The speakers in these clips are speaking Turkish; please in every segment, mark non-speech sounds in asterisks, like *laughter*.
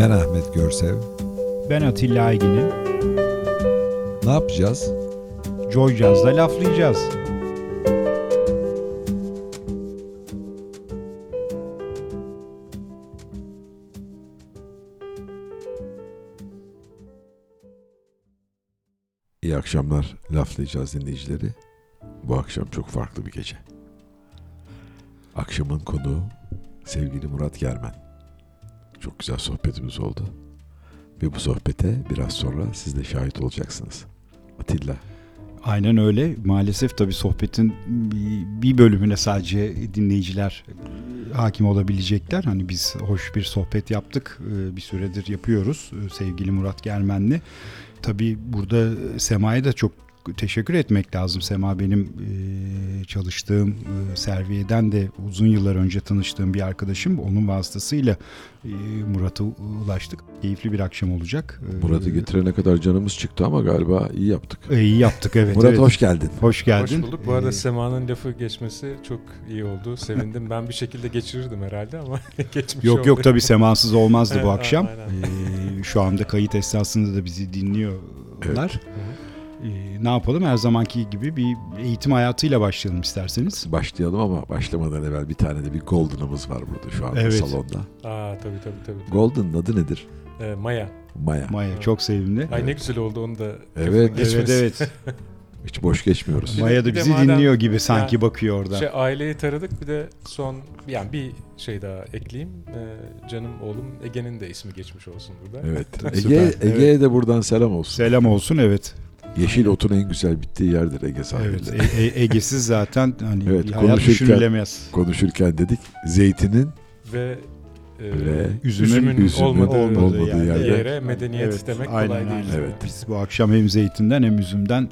Ben Ahmet Görsev. Ben Atilla Aygin'im. Ne yapacağız? Joy Jazz'da laflayacağız. İyi akşamlar laflayacağız dinleyicileri. Bu akşam çok farklı bir gece. Akşamın konuğu sevgili Murat Germen. Çok güzel sohbetimiz oldu. Ve bu sohbete biraz sonra siz de şahit olacaksınız. Atilla. Aynen öyle. Maalesef tabii sohbetin bir bölümüne sadece dinleyiciler hakim olabilecekler. Hani biz hoş bir sohbet yaptık. Ee, bir süredir yapıyoruz ee, sevgili Murat Germen'le. Tabii burada Sema'ya da çok teşekkür etmek lazım. Sema benim e, çalıştığım e, Serviye'den de uzun yıllar önce tanıştığım bir arkadaşım. Onun vasıtasıyla e, Murat'a ulaştık. Keyifli bir akşam olacak. E, Murat'ı getirene kadar canımız çıktı ama galiba iyi yaptık. E, iyi yaptık evet. Murat evet. hoş geldin. Hoş geldin. Hoş bulduk. Bu arada ee, Sema'nın lafı geçmesi çok iyi oldu. Sevindim. Ben bir şekilde geçirirdim herhalde ama *laughs* geçmiş Yok oldu. yok tabii semansız olmazdı bu akşam. Ee, şu anda kayıt esnasında da bizi dinliyorlar. Evet. Ee, ne yapalım her zamanki gibi bir eğitim hayatıyla başlayalım isterseniz. Başlayalım ama başlamadan evvel bir tane de bir Golden'ımız var burada şu anda evet. salonda. Aa tabii tabii tabii. Golden'ın adı nedir? Ee, Maya. Maya. Maya evet. çok sevimli. Ay ne güzel oldu onu da. Evet evet evet. *laughs* Hiç boş geçmiyoruz. Maya da bizi madem, dinliyor gibi sanki yani, bakıyor orada. Şey, aileyi taradık bir de son yani bir şey daha ekleyeyim. Ee, canım oğlum Ege'nin de ismi geçmiş olsun burada. Evet. *laughs* Ege Ege'ye evet. de buradan selam olsun. Selam olsun evet. Yeşil otun en güzel bittiği yerdir Ege sahilde. Evet, e- e- Ege'siz zaten hani evet, hayat düşünülemez. Konuşurken dedik zeytinin ve e, ve üzümün, üzümün, üzümün olmadığı, olmadığı yerde, yerde yere medeniyet evet, demek aynen, kolay değil. Evet. Biz bu akşam hem zeytinden hem üzümden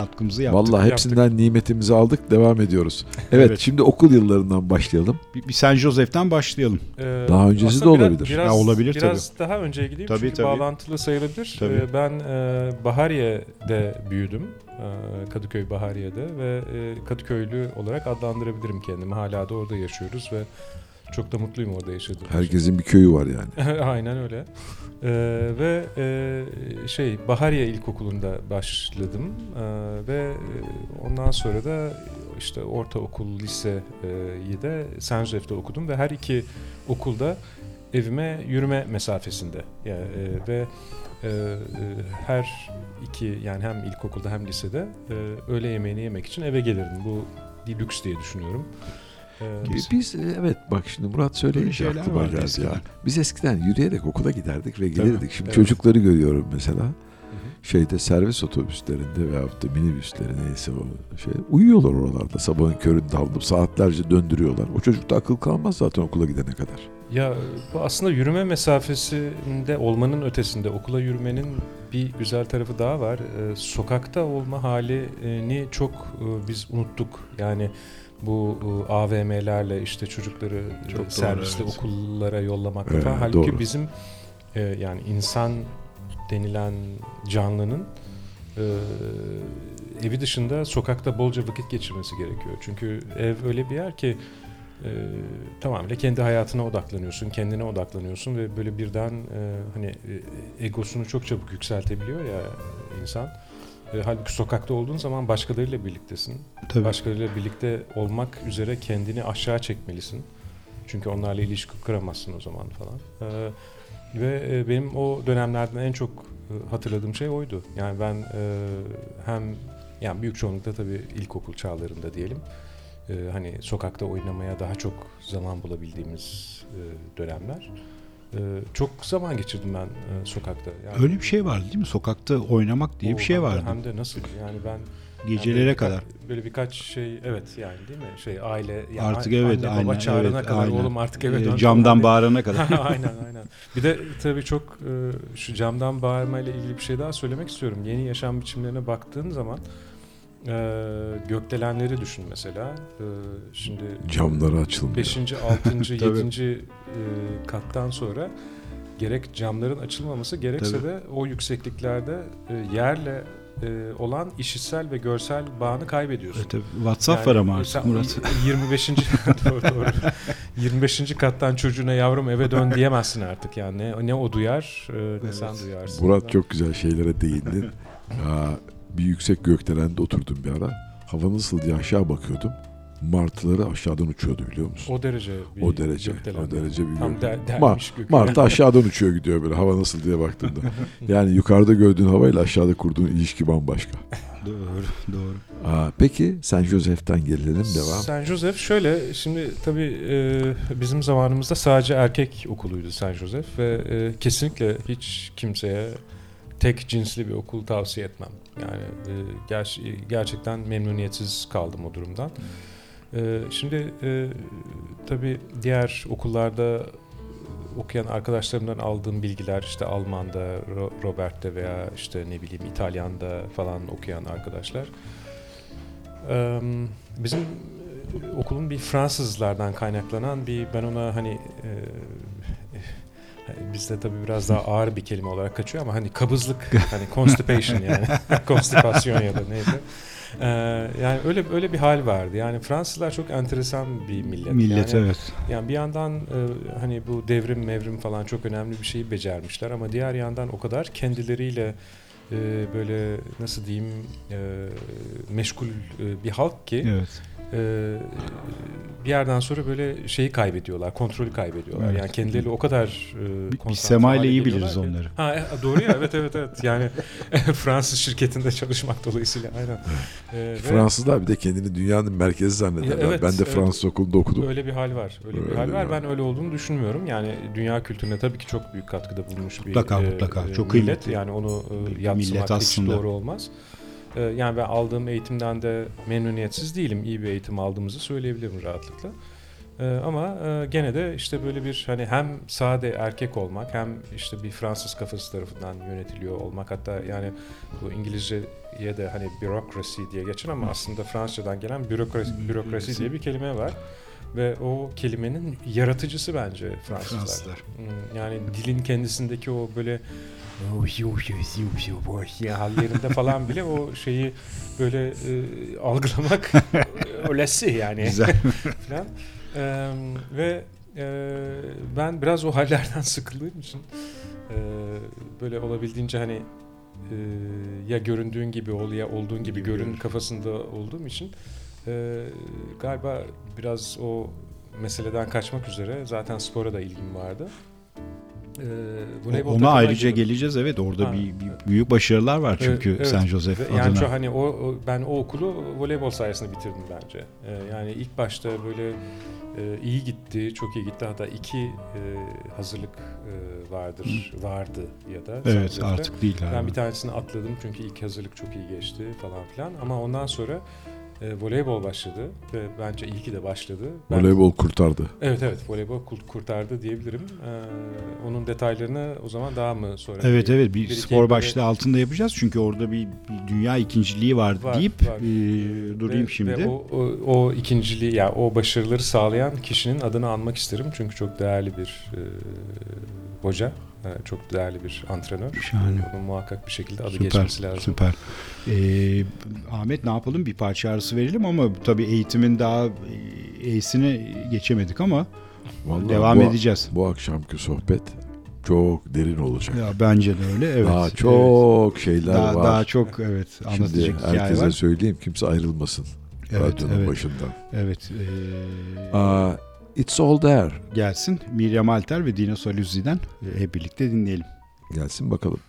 katkımızı yaptık. Vallahi hepsinden yaptık. nimetimizi aldık, devam ediyoruz. *laughs* Evet, evet. şimdi okul yıllarından başlayalım. Bir, bir San Joseph'ten başlayalım. Ee, daha öncesi de olabilir. Biraz, biraz, ha, olabilir biraz tabii. daha önceye gideyim tabii, çünkü tabii. bağlantılı sayılabilir. Tabii. Ee, ben e, Bahariye'de büyüdüm. E, Kadıköy Bahariye'de ve e, Kadıköylü olarak adlandırabilirim kendimi. Hala da orada yaşıyoruz ve çok da mutluyum orada yaşadığım Herkesin bir köyü var yani. *laughs* Aynen öyle. Ee, ve e, şey Bahariye İlkokulu'nda başladım ee, ve ondan sonra da işte ortaokul, liseyi de San Jose'de okudum ve her iki okulda evime yürüme mesafesinde yani, e, ve e, her iki yani hem ilkokulda hem lisede e, öğle yemeğini yemek için eve gelirdim. Bu bir lüks diye düşünüyorum. Ee, biz, biz evet bak şimdi Murat söyleyince aklıma geldi ya. Biz eskiden yürüyerek okula giderdik ve gelirdik. Şimdi evet. çocukları görüyorum mesela. Şeyde servis otobüslerinde veyahut da minibüsleri neyse o şey uyuyorlar oralarda sabahın köründe alınıp saatlerce döndürüyorlar. O çocukta akıl kalmaz zaten okula gidene kadar. Ya bu aslında yürüme mesafesinde olmanın ötesinde okula yürümenin bir güzel tarafı daha var. Ee, sokakta olma halini çok e, biz unuttuk. Yani bu e, AVM'lerle işte çocukları e, Çok servisle evet. okullara yollamak evet, falan. Halbuki doğru. bizim e, yani insan denilen canlının e, evi dışında sokakta bolca vakit geçirmesi gerekiyor. Çünkü ev öyle bir yer ki e, tamamıyla kendi hayatına odaklanıyorsun, kendine odaklanıyorsun ve böyle birden e, hani e, egosunu çok çabuk yükseltebiliyor ya insan. E, halbuki sokakta olduğun zaman başkalarıyla birliktesin. Tabii. Başkalarıyla birlikte olmak üzere kendini aşağı çekmelisin. Çünkü onlarla ilişki kuramazsın o zaman falan. E, ve e, benim o dönemlerden en çok e, hatırladığım şey oydu. Yani ben e, hem yani büyük çoğunlukla tabii ilkokul çağlarında diyelim. E, hani sokakta oynamaya daha çok zaman bulabildiğimiz e, dönemler. Ee, çok zaman geçirdim ben e, sokakta. Yani, Öyle bir şey vardı değil mi? Sokakta oynamak diye o, bir şey vardı. Hem de nasıl yani ben gecelere yani kadar. Böyle birkaç şey evet yani değil mi? Şey aile yani artık evet anne, aynen, baba çağırana evet, kadar aynen. oğlum artık eve dön. Camdan bağırana kadar. *laughs* aynen aynen. Bir de tabii çok e, şu camdan bağırma ile ilgili bir şey daha söylemek istiyorum. Yeni yaşam biçimlerine baktığın zaman ee, gökdelenleri düşün mesela. Ee, şimdi camları açılmıyor. 5. 6. 7. kattan sonra gerek camların açılmaması gerekse Tabii. de o yüksekliklerde e, yerle e, olan işitsel ve görsel bağını kaybediyorsun. Evet, WhatsApp yani, var ama artık Murat. 25. *laughs* *laughs* doğru, doğru. 25. kattan çocuğuna yavrum eve dön diyemezsin artık yani. Ne, ne o duyar e, ne evet. sen duyarsın. Murat çok güzel şeylere değindin. *laughs* ya, bir yüksek gökdelende oturdum bir ara. Hava nasıl diye aşağı bakıyordum martıları aşağıdan uçuyordu biliyor musun? O derece bir O derece. O derece bir Tam der, dermiş Ma, Martı aşağıdan uçuyor gidiyor böyle hava nasıl diye baktığında. *laughs* yani yukarıda gördüğün havayla aşağıda kurduğun ilişki bambaşka. doğru, doğru. Aa, peki San Joseph'ten gelelim devam. San Joseph şöyle şimdi tabii e, bizim zamanımızda sadece erkek okuluydu San Joseph ve e, kesinlikle hiç kimseye tek cinsli bir okul tavsiye etmem. Yani e, ger gerçekten memnuniyetsiz kaldım o durumdan. E, şimdi e, tabii diğer okullarda okuyan arkadaşlarımdan aldığım bilgiler işte Alman'da, Ro Robert'te veya işte ne bileyim İtalyan'da falan okuyan arkadaşlar. E, bizim okulun bir Fransızlardan kaynaklanan bir ben ona hani e, bizde tabii biraz daha ağır bir kelime olarak kaçıyor ama hani kabızlık hani constipation yani *laughs* *laughs* konstipasyon ya da neydi. Ee, yani öyle öyle bir hal vardı. Yani Fransızlar çok enteresan bir millet. Millet yani, evet. Yani bir yandan e, hani bu devrim mevrim falan çok önemli bir şeyi becermişler ama diğer yandan o kadar kendileriyle e, böyle nasıl diyeyim e, meşgul e, bir halk ki evet e, bir yerden sonra böyle şeyi kaybediyorlar, kontrolü kaybediyorlar. Evet. Yani kendileri o kadar e, biz Sema ile iyi biliriz ki. onları. Ha e, doğru ya evet evet evet. Yani *laughs* Fransız şirketinde çalışmak dolayısıyla aynen. Ee, Fransızlar bir de kendini dünyanın merkezi zannederler. Evet, ben de evet. Fransız okulunda okudum. Öyle bir hal var. Öyle, öyle bir hal var. Ben öyle olduğunu düşünmüyorum. Yani dünya kültürüne tabii ki çok büyük katkıda bulunmuş bir mutlaka, e, mutlaka. çok millet. Kıymetli. Yani onu e, yatsımak hiç doğru olmaz. Ee, yani ben aldığım eğitimden de memnuniyetsiz değilim. İyi bir eğitim aldığımızı söyleyebilirim rahatlıkla. Ee, ama e, gene de işte böyle bir hani hem sade erkek olmak hem işte bir Fransız kafası tarafından yönetiliyor olmak hatta yani bu İngilizceye de hani bürokrasi diye geçer ama aslında Fransızcadan gelen bürokrasi, bürokrasi diye bir kelime var. Ve o kelimenin yaratıcısı bence Fransızlar. Fransızlar. Hmm, yani dilin kendisindeki o böyle hallerinde falan bile o şeyi böyle e, algılamak *laughs* öylesi yani. Güzel. *laughs* falan. E, ve e, ben biraz o hallerden *laughs* sıkıldığım için e, böyle olabildiğince hani e, ya göründüğün gibi ol ya olduğun gibi görün kafasında olduğum için e, galiba biraz o meseleden kaçmak üzere zaten spora da ilgim vardı. Ee, Ona ayrıca gibi. geleceğiz evet orada ha. bir, bir büyük başarılar var çünkü evet, San Jose adına. Yani şu hani o, ben o okulu voleybol sayesinde bitirdim bence. Ee, yani ilk başta böyle e, iyi gitti, çok iyi gitti. Hatta iki e, hazırlık e, vardır, Hı. vardı ya da. Evet artık değil. Ben bir tanesini atladım çünkü ilk hazırlık çok iyi geçti falan filan. Ama ondan sonra e, voleybol başladı ve bence iyi ki de başladı. Ben, voleybol kurtardı. Evet evet voleybol kurtardı diyebilirim. Ee, onun detaylarını o zaman daha mı sonra? Evet evet bir, bir spor başlığı böyle... altında yapacağız çünkü orada bir, bir dünya ikinciliği var, var deyip var. E, durayım ve, şimdi. Ve o, o, o ikinciliği ya yani o başarıları sağlayan kişinin adını anmak isterim çünkü çok değerli bir e, hoca. Çok değerli bir antrenör. Şahane. Onun muhakkak bir şekilde adı süper, geçmesi lazım. Süper. Ee, Ahmet ne yapalım bir parça arası verelim ama tabii eğitimin daha iyisini geçemedik ama Vallahi devam bu, edeceğiz. Bu akşamki sohbet çok derin olacak. Ya bence de öyle. Evet. Daha çok evet. şeyler daha, var. Daha çok evet anlatacak Şimdi herkese var. söyleyeyim kimse ayrılmasın. Evet, radyonun evet. başından. Evet. Ee... Aa, It's All There. Gelsin. Miriam Alter ve Dino Saluzzi'den e, hep birlikte dinleyelim. Gelsin bakalım.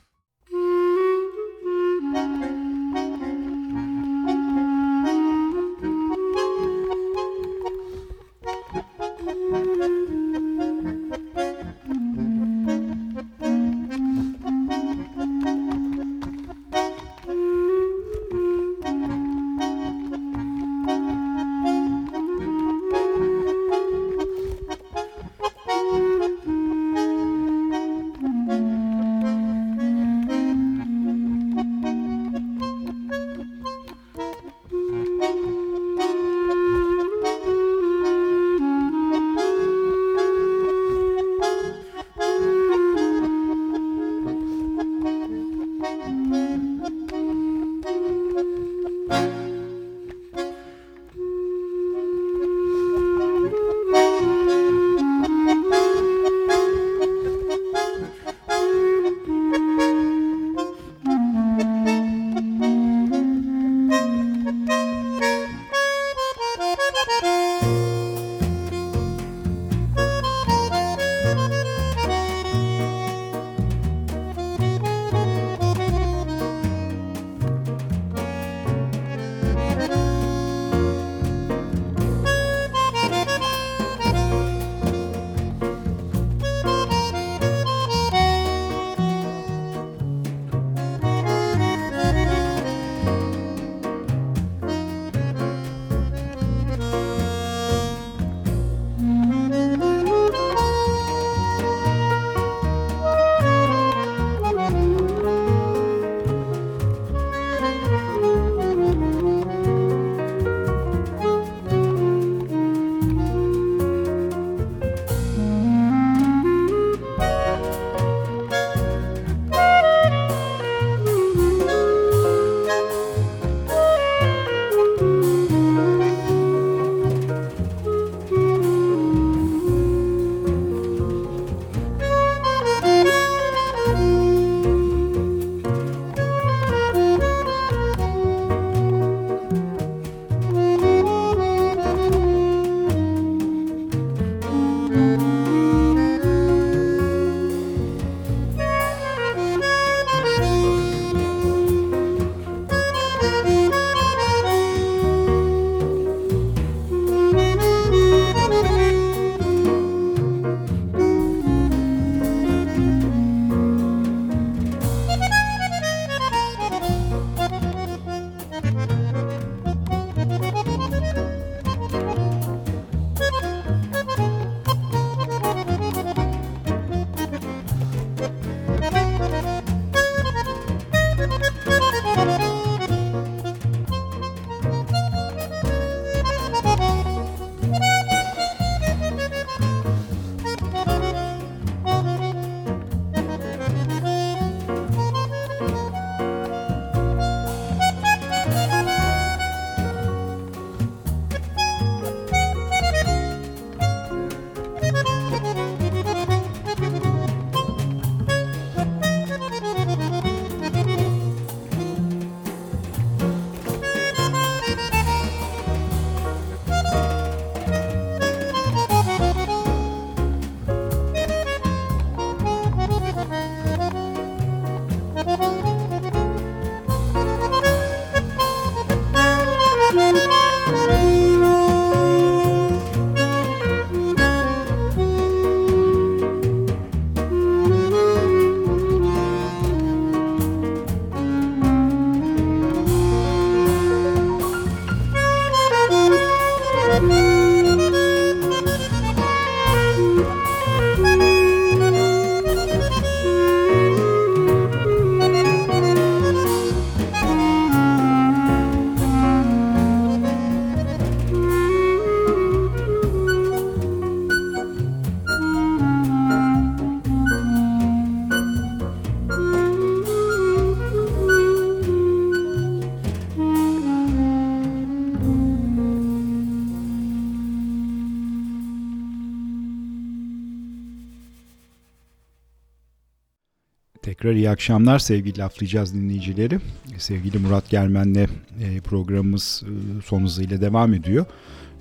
Tekrar iyi akşamlar sevgili laflayacağız dinleyicileri. Sevgili Murat Germen'le e, programımız e, son hızıyla devam ediyor.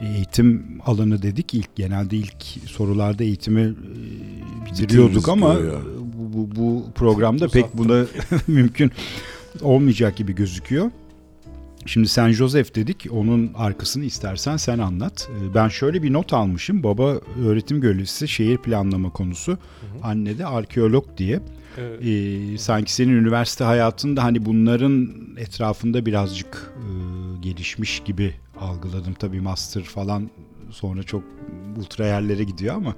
Eğitim alanı dedik ilk genelde ilk sorularda eğitimi e, bitiriyorduk ama bu, bu, bu programda pek buna *laughs* mümkün olmayacak gibi gözüküyor. Şimdi Sen Joseph dedik. Onun arkasını istersen sen anlat. Ben şöyle bir not almışım. Baba öğretim görevlisi şehir planlama konusu. Hı hı. Anne de arkeolog diye. Evet. Ee, sanki senin üniversite hayatında hani bunların etrafında birazcık e, gelişmiş gibi algıladım. Tabii master falan sonra çok ultra yerlere gidiyor ama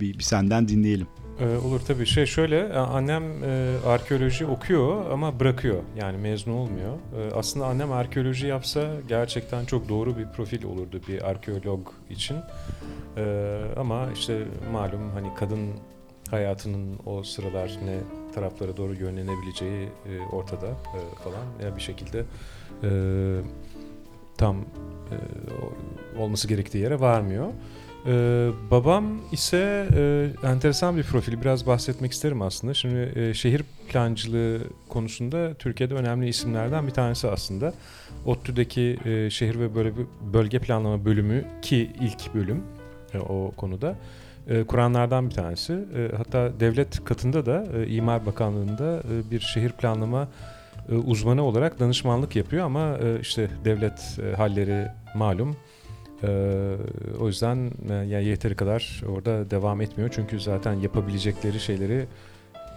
bir, bir senden dinleyelim. Ee, olur tabii. Şey şöyle, annem e, arkeoloji okuyor ama bırakıyor. Yani mezun olmuyor. E, aslında annem arkeoloji yapsa gerçekten çok doğru bir profil olurdu bir arkeolog için. E, ama işte malum hani kadın hayatının o sıralar ne taraflara doğru yönlenebileceği e, ortada e, falan. Yani bir şekilde e, tam e, olması gerektiği yere varmıyor. Ee, babam ise e, enteresan bir profil. Biraz bahsetmek isterim aslında. Şimdi e, şehir plancılığı konusunda Türkiye'de önemli isimlerden bir tanesi aslında. ODTÜ'deki e, şehir ve böyle bölge planlama bölümü ki ilk bölüm e, o konuda e, kuranlardan bir tanesi. E, hatta devlet katında da e, İmar Bakanlığı'nda e, bir şehir planlama e, uzmanı olarak danışmanlık yapıyor ama işte devlet halleri malum ee, o yüzden yani yeteri kadar orada devam etmiyor. Çünkü zaten yapabilecekleri şeyleri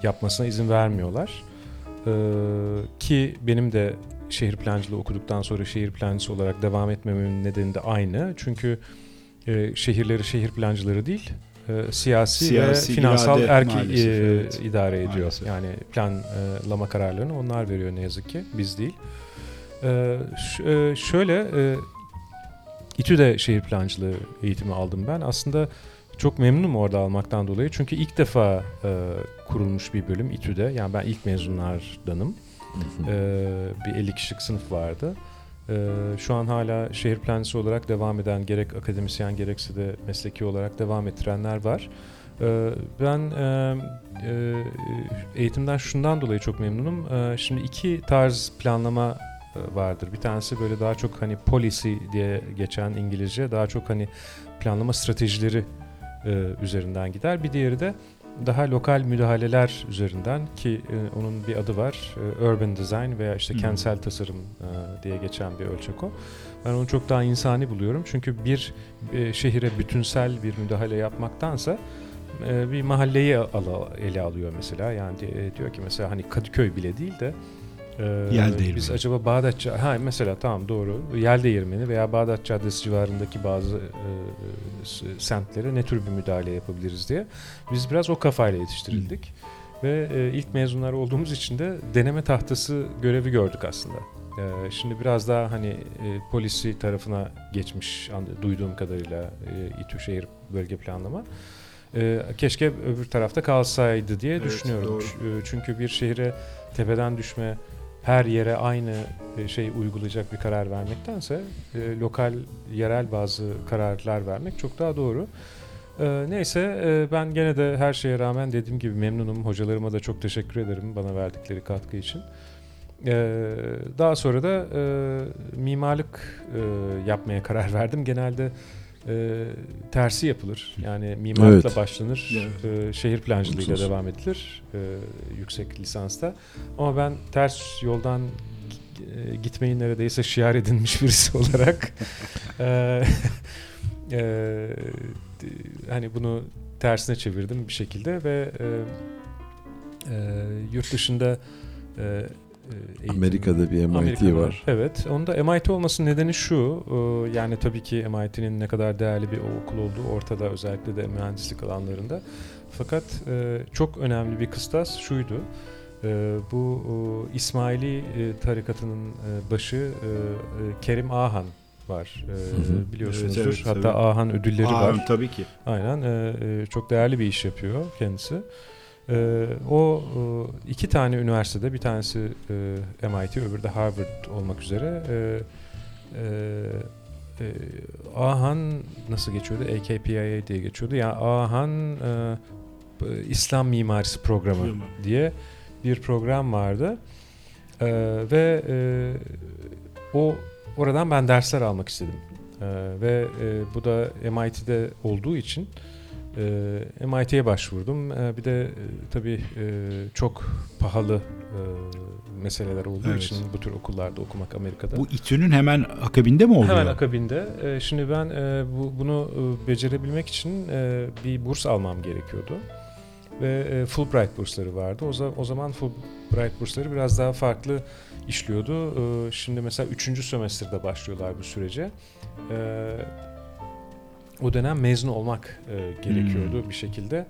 yapmasına izin vermiyorlar. Ee, ki benim de şehir plancılığı okuduktan sonra şehir plancısı olarak devam etmememin nedeni de aynı. Çünkü şehirleri şehir plancıları değil, e, siyasi, siyasi ve finansal erki e, evet. idare ediyor. Maalesef. Yani planlama kararlarını onlar veriyor ne yazık ki, biz değil. E, şöyle e, İTÜ'de şehir plancılığı eğitimi aldım ben. Aslında çok memnunum orada almaktan dolayı. Çünkü ilk defa e, kurulmuş bir bölüm İTÜ'de. Yani ben ilk mezunlardanım. e, bir 50 kişilik sınıf vardı. E, şu an hala şehir plancısı olarak devam eden gerek akademisyen gerekse de mesleki olarak devam ettirenler var. E, ben e, e, eğitimden şundan dolayı çok memnunum. E, şimdi iki tarz planlama e, vardır. Bir tanesi böyle daha çok hani policy diye geçen İngilizce daha çok hani planlama stratejileri üzerinden gider. Bir diğeri de daha lokal müdahaleler üzerinden ki e, onun bir adı var. E, urban design veya işte hmm. kentsel tasarım e, diye geçen bir ölçek o. Ben onu çok daha insani buluyorum. Çünkü bir e, şehire bütünsel bir müdahale yapmaktansa e, bir mahalleyi ala, ele alıyor mesela. Yani e, diyor ki mesela hani Kadıköy bile değil de ee, Yel değirmeni. Biz acaba Bağdat ha mesela tamam doğru. Yel değirmeni veya Bağdat Caddesi civarındaki bazı e, semtlere ne tür bir müdahale yapabiliriz diye. Biz biraz o kafayla yetiştirildik. Hı. Ve e, ilk mezunlar olduğumuz için de deneme tahtası görevi gördük aslında. E, şimdi biraz daha hani e, polisi tarafına geçmiş duyduğum kadarıyla e, İTÜ Şehir Bölge Planlama. E, keşke öbür tarafta kalsaydı diye evet, düşünüyorum. Doğru. E, çünkü bir şehre tepeden düşme her yere aynı e, şey uygulayacak bir karar vermektense e, lokal, yerel bazı kararlar vermek çok daha doğru. E, neyse e, ben gene de her şeye rağmen dediğim gibi memnunum. Hocalarıma da çok teşekkür ederim bana verdikleri katkı için. E, daha sonra da e, mimarlık e, yapmaya karar verdim. Genelde e, tersi yapılır. Yani mimarlıkla evet. başlanır, evet. E, şehir plancılığıyla devam edilir e, yüksek lisansta. Ama ben ters yoldan e, gitmeyi neredeyse şiar edinmiş birisi *laughs* olarak e, e, hani bunu tersine çevirdim bir şekilde ve e, e, yurt dışında e, e, eğitim. Amerika'da bir MIT Amerika'da, var. Evet. Onda MIT olmasının nedeni şu. E, yani tabii ki MIT'nin ne kadar değerli bir okul olduğu ortada özellikle de mühendislik alanlarında. Fakat e, çok önemli bir kıstas şuydu. Bu İsmaili tarikatının başı Kerim Ahan var. Ee, biliyorsunuzdur. Evet, evet, Hatta tabii. Ahan ödülleri Ahan, var. tabii ki. Aynen. E, çok değerli bir iş yapıyor kendisi. Ee, o e, iki tane üniversitede bir tanesi e, MIT öbürü de Harvard olmak üzere e, e, e, AHAN nasıl geçiyordu? AKPIA diye geçiyordu. Yani AHAN e, İslam Mimarisi Programı diye bir program vardı. E, ve e, o oradan ben dersler almak istedim. E, ve e, bu da MIT'de olduğu için e, MIT'ye başvurdum. E, bir de e, tabii e, çok pahalı e, meseleler olduğu evet. için bu tür okullarda okumak Amerika'da. Bu İTÜ'nün hemen akabinde mi oluyor? Hemen akabinde. E, şimdi ben e, bu, bunu e, becerebilmek için e, bir burs almam gerekiyordu. Ve e, Fulbright bursları vardı. O, o zaman Fulbright bursları biraz daha farklı işliyordu. E, şimdi mesela 3. sömestrde başlıyorlar bu sürece. E, o dönem mezun olmak e, gerekiyordu hmm. bir şekilde.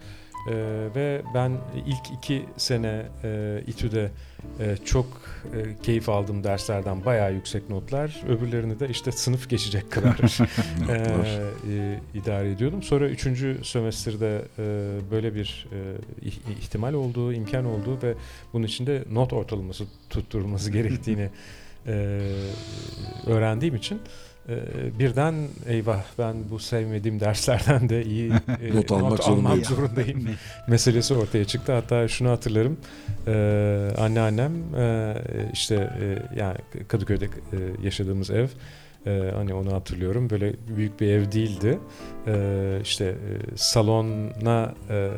E, ve ben ilk iki sene e, İTÜ'de e, çok e, keyif aldığım derslerden bayağı yüksek notlar. Öbürlerini de işte sınıf geçecek kadar *laughs* e, e, idare ediyordum. Sonra üçüncü sömestrde e, böyle bir e, ihtimal olduğu, imkan olduğu ve bunun içinde not ortalaması tutturulması *laughs* gerektiğini e, öğrendiğim için birden eyvah ben bu sevmediğim derslerden de iyi *laughs* e, not, almak, not almak zorundayım *laughs* meselesi ortaya çıktı. Hatta şunu hatırlarım e, anneannem e, işte e, yani Kadıköy'de e, yaşadığımız ev ee, hani onu hatırlıyorum. Böyle büyük bir ev değildi. Ee, işte e, salona e,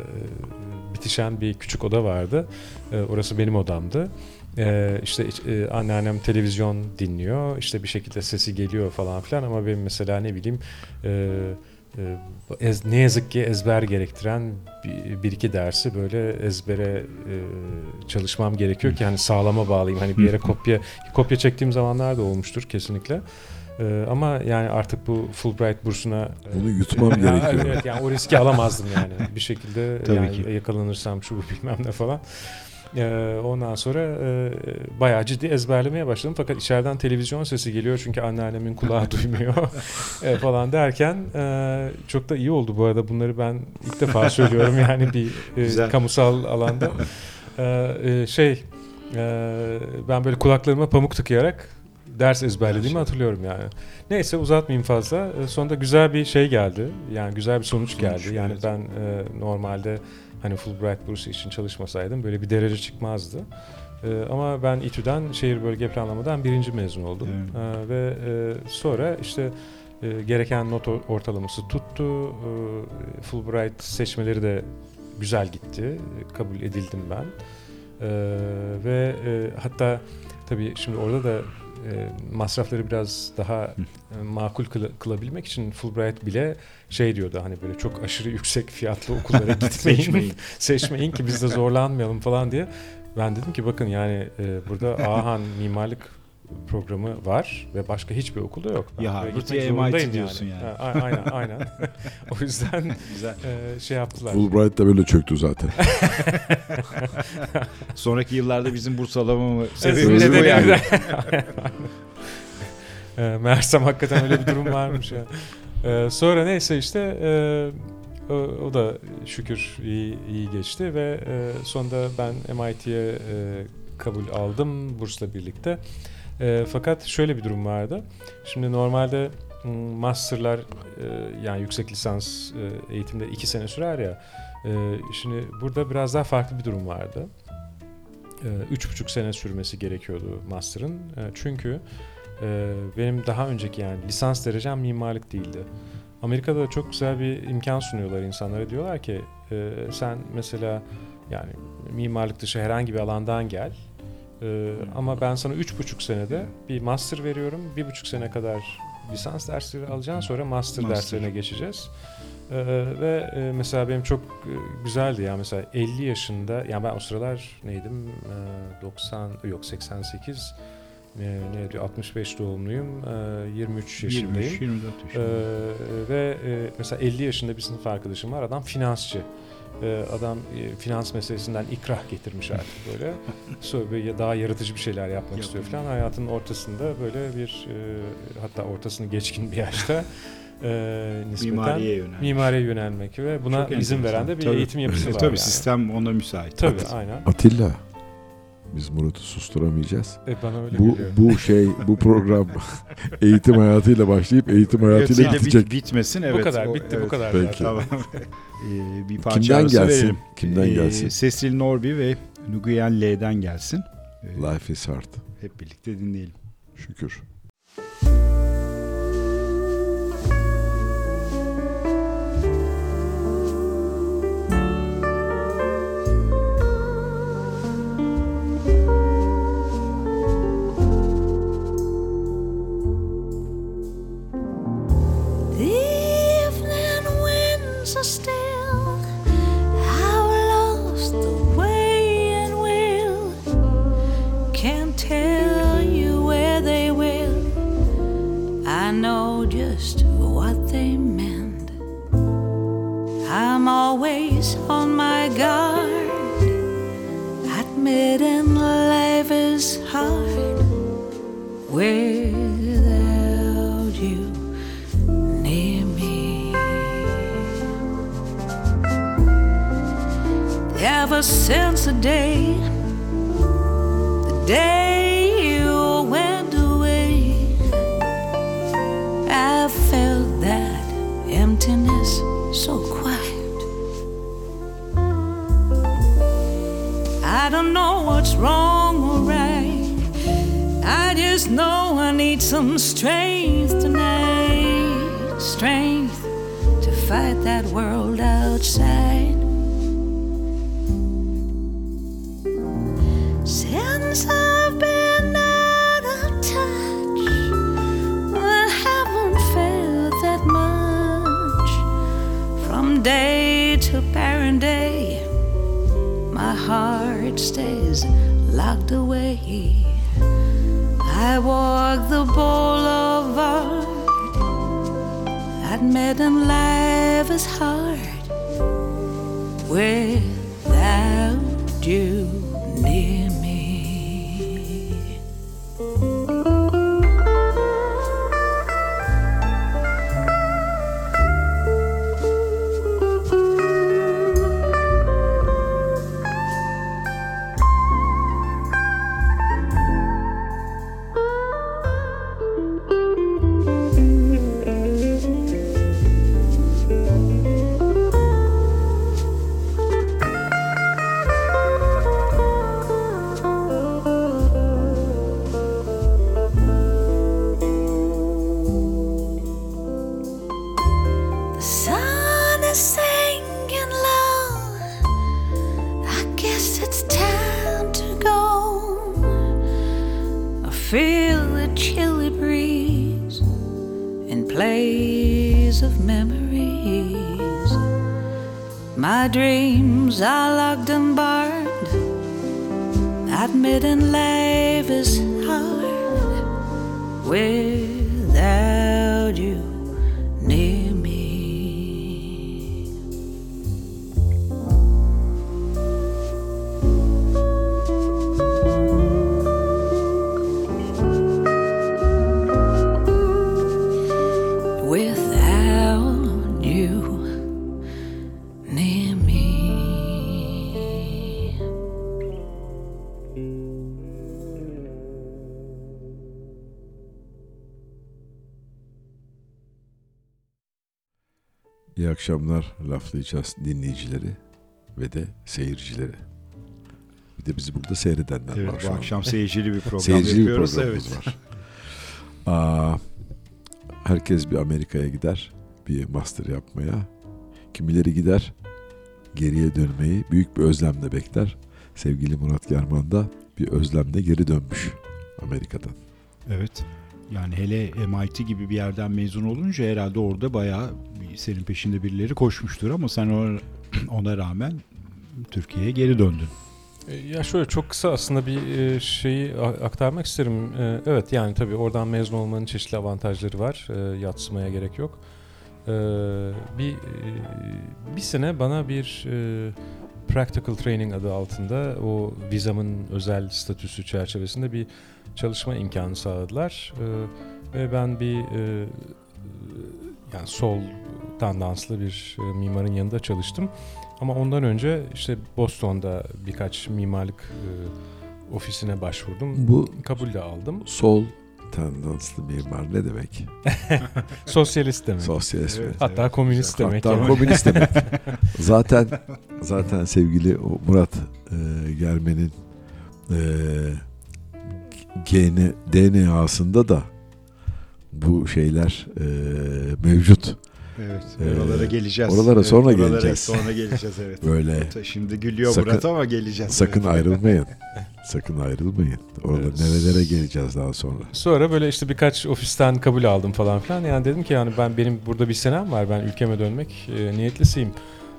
bitişen bir küçük oda vardı. Ee, orası benim odamdı. Ee, işte e, anneannem televizyon dinliyor işte bir şekilde sesi geliyor falan filan ama benim mesela ne bileyim e, e, ez, ne yazık ki ezber gerektiren bir, bir iki dersi böyle ezbere e, çalışmam gerekiyor ki hani sağlama bağlayayım hani bir yere kopya kopya çektiğim zamanlar da olmuştur kesinlikle. Ee, ama yani artık bu Fulbright bursuna onu yutmam *laughs* gerekiyor. Evet yani o riski alamazdım yani bir şekilde Tabii yani ki. yakalanırsam şu bilmem ne falan. Ee, ondan sonra e, bayağı ciddi ezberlemeye başladım. Fakat içeriden televizyon sesi geliyor çünkü anneannemin kulağı *laughs* duymuyor e, falan derken e, çok da iyi oldu bu arada. Bunları ben ilk defa *laughs* söylüyorum yani bir e, kamusal alanda. E, e, şey e, ben böyle kulaklarıma pamuk tıkayarak ders ezberlediğimi hatırlıyorum yani. Neyse uzatmayayım fazla. E, sonunda güzel bir şey geldi. Yani güzel bir sonuç, sonuç geldi. Yani evet. ben e, normalde hani Fulbright bursu için çalışmasaydım böyle bir derece çıkmazdı. Ee, ama ben İTÜ'den şehir bölge planlamadan birinci mezun oldum. Ee, ve e, sonra işte e, gereken not ortalaması tuttu. E, Fulbright seçmeleri de güzel gitti. Kabul edildim ben. E, ve e, hatta tabii şimdi orada da masrafları biraz daha e, makul kıl, kılabilmek için Fulbright bile şey diyordu hani böyle çok aşırı yüksek fiyatlı okullara *laughs* gitmeyin, seçmeyin. *laughs* seçmeyin ki biz de zorlanmayalım falan diye. Ben dedim ki bakın yani e, burada Ahan mimarlık programı var ve başka hiçbir okulda yok. Ben ya gitmek MIT diyorsun yani. yani. Ha, aynen aynen. *laughs* o yüzden Güzel. E, şey yaptılar. Fulbright da böyle çöktü zaten. *laughs* Sonraki yıllarda bizim burs alamamı sebebi bu yani. *laughs* e, meğersem hakikaten öyle bir durum varmış ya. E, sonra neyse işte e, o, o da şükür iyi, iyi geçti ve e, sonunda ben MIT'ye e, kabul aldım bursla birlikte. E, fakat şöyle bir durum vardı. Şimdi normalde masterlar e, yani yüksek lisans e, eğitimde iki sene sürer ya. E, şimdi burada biraz daha farklı bir durum vardı. E, üç buçuk sene sürmesi gerekiyordu master'ın. E, çünkü e, benim daha önceki yani lisans derecem mimarlık değildi. Amerika'da çok güzel bir imkan sunuyorlar insanlara. Diyorlar ki e, sen mesela yani mimarlık dışı herhangi bir alandan gel ee, ama ben sana üç buçuk senede bir master veriyorum. Bir buçuk sene kadar lisans dersleri alacaksın sonra master, master. derslerine geçeceğiz. Ee, ve e, mesela benim çok e, güzeldi ya mesela 50 yaşında yani ben o sıralar neydim e, 90 yok 88 e, ne diyor 65 doğumluyum e, 23 yaşındayım 23, 24 yaşındayım. E, ve e, mesela 50 yaşında bir sınıf arkadaşım var adam finansçı ee, adam e, finans meselesinden ikrah getirmiş artık böyle. *laughs* Sonra böyle daha yaratıcı bir şeyler yapmak istiyor falan. Hayatının ortasında böyle bir e, hatta ortasını geçkin bir yaşta e, nispeten mimariye yönelmek. mimariye yönelmek ve buna Çok izin veren de bir tabii, eğitim yapısı var. Tabii yani. sistem ona müsait. Tabii At- aynen. Atilla biz Murat'ı susturamayacağız. E bana öyle bu geliyor. bu şey bu program *laughs* eğitim hayatıyla başlayıp eğitim hayatıyla bitecek. bitmesin evet. Bu kadar bitti evet. bu kadar. Peki. Tamam. *laughs* ee, bir parça Kimden gelsin? verelim. Kimden gelsin? Ee, Cecil Norby ve Nuguyen L'den gelsin. Life is hard. Hep birlikte dinleyelim. Şükür. Akşamlar laflayacağız dinleyicileri ve de seyircileri. Bir de bizi burada seyredenler evet, var şu bu akşam seyircili bir program seyircili yapıyoruz. Bir programımız evet. var. Aa, herkes bir Amerika'ya gider bir master yapmaya. Kimileri gider geriye dönmeyi büyük bir özlemle bekler. Sevgili Murat German da bir özlemle geri dönmüş Amerika'dan. Evet. Yani hele MIT gibi bir yerden mezun olunca herhalde orada bayağı senin peşinde birileri koşmuştur ama sen *clears throat* ona rağmen Türkiye'ye geri döndün. E, ya şöyle çok kısa aslında bir e, şeyi aktarmak isterim. E, evet yani tabii oradan mezun olmanın çeşitli avantajları var. Yatsımaya gerek yok. Bir bir sene bana bir practical training adı altında o vizamın özel statüsü çerçevesinde bir çalışma imkanı sağladılar. Ve ben bir yani sol tandanslı bir e, mimarın yanında çalıştım. Ama ondan önce işte Boston'da birkaç mimarlık e, ofisine başvurdum. Bu kabul de aldım. Sol tendanslı mimar ne demek? *laughs* Sosyalist demek. Sosyalist evet, Hatta evet, komünist demek. Hatta yani. komünist demek. *laughs* zaten zaten sevgili Murat e, gelmenin e, gene, DNA'sında da bu şeyler e, mevcut. Evet. Ee, oralara geleceğiz. Oralara evet, sonra oralara geleceğiz. Sonra geleceğiz evet. *laughs* Böyle. Şimdi gülüyor sakın, Murat ama geleceğiz. Sakın evet. ayrılmayın. *laughs* sakın ayrılmayın. Oralara evet. nerelere geleceğiz daha sonra. Sonra böyle işte birkaç ofisten kabul aldım falan filan. Yani dedim ki yani ben benim burada bir senem var. Ben ülkeme dönmek e, niyetlisiyim.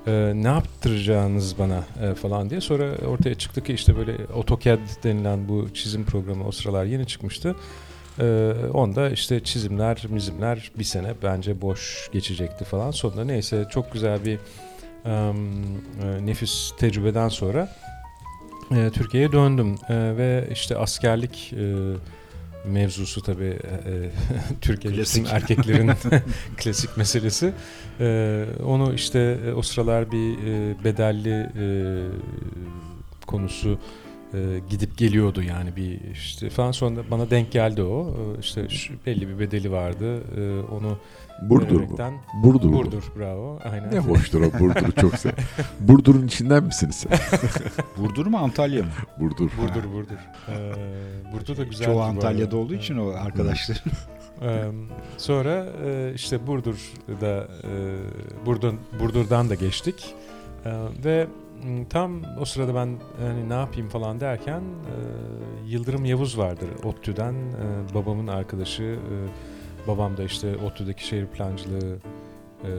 E, ne yaptıracağınız bana e, falan diye. Sonra ortaya çıktı ki işte böyle AutoCAD denilen bu çizim programı o sıralar yeni çıkmıştı. Ee, onda işte çizimler, mizimler bir sene bence boş geçecekti falan. Sonunda neyse çok güzel bir um, nefis tecrübeden sonra e, Türkiye'ye döndüm e, ve işte askerlik e, mevzusu tabii e, *laughs* Türkiye'de tüm erkeklerin *laughs* *laughs* klasik meselesi. E, onu işte o sıralar bir e, bedelli e, konusu e, gidip geliyordu yani bir işte falan sonra bana denk geldi o e, işte şu, belli bir bedeli vardı e, onu Burdur mu? Burdur. Burdur bravo aynen. Ne hoştur o Burdur'u çok sev. *laughs* Burdur'un içinden misiniz sen? *laughs* Burdur mu Antalya mı? Burdur. Burdur Burdur. Ee, Burdur da güzel. Çoğu Antalya'da olduğu için o arkadaşlar. ee, sonra e, işte Burdur'da e, Burdur, Burdur'dan da geçtik. E, ve tam o sırada ben hani ne yapayım falan derken e, Yıldırım Yavuz vardır ODTÜ'den e, babamın arkadaşı e, babam da işte ODTÜ'deki şehir plancılığı e,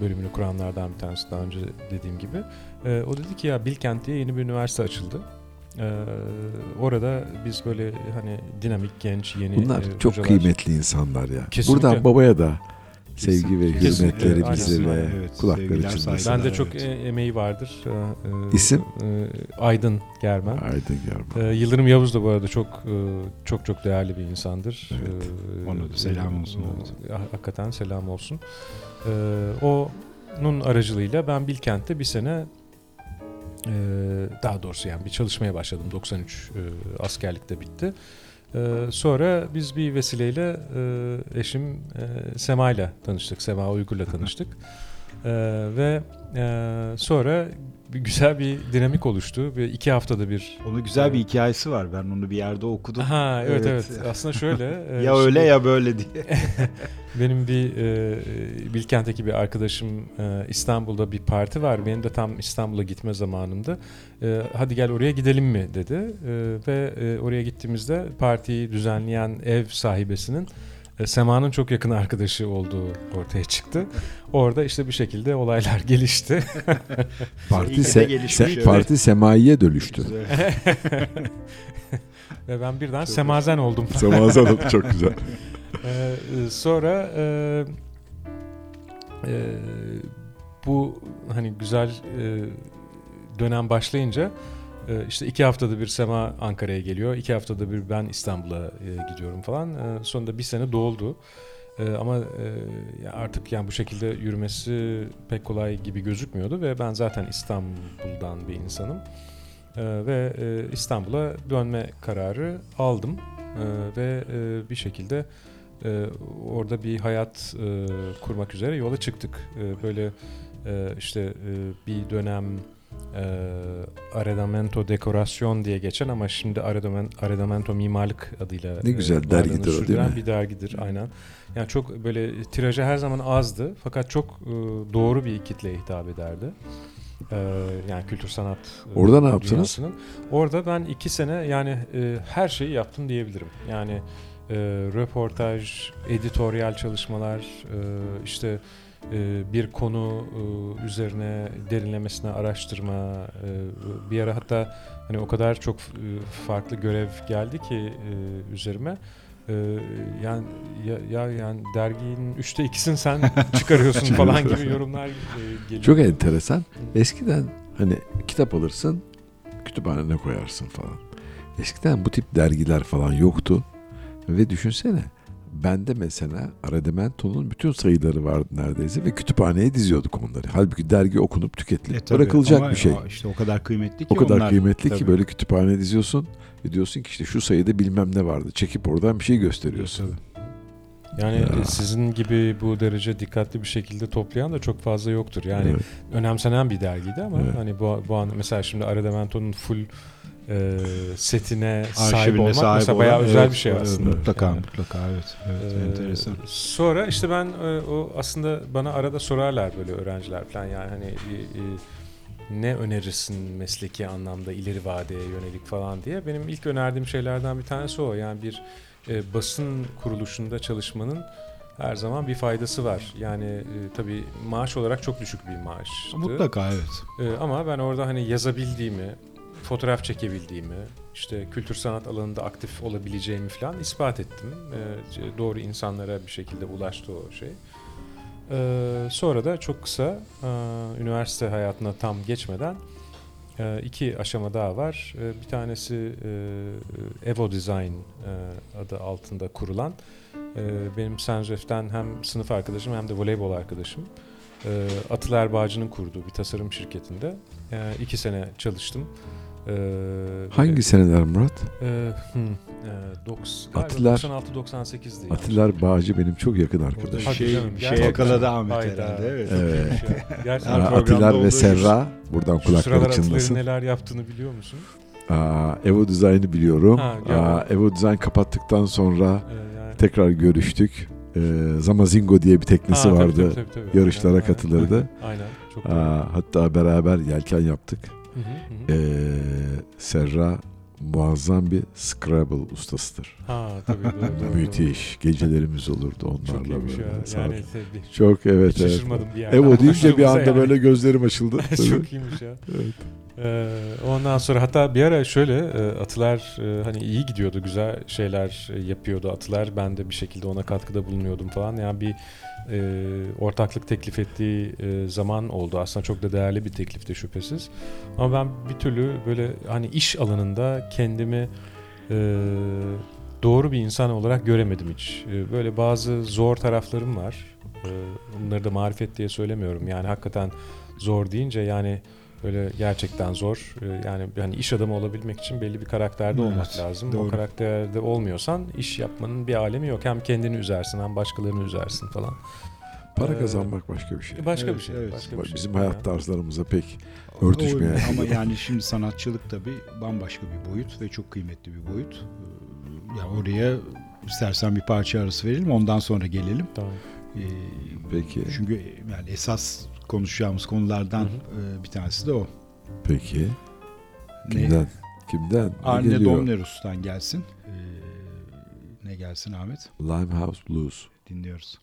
bölümünü kuranlardan bir tanesi daha önce dediğim gibi e, o dedi ki ya Bilkent diye yeni bir üniversite açıldı ee, orada biz böyle hani dinamik genç yeni Bunlar e, çok hocalar. kıymetli insanlar ya. Kesinlikle. Buradan babaya da sevgi ve Kesinlikle. hürmetlerimizi ve Evet, kulakları çınlasın. saygılar. Bende çok Evet. e- emeği vardır. Ee, e, İsim? e, Aydın Germen. Aydın. Ee, Yıldırım Yavuz da bu arada çok e, çok çok değerli bir insandır. Evet. Ee, Ona da selam olsun, e, evet. ha- Hakikaten selam olsun. Ee, onun aracılığıyla ben Bilkent'te bir sene e, daha doğrusu yani bir çalışmaya başladım. 93 e, askerlikte bitti. Ee, sonra biz bir vesileyle e, eşim e, Sema'yla tanıştık. Sema Uygur'la tanıştık. *laughs* Ee, ve e, sonra bir güzel bir dinamik oluştu ve iki haftada bir Onun güzel bir hikayesi var. Ben onu bir yerde okudum. Ha evet evet. Evet. Aslında şöyle. *laughs* e, ya öyle şimdi ya böyle diye. *laughs* Benim bir e, Bilkent'teki bir arkadaşım e, İstanbul'da bir parti var. Benim de tam İstanbul'a gitme zamanımda. E, hadi gel oraya gidelim mi dedi. E, ve e, oraya gittiğimizde partiyi düzenleyen ev sahibesinin e, Sema'nın çok yakın arkadaşı olduğu ortaya çıktı. Orada işte bir şekilde olaylar *laughs* gelişti. *laughs* Parti, se- se- evet. parti semaiye dönüştü. Güzel. *laughs* Ve ben birden Çok semazen oldum. Semazan çok güzel. Ee, e, sonra e, e, bu hani güzel e, dönem başlayınca e, işte iki haftada bir Sema Ankara'ya geliyor. iki haftada bir ben İstanbul'a e, gidiyorum falan. E, sonunda bir sene doldu. E, ama e, artık yani bu şekilde yürümesi pek kolay gibi gözükmüyordu ve ben zaten İstanbul'dan bir insanım. Ve e, İstanbul'a dönme kararı aldım. Ve bir şekilde orada bir hayat kurmak üzere yola çıktık. Böyle işte bir dönem e, Arredamento Dekorasyon diye geçen ama şimdi Arredamen, Arredamento Mimarlık adıyla Ne güzel e, dergidir o, değil mi? Bir dergidir aynen. Yani çok böyle tirajı her zaman azdı fakat çok e, doğru bir kitleye hitap ederdi. E, yani kültür sanat e, Orada ne yaptınız? Orada ben iki sene yani e, her şeyi yaptım diyebilirim. Yani e, röportaj, editoryal çalışmalar, e, işte e, bir konu e, üzerine derinlemesine araştırma, e, bir ara hatta hani o kadar çok e, farklı görev geldi ki üzerime. E, yani ya, ya yani derginin üçte ikisini sen *laughs* çıkarıyorsun falan gibi yorumlar geliyor. Çok enteresan. Eskiden hani kitap alırsın, kütüphanene koyarsın falan. Eskiden bu tip dergiler falan yoktu. Ve düşünsene bende mesela Arredemento'nun bütün sayıları vardı neredeyse ve kütüphaneye diziyorduk onları. Halbuki dergi okunup tüketilip E, tabii. bırakılacak Ama bir şey. işte o kadar kıymetli ki O kadar onlar. kıymetli ki Tabii. böyle kütüphaneye diziyorsun ve diyorsun ki işte şu sayıda bilmem ne vardı. Çekip oradan bir şey gösteriyorsun. Yani Ya. sizin gibi bu derece dikkatli bir şekilde toplayan da çok fazla yoktur. Yani Evet. önemsenen bir dergiydi ama Evet. hani bu, bu an mesela şimdi Aradavento'nun full e, setine sahip olmak sahip mesela olan- bayağı özel evet, bir şey evet, aslında. Mutlaka Yani. mutlaka evet. Evet Ee, enteresan. Sonra işte ben e, o aslında bana arada sorarlar böyle öğrenciler falan yani hani e, e, ne önerirsin mesleki anlamda ileri vadeye yönelik falan diye. Benim ilk önerdiğim şeylerden bir tanesi o. Yani bir e, basın kuruluşunda çalışmanın her zaman bir faydası var. Yani e, tabii maaş olarak çok düşük bir maaştı. Mutlaka evet. E, ama ben orada hani yazabildiğimi, fotoğraf çekebildiğimi, işte kültür sanat alanında aktif olabileceğimi falan ispat ettim. E, doğru insanlara bir şekilde ulaştı o şey. E, sonra da çok kısa e, üniversite hayatına tam geçmeden e, iki aşama daha var. E, bir tanesi e, Evo Design e, adı altında kurulan e, benim Senjef'ten hem sınıf arkadaşım hem de voleybol arkadaşım. E, Atıl Erbağcı'nın kurduğu bir tasarım şirketinde e, iki sene çalıştım. E, Hangi seneler Murat? e, hmm, e, doks, Atiller- 96-98'di. Atiller Bağcı benim çok yakın arkadaşım. Şey, canım, şey yakaladı Ahmet Hayda. herhalde. Evet. Evet. *laughs* Gerçekten olduğu ve. Serra buradan kulakları çınlasın. neler yaptığını biliyor musun? Aa, Evo Design'ı biliyorum. Ha, Aa. Evo Design kapattıktan sonra E, yani, tekrar görüştük. Ee, Zamazingo diye bir teknesi Ha, vardı. tabii, tabii, tabii. Yarışlara Aynen, katılırdı. Aynen. aynen. Çok. Aa, hatta beraber yelken yaptık. Hı hı, hı. Ee, Serra muazzam bir Scrabble ustasıdır. Ha tabii doğru, *laughs* Müthiş. Gecelerimiz olurdu onlarla Çok böyle. ya. Yani tabii. Çok evet Hiç evet. şaşırmadım bir. Evo deyince bir anda Yani. böyle gözlerim açıldı. *laughs* Çok iyiymiş ya. Evet. Ee, ondan sonra hatta bir ara şöyle e, Atılar e, hani iyi gidiyordu güzel şeyler e, yapıyordu Atılar. Ben de bir şekilde ona katkıda bulunuyordum falan. Yani bir ortaklık teklif ettiği zaman oldu. Aslında çok da değerli bir teklifti şüphesiz. Ama ben bir türlü böyle hani iş alanında kendimi doğru bir insan olarak göremedim hiç. Böyle bazı zor taraflarım var. Bunları da marifet diye söylemiyorum. Yani hakikaten zor deyince yani böyle gerçekten zor. Ee, Yani hani iş adamı olabilmek için belli bir karakterde Evet, olmak lazım. doğru. O karakterde olmuyorsan iş yapmanın bir alemi yok. Hem kendini üzersin hem başkalarını üzersin falan. Para Ee, kazanmak başka bir şey. Başka Evet, bir şey. evet. Başka bir şey. Bizim Yani. hayat tarzlarımıza pek örtüşmeyen. Ama yani şimdi sanatçılık tabii bambaşka bir boyut ve çok kıymetli bir boyut. Ee, Ya oraya istersen bir parça arası verelim ondan sonra gelelim. Tamam. Ee, Peki. Çünkü yani esas konuşacağımız konulardan Hı e, bir tanesi de o. Peki. Ne? Kimden? Kimden? Ne Arne geliyor? Domnerus'tan gelsin. Ee, ne gelsin Ahmet? Limehouse Blues. Dinliyoruz.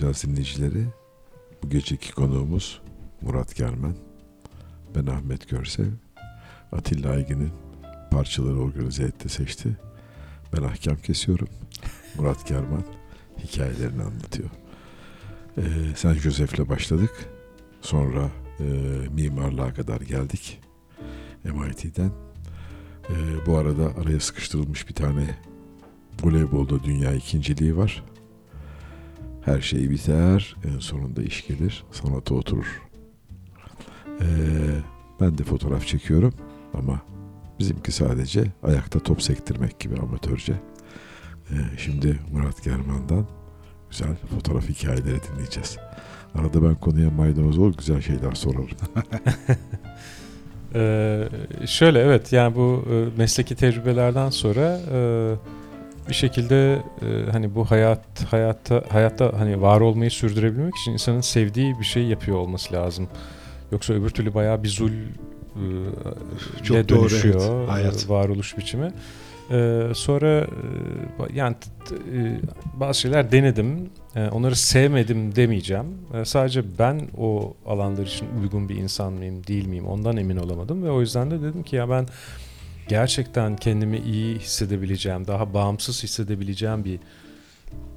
laflayacağız dinleyicileri. Bu geceki konuğumuz Murat Germen. Ben Ahmet Görsev. Atilla Aygin'in parçaları organize etti, seçti. Ben ahkam kesiyorum. Murat Germen hikayelerini anlatıyor. Ee, Sen Josef'le başladık. Sonra e, mimarlığa kadar geldik. MIT'den. E, bu arada araya sıkıştırılmış bir tane voleybolda dünya ikinciliği var. Her şey biter, en sonunda iş gelir, sanata oturur. Ee, ben de fotoğraf çekiyorum ama bizimki sadece ayakta top sektirmek gibi amatörce. Ee, şimdi Murat German'dan güzel fotoğraf hikayeleri dinleyeceğiz. Arada ben konuya maydanoz ol güzel şeyler sorarım. *laughs* ee, şöyle evet yani bu e, mesleki tecrübelerden sonra e, bir şekilde e, hani bu hayat hayatta hayatta hani var olmayı sürdürebilmek için insanın sevdiği bir şey yapıyor olması lazım. Yoksa öbür türlü bayağı bir zul e, Çok dönüşüyor doğru, evet. hayat. varoluş biçimi. E, sonra e, yani e, bazı şeyler denedim. E, onları sevmedim demeyeceğim. E, sadece ben o alanlar için uygun bir insan mıyım, değil miyim ondan emin olamadım ve o yüzden de dedim ki ya ben gerçekten kendimi iyi hissedebileceğim, daha bağımsız hissedebileceğim bir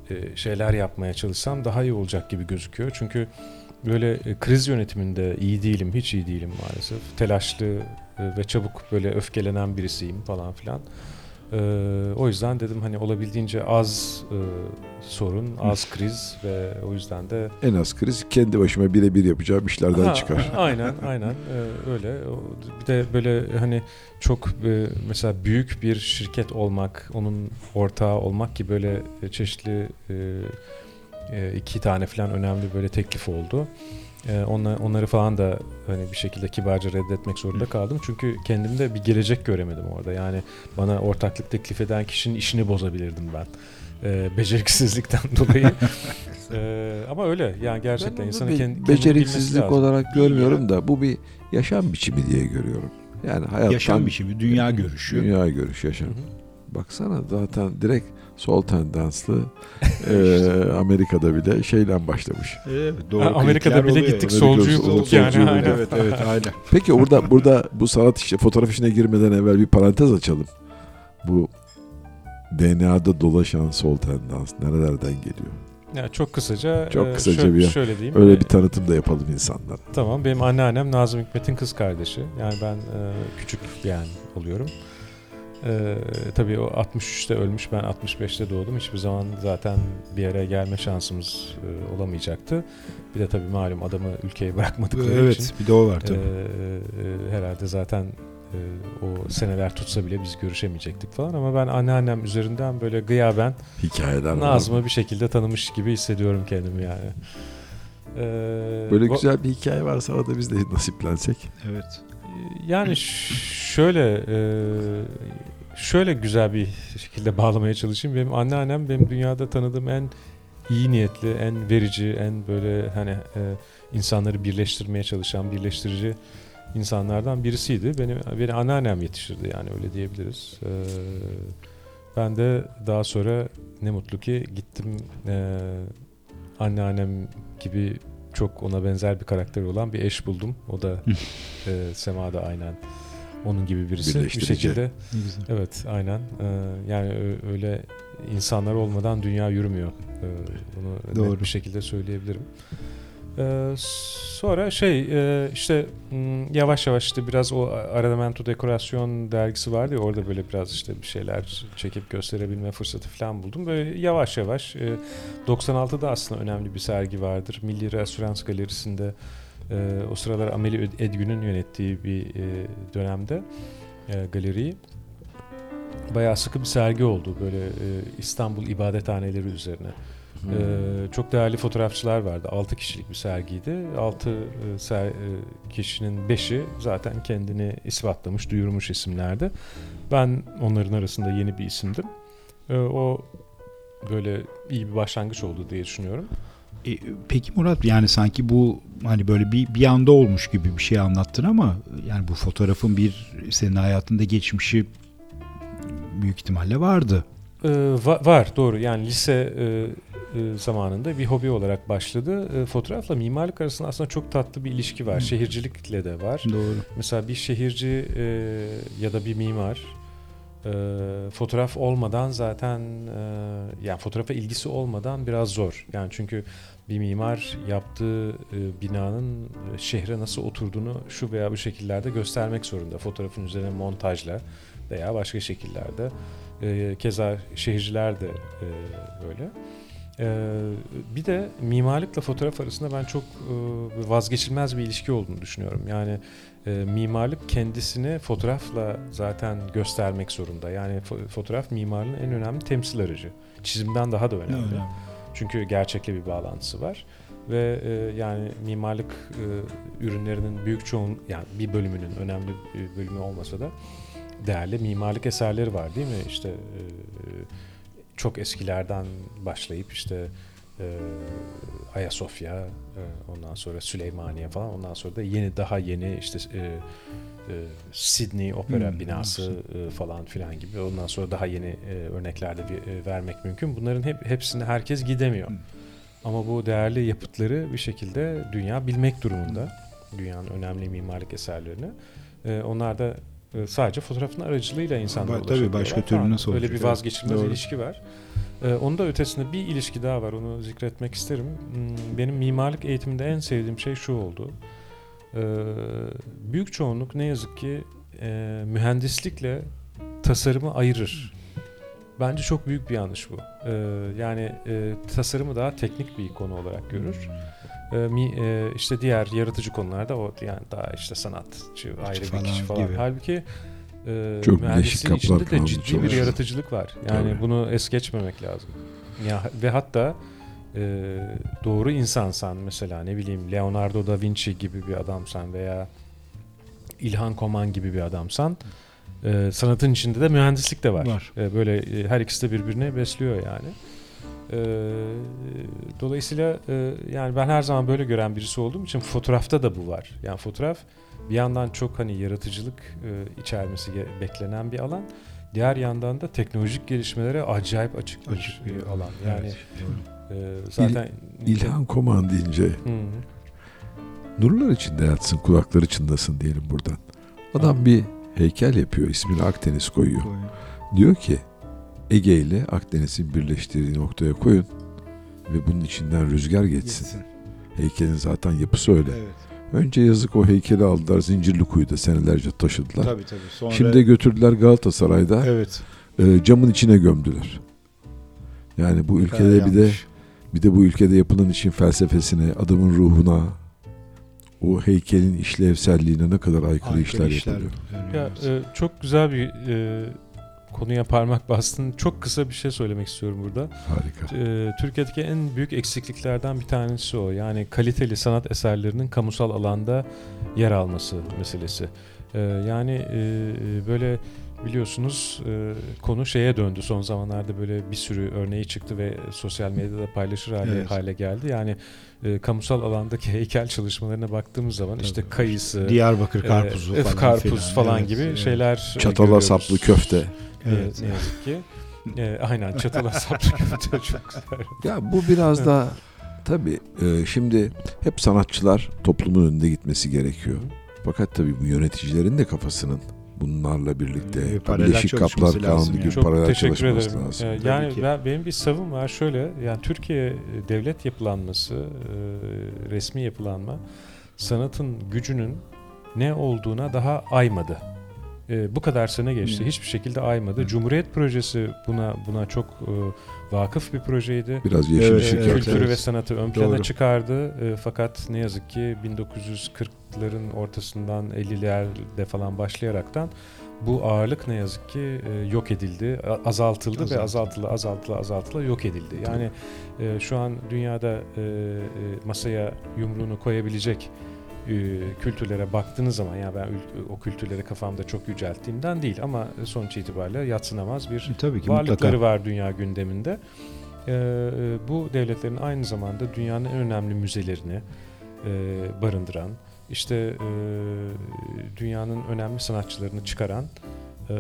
e, şeyler yapmaya çalışsam daha iyi olacak gibi gözüküyor. Çünkü böyle e, kriz yönetiminde iyi değilim, hiç iyi değilim maalesef. Telaşlı e, ve çabuk böyle öfkelenen birisiyim falan filan. Ee, o yüzden dedim hani olabildiğince az e, sorun, az kriz ve o yüzden de en az kriz kendi başıma birebir yapacağım işlerden ha, çıkar. *laughs* Aynen, aynen ee, öyle. Bir de böyle hani çok e, mesela büyük bir şirket olmak, onun ortağı olmak ki böyle çeşitli e, e, iki tane falan önemli böyle teklif oldu. E, onlar, onları falan da hani bir şekilde kibarca reddetmek zorunda kaldım. Çünkü kendimde bir gelecek göremedim orada. Yani bana ortaklık teklif eden kişinin işini bozabilirdim ben. E, *laughs* beceriksizlikten dolayı. *laughs* e, ama öyle yani gerçekten insanın be- kendi, beceriksizlik olarak görmüyorum da bu bir yaşam biçimi diye görüyorum. Yani hayattan yaşam biçimi, dünya görüşü. Dünya görüşü, yaşam. Hı hı. Baksana zaten direkt sol tendanslı *laughs* e, Amerika'da bile şeyle başlamış. Evet, doğru. Amerika'da bile oluyor. gittik Amerika solcuyu sol- bulduk solcu yani. bulduk. aynen. Evet evet aynen. *laughs* Peki burada burada bu sanat işte fotoğraf işine girmeden evvel bir parantez açalım. Bu DNA'da dolaşan sol tendans nerelerden geliyor? Yani çok kısaca, Çok kısaca şöyle, bir- şöyle diyeyim. Öyle bir tanıtım da yapalım insanlara. Tamam benim anneannem Nazım Hikmet'in kız kardeşi. Yani ben e, küçük yani oluyorum. E, tabii o 63'te ölmüş ben 65'te doğdum. Hiçbir zaman zaten bir yere gelme şansımız e, olamayacaktı. Bir de tabii malum adamı ülkeye *laughs* bırakmadıkları için. Evet bir de o var e, tabii. e, herhalde zaten e, o seneler tutsa bile biz görüşemeyecektik falan. Ama ben anneannem üzerinden böyle gıyaben Hikayeler var. Nazım'ı bir şekilde tanımış gibi hissediyorum kendimi yani. E, Böyle bu- güzel bir hikaye varsa da biz de nasiplensek. Evet. Yani şöyle e, şöyle güzel bir şekilde bağlamaya çalışayım. Benim anneannem benim dünyada tanıdığım en iyi niyetli, en verici, en böyle hani e, insanları birleştirmeye çalışan, birleştirici insanlardan birisiydi. Beni beni anneannem yetiştirdi yani öyle diyebiliriz. E, ben de daha sonra ne mutlu ki gittim e, anneannem gibi çok ona benzer bir karakteri olan bir eş buldum. O da *laughs* e, Sema'da aynen onun gibi birisi. Bir şekilde evet aynen. E, yani öyle insanlar olmadan dünya yürümüyor. E, bunu Doğru. net bir şekilde söyleyebilirim. E, sonra şey e, işte m, yavaş yavaş işte biraz o Aradamento Dekorasyon dergisi vardı ya orada böyle biraz işte bir şeyler çekip gösterebilme fırsatı falan buldum. Böyle yavaş yavaş e, 96'da aslında önemli bir sergi vardır. Milli Reasürans Galerisi'nde e, o sıralar Ameli Edgün'ün yönettiği bir e, dönemde e, galeriyi bayağı sıkı bir sergi oldu böyle e, İstanbul ibadethaneleri üzerine. Ee, çok değerli fotoğrafçılar vardı. 6 kişilik bir sergiydi. 6 kişinin 5'i zaten kendini ispatlamış, duyurmuş isimlerdi. Ben onların arasında yeni bir isimdim. Ee, o böyle iyi bir başlangıç oldu diye düşünüyorum. E, peki Murat yani sanki bu hani böyle bir bir anda olmuş gibi bir şey anlattın ama yani bu fotoğrafın bir senin hayatında geçmişi büyük ihtimalle vardı. Ee, va- var doğru yani lise e, e, zamanında bir hobi olarak başladı. E, fotoğrafla mimarlık arasında aslında çok tatlı bir ilişki var. Hı. Şehircilikle de var. Doğru. Mesela bir şehirci e, ya da bir mimar e, fotoğraf olmadan zaten e, yani fotoğrafa ilgisi olmadan biraz zor. Yani çünkü bir mimar yaptığı e, binanın e, şehre nasıl oturduğunu şu veya bu şekillerde göstermek zorunda. Fotoğrafın üzerine montajla veya başka şekillerde. E, keza şehirciler de böyle. Bir de mimarlıkla fotoğraf arasında ben çok vazgeçilmez bir ilişki olduğunu düşünüyorum. Yani mimarlık kendisini fotoğrafla zaten göstermek zorunda. Yani fo- fotoğraf mimarlığın en önemli temsil aracı. Çizimden daha da önemli. Öyle. Çünkü gerçekle bir bağlantısı var. Ve e, yani mimarlık e, ürünlerinin büyük çoğun yani bir bölümünün önemli bir bölümü olmasa da değerli mimarlık eserleri var değil mi? İşte e, çok eskilerden başlayıp işte e, Ayasofya, e, ondan sonra Süleymaniye falan, ondan sonra da yeni daha yeni işte e, e, Sydney Opera Hmm, binası e, falan filan gibi. Ondan sonra daha yeni e, örneklerde bir, e, vermek mümkün. Bunların hep hepsini herkes gidemiyor. Hmm. Ama bu değerli yapıtları bir şekilde dünya bilmek durumunda. Dünyanın önemli mimarlık eserlerini. E, onlar da E, sadece fotoğrafın aracılığıyla insanlara Ba- tabii, başka türlü nasıl Öyle olacak? bir vazgeçilmez Doğru. ilişki var. E, onun da ötesinde bir ilişki daha var. Onu zikretmek isterim. Hmm, Benim mimarlık eğitiminde en sevdiğim şey şu oldu. E, büyük çoğunluk ne yazık ki e, mühendislikle tasarımı ayırır. Bence çok büyük bir yanlış bu. E, yani e, tasarımı daha teknik bir konu olarak görür. E, mi, e, işte diğer yaratıcı konularda o yani daha işte sanatçı ayrı bir falan kişi falan. gibi. Halbuki e, Çok mühendisliğin içinde de ciddi bir yaratıcılık var. Yani Tabii. bunu es geçmemek lazım. Ya ve hatta e, doğru insansan mesela ne bileyim Leonardo da Vinci gibi bir adamsan veya İlhan Koman gibi bir adamsan e, sanatın içinde de mühendislik de var. Var. E, böyle e, her ikisi de birbirini besliyor yani. E, dolayısıyla e, yani ben her zaman böyle gören birisi olduğum için fotoğrafta da bu var. Yani fotoğraf bir yandan çok hani yaratıcılık e, içermesi beklenen bir alan. Diğer yandan da teknolojik gelişmelere acayip açık bir Açık bir alan. Yani Evet, doğru. e, zaten İlhan Koman deyince Hı. nurlar içinde yatsın kulakları çınlasın diyelim buradan. Adam bir heykel yapıyor ismini Akdeniz koyuyor. Diyor ki Ege ile Akdeniz'in birleştiği noktaya koyun ve bunun içinden rüzgar geçsin. Geçsin. Heykelin zaten yapısı öyle. Evet. Önce yazık o heykeli aldılar Zincirlikuyu'da senelerce taşıdılar. Tabii tabii. Sonra Şimdi götürdüler Galatasaray'da evet. e, camın içine gömdüler. Yani bu ülkede bir de. Bir de bu ülkede yapılan işin felsefesine, adamın ruhuna, o heykelin işlevselliğine ne kadar aykırı, Aykırı işler, işler yapılıyor. Ya e, çok güzel bir e, konuya parmak bastın. Çok kısa bir şey söylemek istiyorum burada. Harika. E, Türkiye'deki en büyük eksikliklerden bir tanesi o. Yani kaliteli sanat eserlerinin kamusal alanda yer alması meselesi. E, yani e, e, böyle biliyorsunuz e, konu şeye döndü son zamanlarda böyle bir sürü örneği çıktı ve sosyal medyada paylaşır hale, Evet. hale geldi. Yani e, kamusal alandaki heykel çalışmalarına baktığımız zaman işte Tabii. kayısı, Diyarbakır e, karpuzu e, falan karpuz filan. falan Evet, gibi evet. şeyler Çatala görüyoruz. saplı köfte. Evet. Evet. ne yazık ki. E, aynen çatala saplı *laughs* köfte çok güzel. Ya bu biraz da tabii e, şimdi hep sanatçılar toplumun önünde gitmesi gerekiyor. Fakat tabii bu yöneticilerin de kafasının bunlarla birlikte E, paralel Kaplar Kanunu gibi. Çok paralel çalışması ederim. lazım. Ee, yani ben, benim bir savım var şöyle yani Türkiye e, devlet yapılanması, e, resmi yapılanma sanatın gücünün ne olduğuna daha aymadı. E, bu kadar sene geçti. Hı. Hiçbir şekilde aymadı. Hı. Cumhuriyet projesi buna buna çok e, vakıf bir projeydi. Biraz yeşil Evet, ışık evet, kültürü evet. ve sanatı ön plana Doğru. çıkardı. Ee, fakat ne yazık ki 1940'ların ortasından 50'lerde falan başlayaraktan bu ağırlık ne yazık ki e, yok edildi, azaltıldı ve Azaltıldı. azaltıla azaltıla azaltıla yok edildi. Yani e, şu an dünyada e, e, masaya yumruğunu koyabilecek e, kültürlere baktığınız zaman ya ben ül- o kültürleri kafamda çok yücelttiğimden değil ama sonuç itibariyle yatsınamaz bir E, Tabii ki varlıkları mutlaka. var dünya gündeminde. E, bu devletlerin aynı zamanda dünyanın en önemli müzelerini e, barındıran, işte e, dünyanın önemli sanatçılarını çıkaran e,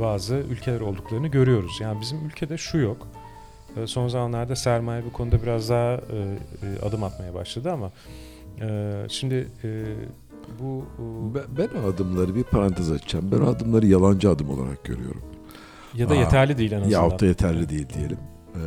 bazı ülkeler olduklarını görüyoruz. Yani bizim ülkede şu yok. E, son zamanlarda sermaye bu konuda biraz daha e, e, adım atmaya başladı ama e, şimdi e, bu e, Ben, ben o adımları bir parantez açacağım. Ben o adımları yalancı adım olarak görüyorum. ya da Aa, yeterli değil en azından. Yahut da yeterli değil diyelim. Ee,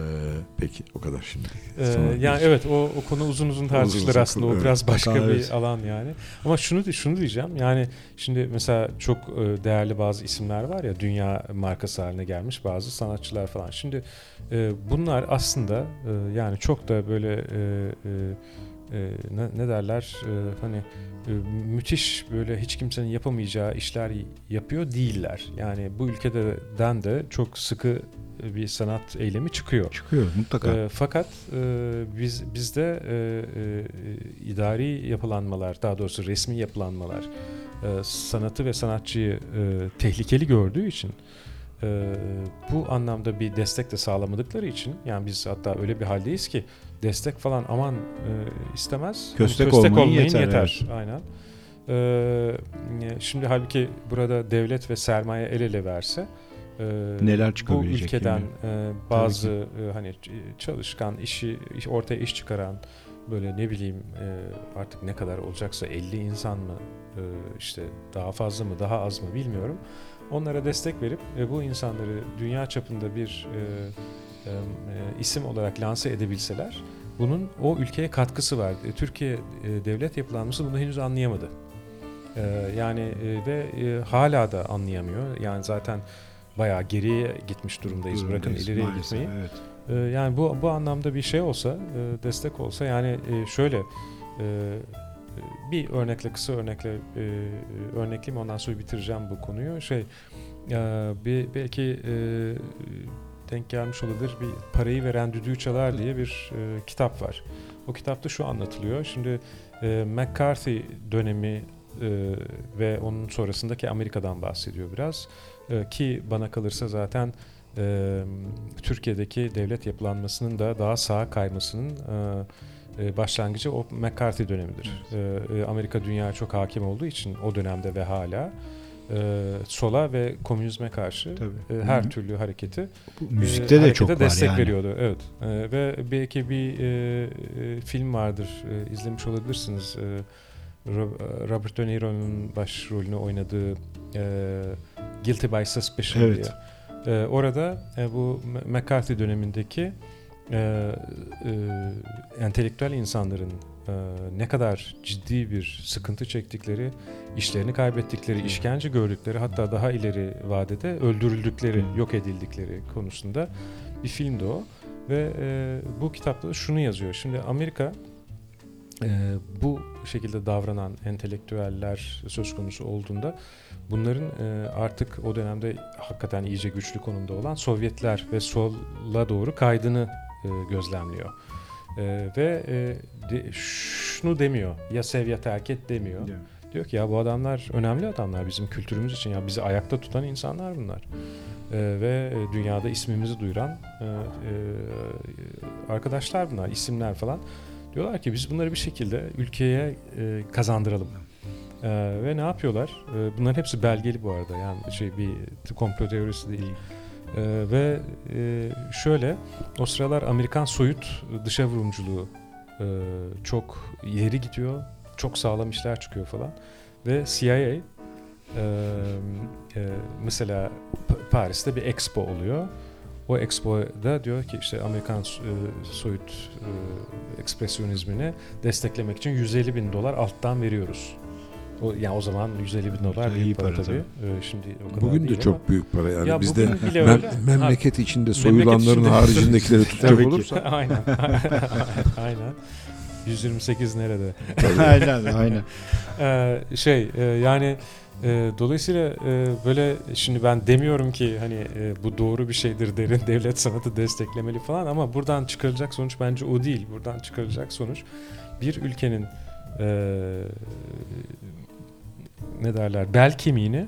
peki o kadar şimdi. Ee, yani evet o, o konu uzun uzun tartışılır uzun, aslında. O evet. biraz başka Mutlaka, bir evet. alan yani. Ama şunu şunu diyeceğim. Yani şimdi mesela çok e, değerli bazı isimler var ya dünya markası haline gelmiş bazı sanatçılar falan. Şimdi e, bunlar aslında e, yani çok da böyle e, e, e, ne, ne derler e, hani e, müthiş böyle hiç kimsenin yapamayacağı işler yapıyor değiller. Yani bu ülkeden de çok sıkı bir sanat eylemi çıkıyor. Çıkıyor mutlaka. E, fakat e, biz bizde e, e, idari yapılanmalar, daha doğrusu resmi yapılanmalar e, sanatı ve sanatçıyı e, tehlikeli gördüğü için e, bu anlamda bir destek de sağlamadıkları için yani biz hatta öyle bir haldeyiz ki destek falan aman e, istemez. Köstek Hani olmayın olmayın yeter, yeter. Aynen. E, şimdi halbuki burada devlet ve sermaye el ele verse e, Neler bu çıkabilecek ülkeden değil e, bazı e, hani çalışkan işi iş- ortaya iş çıkaran böyle ne bileyim e, artık ne kadar olacaksa 50 insan mı e, işte daha fazla mı daha az mı bilmiyorum. Onlara destek verip e, bu insanları dünya çapında bir e, isim olarak lanse edebilseler bunun o ülkeye katkısı var. E, Türkiye e, devlet yapılanması bunu henüz anlayamadı. E, yani e, ve e, hala da anlayamıyor. Yani zaten bayağı geriye gitmiş durumdayız. durumdayız Bırakın ileriye gitmeyi. Evet. E, yani bu bu anlamda bir şey olsa, e, destek olsa yani e, şöyle e, bir örnekle kısa örnekle e, örnekleyeyim ondan sonra bitireceğim bu konuyu. Şey e, bir belki e, denk gelmiş olabilir bir parayı veren düdüğü çalar diye bir e, kitap var. O kitapta şu anlatılıyor. Şimdi e, McCarthy dönemi e, ve onun sonrasındaki Amerika'dan bahsediyor biraz. E, ki bana kalırsa zaten e, Türkiye'deki devlet yapılanmasının da daha sağa kaymasının e, e başlangıcı o McCarthy dönemidir. Evet. E, Amerika dünya çok hakim olduğu için o dönemde ve hala e, sola ve komünizme karşı e, her Hı-hı. türlü hareketi Bu, e, müzikte e, de çok destek var yani. veriyordu. Evet. E, ve belki bir e, e, film vardır e, izlemiş olabilirsiniz. E, Robert De Niro'nun başrolünü oynadığı e, Guilty by Suspicion evet. diye. E, orada e, bu McCarthy dönemindeki e, e, entelektüel insanların ne kadar ciddi bir sıkıntı çektikleri, işlerini kaybettikleri, işkence gördükleri hatta daha ileri vadede öldürüldükleri, yok edildikleri konusunda bir filmdi o. Ve e, bu kitapta da şunu yazıyor. Şimdi Amerika e, bu şekilde davranan entelektüeller söz konusu olduğunda bunların e, artık o dönemde hakikaten iyice güçlü konumda olan Sovyetler ve sola doğru kaydını e, gözlemliyor. E, ve e, de, şunu demiyor ya sev ya terk et demiyor. Yeah. Diyor ki ya bu adamlar önemli adamlar bizim kültürümüz için ya bizi ayakta tutan insanlar bunlar. Ee, ve dünyada ismimizi duyuran e, e, arkadaşlar bunlar, isimler falan. Diyorlar ki biz bunları bir şekilde ülkeye e, kazandıralım. E, ve ne yapıyorlar? E, bunların hepsi belgeli bu arada. Yani şey bir komplo teorisi değil. E, ve e, şöyle o sıralar Amerikan soyut dışa vurumculuğu e, çok ileri gidiyor. Çok sağlam işler çıkıyor falan. Ve CIA e, e, mesela Paris'te bir expo oluyor o expo'da diyor ki işte Amerikan e, soyut e, ekspresyonizmini desteklemek için 150 bin dolar alttan veriyoruz. O, yani o zaman 150 bin dolar büyük para, para tabii. Ee, şimdi o kadar bugün de çok ama. büyük para yani ya bizde mem *laughs* memleket ha, içinde soyulanların içinde. haricindekileri *laughs* tutacak olursa. *laughs* aynen. aynen. 128 nerede? aynen aynen. Ee, şey e, yani e, dolayısıyla e, böyle şimdi ben demiyorum ki hani e, bu doğru bir şeydir derin devlet sanatı desteklemeli falan ama buradan çıkarılacak sonuç bence o değil. Buradan çıkarılacak sonuç bir ülkenin e, ne derler bel kemiğini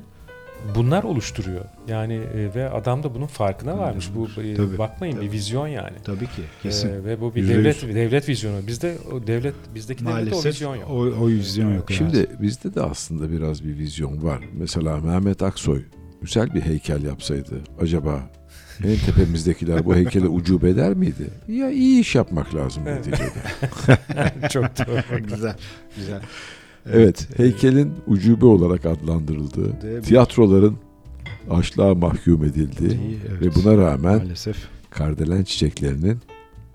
bunlar oluşturuyor. Yani e, ve adam da bunun farkına varmış. Bu e, tabii, bakmayın tabii. bir vizyon yani. Tabii ki. Kesin. E, ve bu bir Yüzde devlet yüz. devlet vizyonu. Bizde o devlet bizdeki Maalesef devlette o vizyon yok. O, o vizyon yok. Şimdi evet. bizde de aslında biraz bir vizyon var. Mesela Mehmet Aksoy güzel bir heykel yapsaydı acaba en *laughs* tepemizdekiler bu heykele ucube eder miydi? Ya iyi iş yapmak lazım evet. neticede. *laughs* Çok doğru. *laughs* güzel. Güzel. Evet, heykelin ucube olarak adlandırıldığı, tiyatroların açlığa mahkum edildiği evet. ve buna rağmen maalesef kardelen çiçeklerinin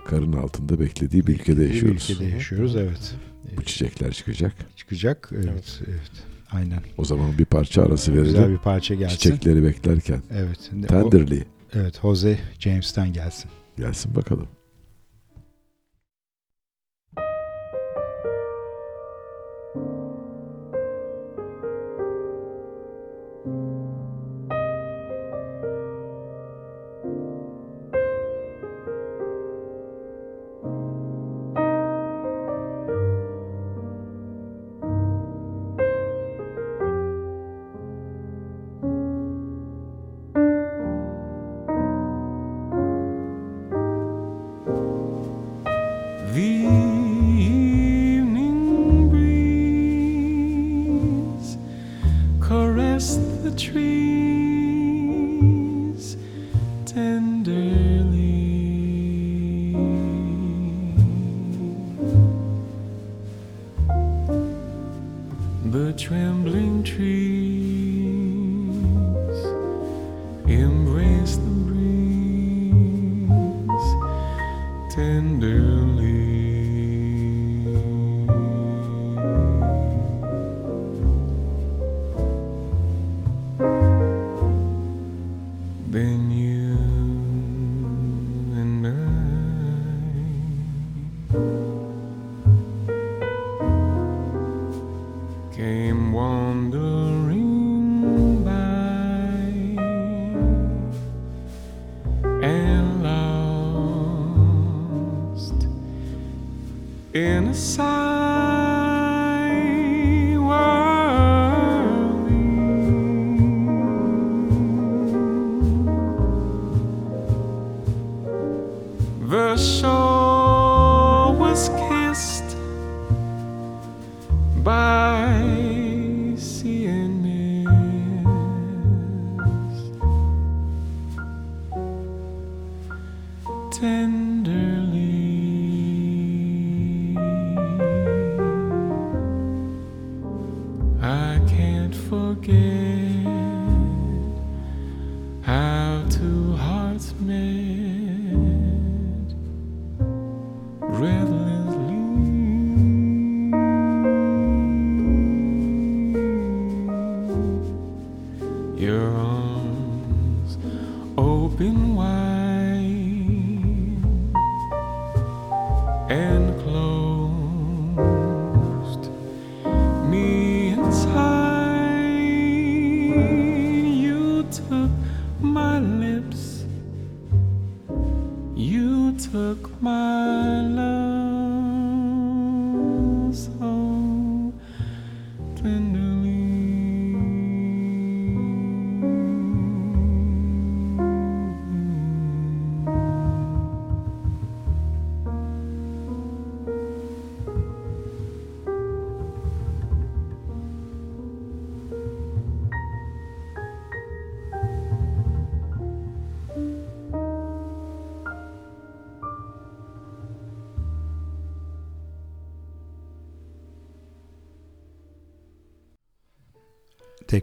karın altında beklediği bir ülkede yaşıyoruz. Bir ülkede yaşıyoruz, evet. Bu çiçekler çıkacak. Çıkacak, evet, evet. evet. Aynen. O zaman bir parça arası verelim. Güzel bir parça gelsin. Çiçekleri beklerken. Evet. Tenderly. O, evet, Jose James'ten gelsin. Gelsin bakalım. the trembling trees embrace the breeze.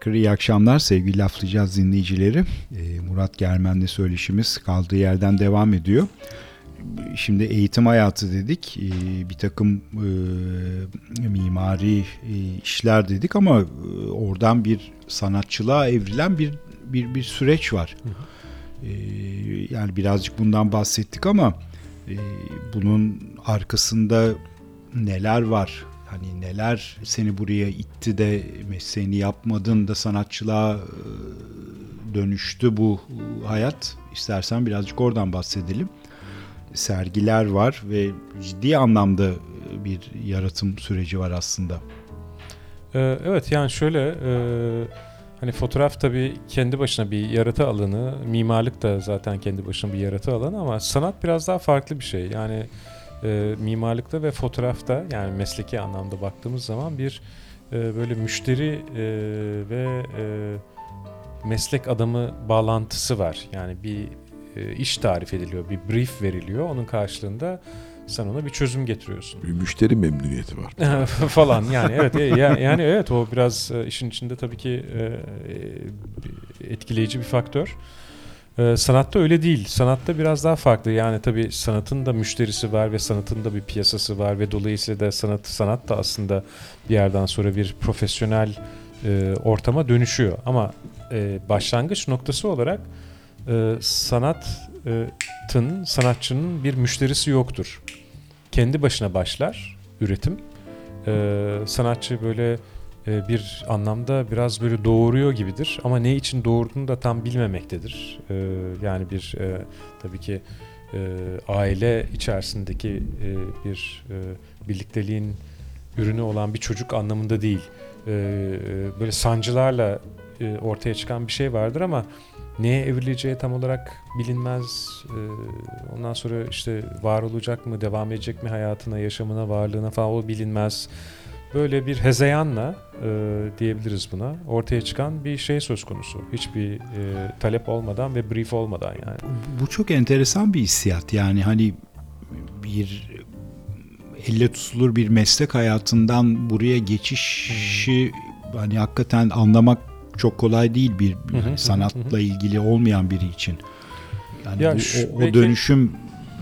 Tekrar iyi akşamlar sevgili laflayacağız dinleyicileri. Ee, Murat Germen'le söyleşimiz kaldığı yerden devam ediyor. Şimdi eğitim hayatı dedik, ee, bir takım e, mimari e, işler dedik ama e, oradan bir sanatçılığa evrilen bir bir, bir süreç var. Ee, yani birazcık bundan bahsettik ama e, bunun arkasında neler var? Neler seni buraya itti de mesleğini yapmadın da sanatçılığa e, dönüştü bu hayat. İstersen birazcık oradan bahsedelim. Sergiler var ve ciddi anlamda bir yaratım süreci var aslında. Ee, evet yani şöyle e, hani fotoğraf tabii kendi başına bir yaratı alanı, mimarlık da zaten kendi başına bir yaratı alanı ama sanat biraz daha farklı bir şey. Yani e, mimarlıkta ve fotoğrafta yani mesleki anlamda baktığımız zaman bir e, böyle müşteri e, ve e, meslek adamı bağlantısı var. Yani bir e, iş tarif ediliyor, bir brief veriliyor. Onun karşılığında sen ona bir çözüm getiriyorsun. Bir müşteri memnuniyeti var. *laughs* falan yani evet e, ya- yani evet o biraz e, işin içinde tabii ki e, e, etkileyici bir faktör. E, sanatta öyle değil. Sanatta biraz daha farklı. Yani tabii sanatın da müşterisi var ve sanatın da bir piyasası var ve dolayısıyla da sanat sanat da aslında bir yerden sonra bir profesyonel e, ortama dönüşüyor. Ama e, başlangıç noktası olarak e, sanatın sanatçının bir müşterisi yoktur. Kendi başına başlar üretim. E, sanatçı böyle bir anlamda biraz böyle doğuruyor gibidir ama ne için doğurduğunu da tam bilmemektedir. E, yani bir e, tabii ki e, aile içerisindeki e, bir e, birlikteliğin ürünü olan bir çocuk anlamında değil. E, e, böyle sancılarla e, ortaya çıkan bir şey vardır ama neye evrileceği tam olarak bilinmez. E, ondan sonra işte var olacak mı, devam edecek mi hayatına, yaşamına, varlığına falan o bilinmez. Böyle bir hezeyanla e, diyebiliriz buna ortaya çıkan bir şey söz konusu. Hiçbir e, talep olmadan ve brief olmadan yani. Bu çok enteresan bir hissiyat. Yani hani bir elle tutulur bir meslek hayatından buraya geçişi hani hakikaten anlamak çok kolay değil bir hı, sanatla ilgili olmayan biri için. Yani Ya bu, o, o belki- dönüşüm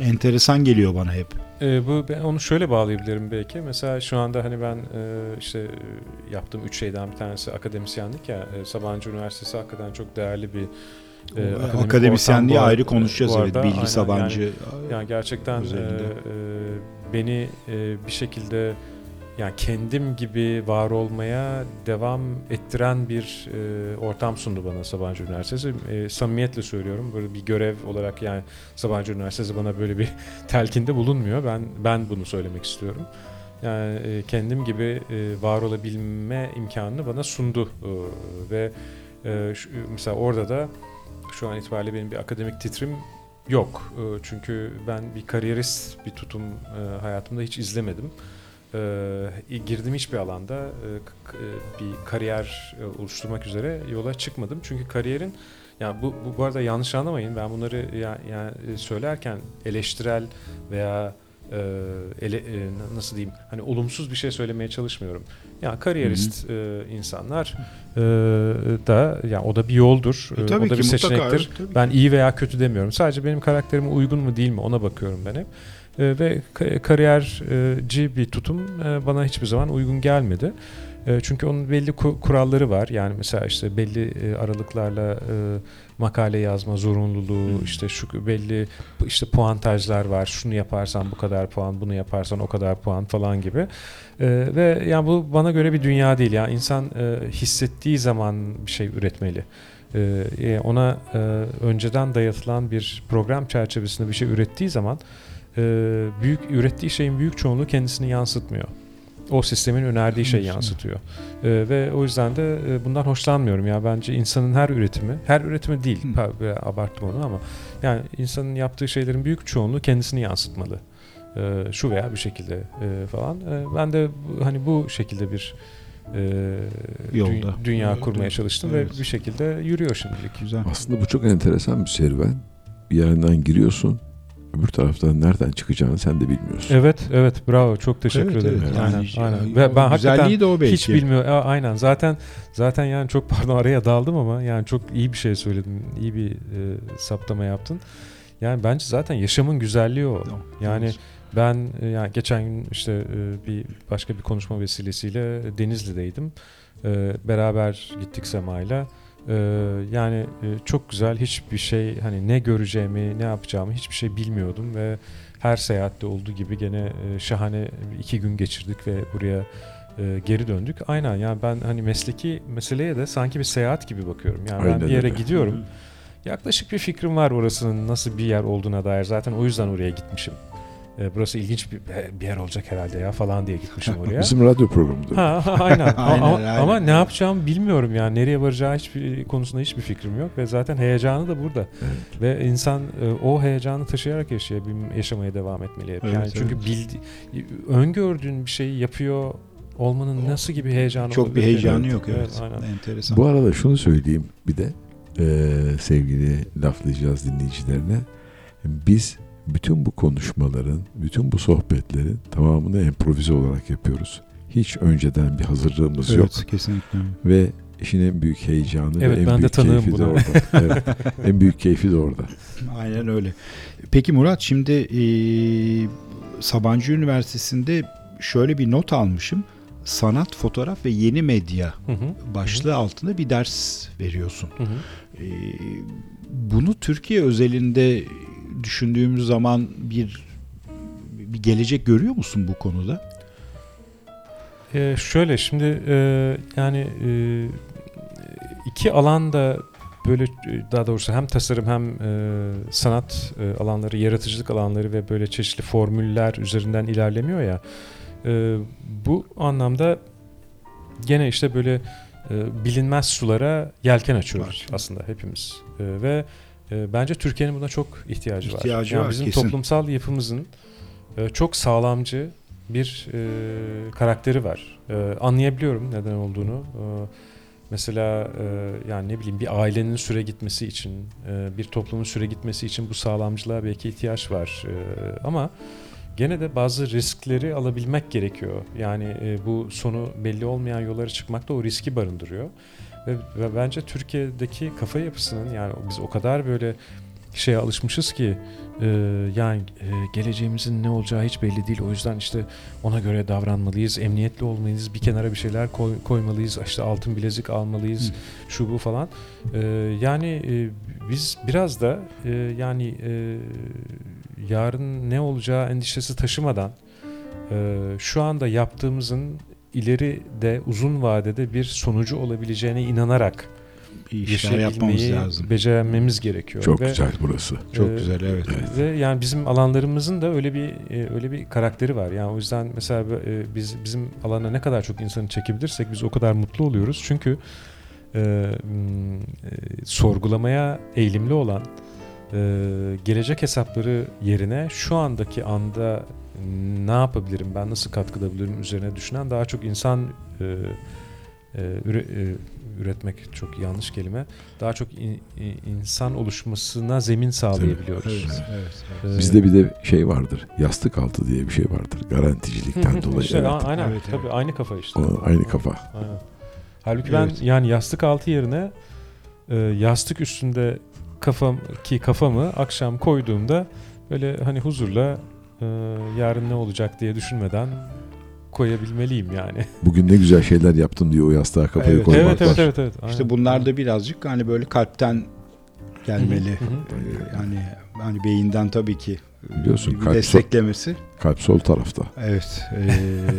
enteresan geliyor bana hep. E, bu ben onu şöyle bağlayabilirim belki. Mesela şu anda hani ben e, işte e, yaptığım üç şeyden bir tanesi akademisyenlik ya. E, Sabancı Üniversitesi hakikaten çok değerli bir e, akademik Akademisyenliği bu ayrı konuşacağız evet. Bilgi Aynen, Sabancı. Yani, yani gerçekten e, e, beni e, bir şekilde yani kendim gibi var olmaya devam ettiren bir e, ortam sundu bana Sabancı Üniversitesi. E, samimiyetle söylüyorum böyle bir görev olarak yani Sabancı Üniversitesi bana böyle bir *laughs* telkinde bulunmuyor. Ben ben bunu söylemek istiyorum. Yani e, kendim gibi e, var olabilme imkanını bana sundu e, ve e, şu, mesela orada da şu an itibariyle benim bir akademik titrim yok. E, çünkü ben bir kariyerist bir tutum e, hayatımda hiç izlemedim. E, girdiğim hiçbir alanda e, e, bir kariyer e, oluşturmak üzere yola çıkmadım. Çünkü kariyerin yani bu, bu bu arada yanlış anlamayın. Ben bunları ya, yani e, söylerken eleştirel veya e, ele, e, na- nasıl diyeyim hani olumsuz bir şey söylemeye çalışmıyorum. Ya kariyerist e, insanlar e, da ya o da bir yoldur. E, tabii o da ki bir mutlaka, seçenektir. evet, tabii Ben ki. iyi veya kötü demiyorum. Sadece benim karakterime uygun mu değil mi ona bakıyorum ben hep. E, ve ka- kariyerci bir tutum e, bana hiçbir zaman uygun gelmedi. E, çünkü onun belli ku- kuralları var. Yani mesela işte belli e, aralıklarla e, makale yazma zorunluluğu, işte şu belli işte puantajlar var. Şunu yaparsan bu kadar puan, bunu yaparsan o kadar puan falan gibi. E, ve yani bu bana göre bir dünya değil. Yani insan e, hissettiği zaman bir şey üretmeli. Ona önceden dayatılan bir program çerçevesinde bir şey ürettiği zaman e, büyük ürettiği şeyin büyük çoğunluğu kendisini yansıtmıyor. O sistemin önerdiği şeyi yansıtıyor. E, ve o yüzden de e, bundan hoşlanmıyorum ya. Bence insanın her üretimi, her üretimi değil, Hı. abarttım onu ama yani insanın yaptığı şeylerin büyük çoğunluğu kendisini yansıtmalı. E, şu veya bir şekilde e, falan. E, ben de hani bu şekilde bir e, dü- Yolda. dünya Evet, kurmaya çalıştım Evet. ve bir şekilde yürüyor şimdilik. Güzel. Aslında bu çok enteresan bir serüven. Bir yerden giriyorsun. Öbür taraftan nereden çıkacağını sen de bilmiyorsun. Evet, evet, bravo. Çok teşekkür Evet, ederim. evet. Aynen, Yani, aynen. yani Ve ben hakikaten güzelliği de o belki. hiç bilmiyor. Aa, Aynen. Zaten zaten yani çok *laughs* pardon araya daldım ama yani çok iyi bir şey söyledin. İyi bir e, saptama yaptın. Yani bence zaten yaşamın güzelliği o. Tamam. Yani ben e, yani geçen gün işte e, bir başka bir konuşma vesilesiyle Denizli'deydim. E, beraber gittik Sema'yla. E, yani e, çok güzel hiçbir şey hani ne göreceğimi ne yapacağımı hiçbir şey bilmiyordum ve her seyahatte olduğu gibi gene e, şahane iki gün geçirdik ve buraya e, geri döndük. Aynen yani ben hani mesleki meseleye de sanki bir seyahat gibi bakıyorum. Yani ben Aynen bir yere öyle. gidiyorum. Yaklaşık bir fikrim var orasının nasıl bir yer olduğuna dair. Zaten o yüzden oraya gitmişim. E, burası ilginç bir, bir yer olacak herhalde ya falan diye gitmişim *laughs* oraya. Bizim radyo programıdır. Ha, ha, aynen. *laughs* Aynen, ama, aynen. ama ne yapacağımı bilmiyorum yani. Nereye varacağı hiçbir konusunda hiçbir fikrim yok ve zaten heyecanı da burada. Evet. Ve insan e, o heyecanı taşıyarak yaşayabil- yaşamaya devam etmeli hep. Evet, yani çünkü evet. bildi öngördüğün bir şeyi yapıyor olmanın nasıl gibi heyecanı Çok bir heyecanı Evet, yok evet. aynen. Enteresan. Bu arada şunu söyleyeyim bir de eee, sevgili laflayacağız dinleyicilerine. Biz bütün bu konuşmaların, bütün bu sohbetlerin tamamını improvize olarak yapıyoruz. Hiç önceden bir hazırlığımız evet, yok kesinlikle. ve işin en büyük heyecanı Evet, ve en ben de büyük tanığım keyfi de buna. orada. *laughs* Evet, en büyük keyfi de orada. Aynen öyle. Peki Murat şimdi e, Sabancı Üniversitesi'nde şöyle bir not almışım. Sanat, fotoğraf ve yeni medya Hı hı. başlığı altında bir ders veriyorsun. Hı hı. E, bunu Türkiye özelinde düşündüğümüz zaman bir bir gelecek görüyor musun bu konuda? Ee, şöyle şimdi e, yani e, iki alanda böyle e, daha doğrusu hem tasarım hem e, sanat e, alanları, yaratıcılık alanları ve böyle çeşitli formüller üzerinden ilerlemiyor ya. E, bu anlamda gene işte böyle e, bilinmez sulara yelken açıyoruz Var. aslında hepimiz. E, ve e, bence Türkiye'nin buna çok ihtiyacı, İhtiyacı var. Yani var, bizim kesin. toplumsal yapımızın e, çok sağlamcı bir e, karakteri var. E, anlayabiliyorum neden olduğunu. E, mesela e, yani ne bileyim bir ailenin süre gitmesi için, e, bir toplumun süre gitmesi için bu sağlamcılığa belki ihtiyaç var. E, ama gene de bazı riskleri alabilmek gerekiyor. Yani e, bu sonu belli olmayan yollara çıkmak da o riski barındırıyor. Ve, ve bence Türkiye'deki kafa yapısının yani biz o kadar böyle şeye alışmışız ki e, yani e, geleceğimizin ne olacağı hiç belli değil. O yüzden işte ona göre davranmalıyız, emniyetli olmalıyız, bir kenara bir şeyler koy, koymalıyız, işte altın bilezik almalıyız, Hı. şu bu falan. E, yani e, biz biraz da e, yani e, yarın ne olacağı endişesi taşımadan e, şu anda yaptığımızın ileri de uzun vadede bir sonucu olabileceğine inanarak Bir işler yapmamız lazım. becermemiz gerekiyor. Çok Ve, güzel burası. Çok e, güzel evet. Ve yani bizim alanlarımızın da öyle bir e, öyle bir karakteri var. Yani o yüzden mesela e, biz bizim alana ne kadar çok insanı çekebilirsek biz o kadar mutlu oluyoruz. Çünkü e, e, sorgulamaya eğilimli olan e, gelecek hesapları yerine şu andaki anda ne yapabilirim, ben nasıl katkıda bulabilirim üzerine düşünen daha çok insan e, e, üre- e, üretmek çok yanlış kelime. Daha çok in- insan oluşmasına zemin sağlayabiliyoruz. Evet, evet, evet. Ee, Bizde bir de şey vardır. Yastık altı diye bir şey vardır. Garanticilikten *laughs* dolayı. İşte evet. aynen Evet, tabii evet. aynı kafa işte. O aynı kafa. Aynen. Halbuki ben Evet. yani yastık altı yerine e, yastık üstünde kafam ki kafamı akşam koyduğumda böyle hani huzurla e, yarın ne olacak diye düşünmeden koyabilmeliyim yani. *laughs* Bugün ne güzel şeyler yaptın diyor o yastığa kafayı Evet, koymak evet, var. evet evet evet. İşte aynen. bunlar da birazcık hani böyle kalpten gelmeli. Hı hı, hı Ee, Yani hani beyinden tabii ki Biliyorsun, bir kalp- desteklemesi. Kalp sol tarafta. Evet. ee,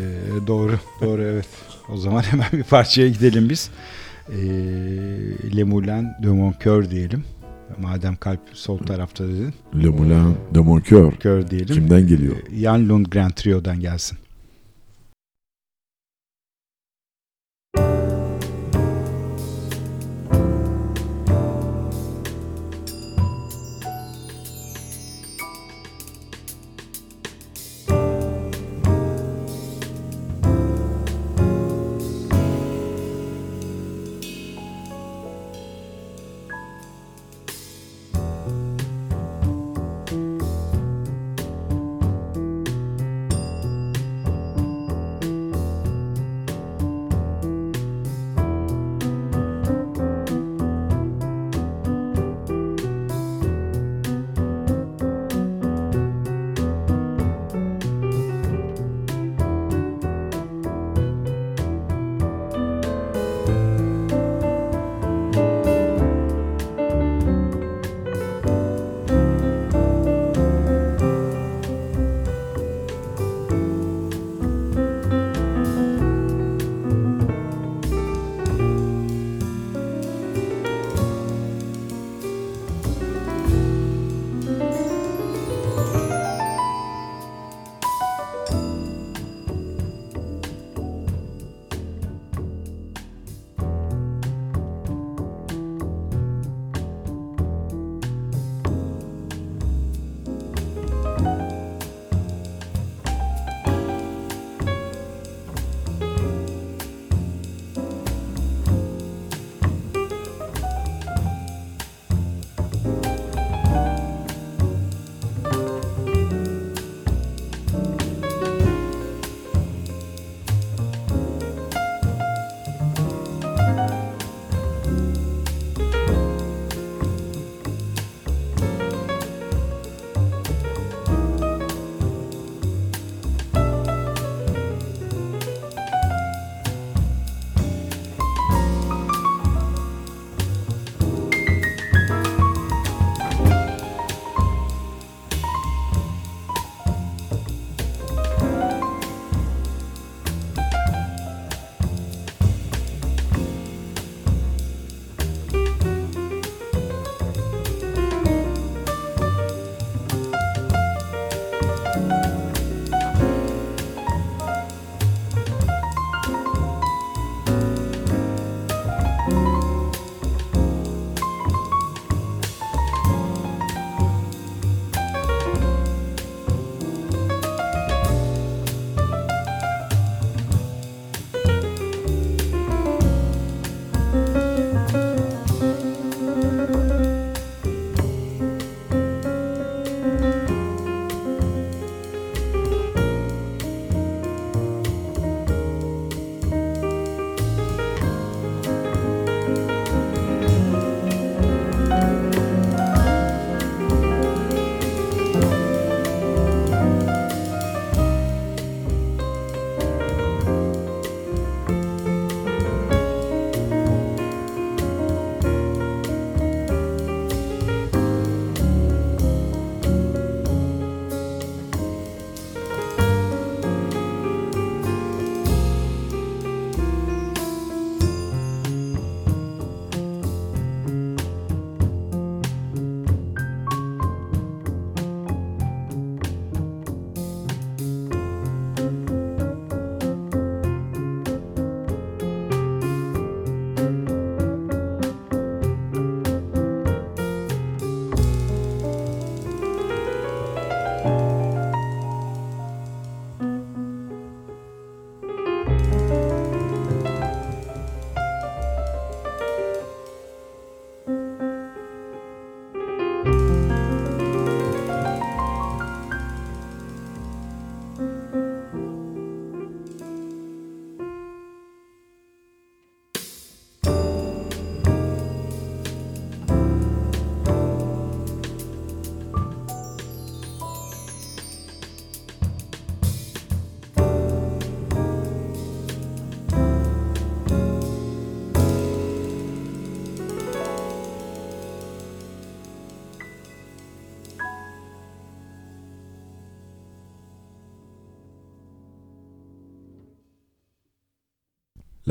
*laughs* doğru. Doğru evet. O zaman *laughs* hemen bir parçaya gidelim biz. Ee, Le Moulin de Mon Coeur diyelim. Madem kalp sol tarafta dedin. Le Moulin de Mon Coeur. Coeur diyelim. Kimden geliyor? Jan Lundgren Trio'dan gelsin.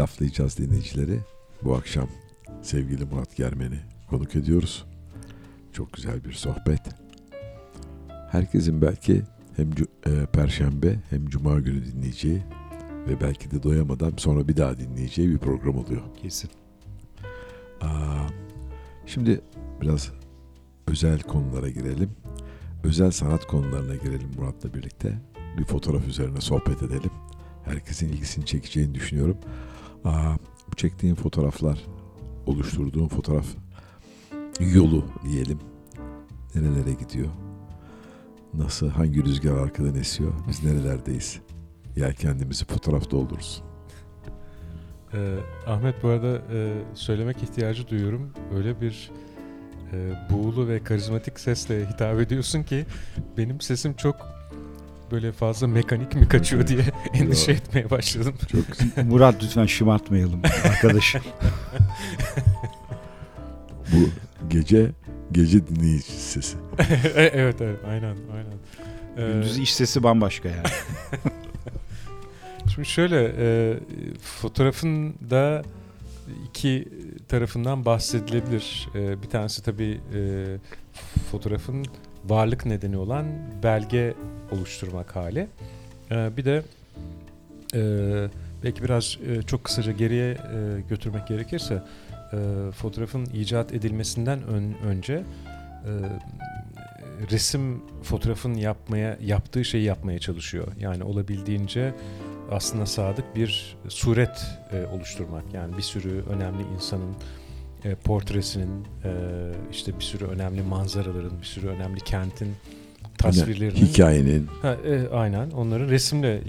Laflayacağız dinleyicileri. Bu akşam sevgili Murat Germen'i konuk ediyoruz. Çok güzel bir sohbet. Herkesin belki hem e, perşembe hem cuma günü dinleyeceği ve belki de doyamadan sonra bir daha dinleyeceği bir program oluyor. Kesin. Aa, şimdi biraz özel konulara girelim. Özel sanat konularına girelim Murat'la birlikte. Bir fotoğraf üzerine sohbet edelim. Herkesin ilgisini çekeceğini düşünüyorum. Aa, bu çektiğin fotoğraflar, oluşturduğun fotoğraf yolu diyelim. Nerelere gidiyor? Nasıl, hangi rüzgar arkadan esiyor? Biz nerelerdeyiz? Ya kendimizi fotoğrafta oluruz. Ee, Ahmet bu arada e, söylemek ihtiyacı duyuyorum. Öyle bir e, buğulu ve karizmatik sesle hitap ediyorsun ki benim sesim çok böyle fazla mekanik mi kaçıyor diye endişe etmeye başladım. Çok Murat lütfen şımartmayalım arkadaş. bu gece gece dinleyici sesi. *laughs* evet evet aynen aynen. Ee, Gündüz iş sesi bambaşka yani. Şimdi şöyle e, fotoğrafın da iki tarafından bahsedilebilir. E, bir tanesi tabii e, fotoğrafın varlık nedeni olan belge oluşturmak hali. E, bir de e, belki biraz e, çok kısaca geriye e, götürmek gerekirse fotoğrafın icat edilmesinden ön- önce resim fotoğrafın yapmaya yaptığı şeyi yapmaya çalışıyor. Yani olabildiğince aslında sadık bir suret oluşturmak. Yani bir sürü önemli insanın e, portresinin, e, işte bir sürü önemli manzaraların, bir sürü önemli kentin tasvirlerinin Hikayenin Ha, e, aynen onların resimle e, e,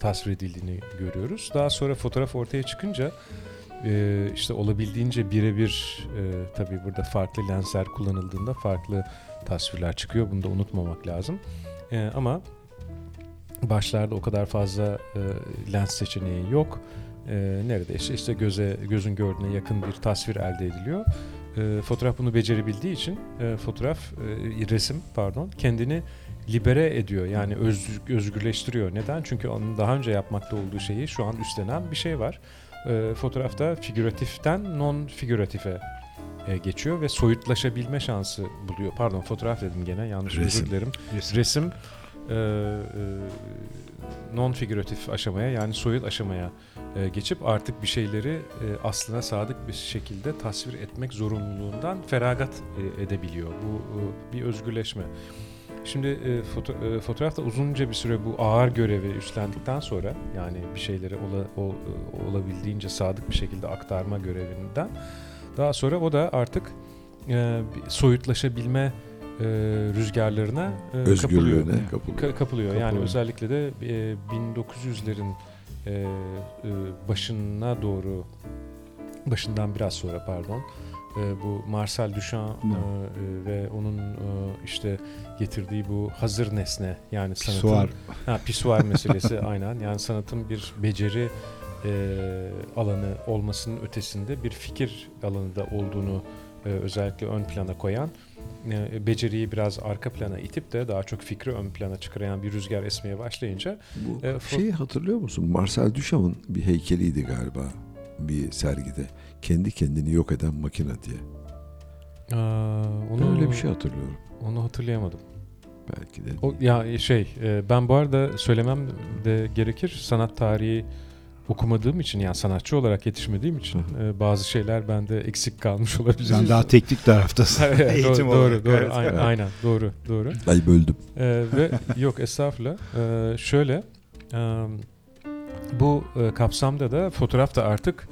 tasvir edildiğini görüyoruz. Daha sonra fotoğraf ortaya çıkınca e, işte olabildiğince birebir e, tabii burada farklı lensler kullanıldığında farklı tasvirler çıkıyor. Bunu da unutmamak lazım. E, ama başlarda o kadar fazla e, lens seçeneği yok. E, neredeyse işte göze gözün gördüğüne yakın bir tasvir elde ediliyor. E, fotoğraf bunu becerebildiği için e, fotoğraf e, resim pardon kendini libere ediyor yani öz, özgürleştiriyor. Neden? Çünkü onun daha önce yapmakta olduğu şeyi şu an üstlenen bir şey var. E, fotoğrafta figüratiften non figüratife e, geçiyor ve soyutlaşabilme şansı buluyor. Pardon fotoğraf dedim gene yanlış Resim. özür dilerim. Resim e, e, non figüratif aşamaya yani soyut aşamaya e, geçip artık bir şeyleri e, aslına sadık bir şekilde tasvir etmek zorunluluğundan feragat e, edebiliyor. Bu e, bir özgürleşme. Şimdi e, foto, e, fotoğrafta uzunca bir süre bu ağır görevi üstlendikten sonra yani bir şeyleri ola, ol- e, olabildiğince sadık bir şekilde aktarma görevinden daha sonra o da artık e, soyutlaşabilme e, rüzgarlarına e, özgürlüğüne kapılıyor. kapılıyor. Ka- kapılıyor. Yani özellikle de e, 1900'lerin e, e, başına doğru başından biraz sonra pardon e, bu Marcel Duchamp e, ve onun e, işte getirdiği bu hazır nesne yani sanatın Pisuar. ha, pisuar meselesi *laughs* aynen yani sanatın bir beceri e, alanı olmasının ötesinde bir fikir alanı da olduğunu e, özellikle ön plana koyan beceriyi biraz arka plana itip de daha çok fikri ön plana çıkarayan bir rüzgar esmeye başlayınca Bu E, şeyi hatırlıyor musun? Marcel Duchamp'ın bir heykeliydi galiba bir sergide. Kendi kendini yok eden makine diye. aa, Ben onu öyle bir şey hatırlıyorum. onu hatırlayamadım. Belki de. O ya şey e, ben bu arada söylemem de gerekir sanat tarihi okumadığım için yani sanatçı olarak yetişmediğim için e, bazı şeyler bende eksik kalmış *laughs* olabilir. Sen daha teknik taraftasın. Evet, Eğitim doğru, olarak. doğru, doğru. Evet. Aynen, aynen, doğru, doğru. Ay böldüm. Ee, ve *laughs* yok estağfurullah. Ee, şöyle e, bu e, kapsamda da fotoğraf da artık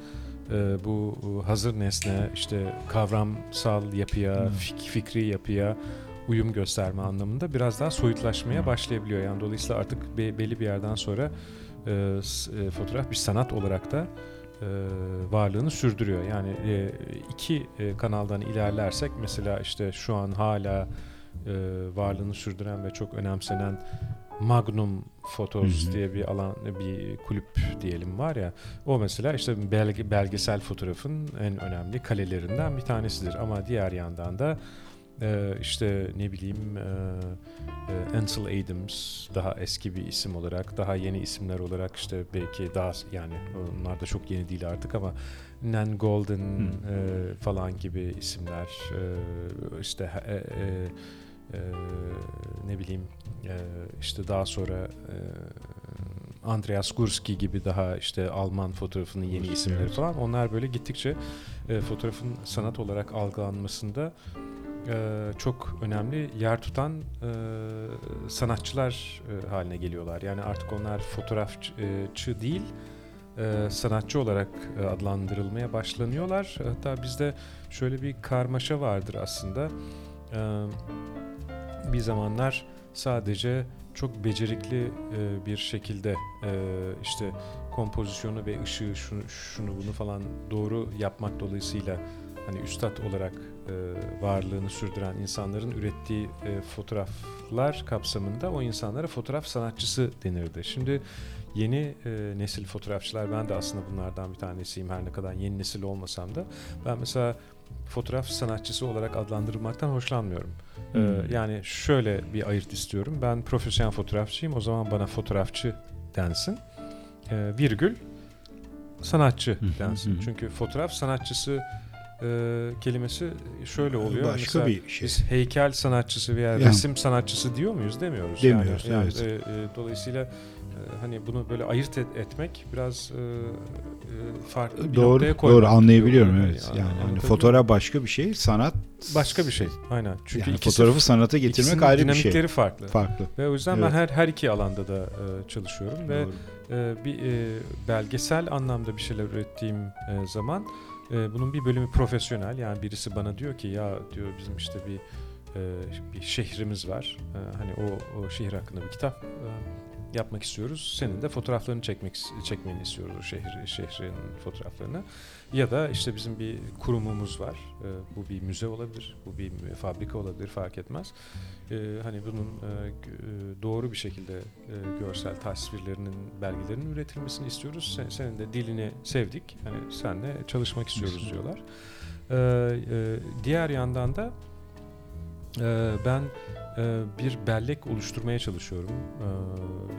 e, bu e, hazır nesne işte kavramsal yapıya, fik- fikri yapıya uyum gösterme anlamında biraz daha soyutlaşmaya başlayabiliyor. Yani dolayısıyla artık be- belli bir yerden sonra e, e, fotoğraf bir sanat olarak da e, varlığını sürdürüyor. Yani e, iki e, kanaldan ilerlersek mesela işte şu an hala e, varlığını sürdüren ve çok önemsenen Magnum Photos Hı hı. diye bir alan bir kulüp diyelim var ya o mesela işte belge, belgesel fotoğrafın en önemli kalelerinden bir tanesidir ama diğer yandan da e, işte ne bileyim e, e, Ansel Adams daha eski bir isim olarak, daha yeni isimler olarak işte belki daha yani onlar da çok yeni değil artık ama Nan Golden Hmm. e, falan gibi isimler e, işte e, e, e, ne bileyim e, işte daha sonra e, Andreas Gurski gibi daha işte Alman fotoğrafının yeni Gurski, isimleri evet. falan onlar böyle gittikçe e, fotoğrafın sanat olarak algılanmasında e, çok önemli yer tutan e, sanatçılar e, haline geliyorlar. Yani artık onlar fotoğrafçı değil e, sanatçı olarak e, adlandırılmaya başlanıyorlar. Hatta bizde şöyle bir karmaşa vardır aslında. E, bir zamanlar sadece çok becerikli e, bir şekilde e, işte kompozisyonu ve ışığı şunu, şunu bunu falan doğru yapmak dolayısıyla hani üstad olarak e, varlığını sürdüren insanların ürettiği e, fotoğraflar kapsamında o insanlara fotoğraf sanatçısı denirdi. Şimdi yeni e, nesil fotoğrafçılar ben de aslında bunlardan bir tanesiyim her ne kadar yeni nesil olmasam da ben mesela fotoğraf sanatçısı olarak adlandırılmaktan hoşlanmıyorum. Ee, Hmm. yani şöyle bir ayırt istiyorum. Ben profesyonel fotoğrafçıyım. O zaman bana fotoğrafçı densin. Ee, virgül sanatçı densin. Çünkü fotoğraf sanatçısı e, kelimesi şöyle oluyor. Başka Mesela bir şey. Biz heykel sanatçısı veya Yani. resim sanatçısı diyor muyuz? Demiyoruz. Demiyoruz, Yani, evet. yani, e, e, dolayısıyla e, hani bunu böyle ayırt et- etmek biraz e, e, farklı bir Doğru, noktaya koymak. doğru anlayabiliyorum Yani evet. Yani, hani anlatabiliyor fotoğraf başka bir şey, sanat Başka bir şey. Aynen. Çünkü yani ikisi, fotoğrafı sanata getirmek ayrı bir dinamikleri şey. farklı. Farklı. Ve o yüzden Evet. ben her her iki alanda da e, çalışıyorum ve e, bir e, belgesel anlamda bir şeyler ürettiğim e, zaman e, bunun bir bölümü profesyonel. Yani birisi bana diyor ki ya diyor bizim işte bir e, bir şehrimiz var. E, hani o, o şehir hakkında bir kitap e, yapmak istiyoruz. Senin de fotoğraflarını çekmek çekmeni istiyoruz o şehri şehrin fotoğraflarını. Ya da işte bizim bir kurumumuz var. E, bu bir müze olabilir, bu bir fabrika olabilir fark etmez. E, hani bunun e, e, doğru bir şekilde e, görsel tasvirlerinin, belgelerinin üretilmesini istiyoruz. Sen, senin de dilini sevdik. Hani senle çalışmak istiyoruz diyorlar. E, e, diğer yandan da e, ben bir bellek oluşturmaya çalışıyorum.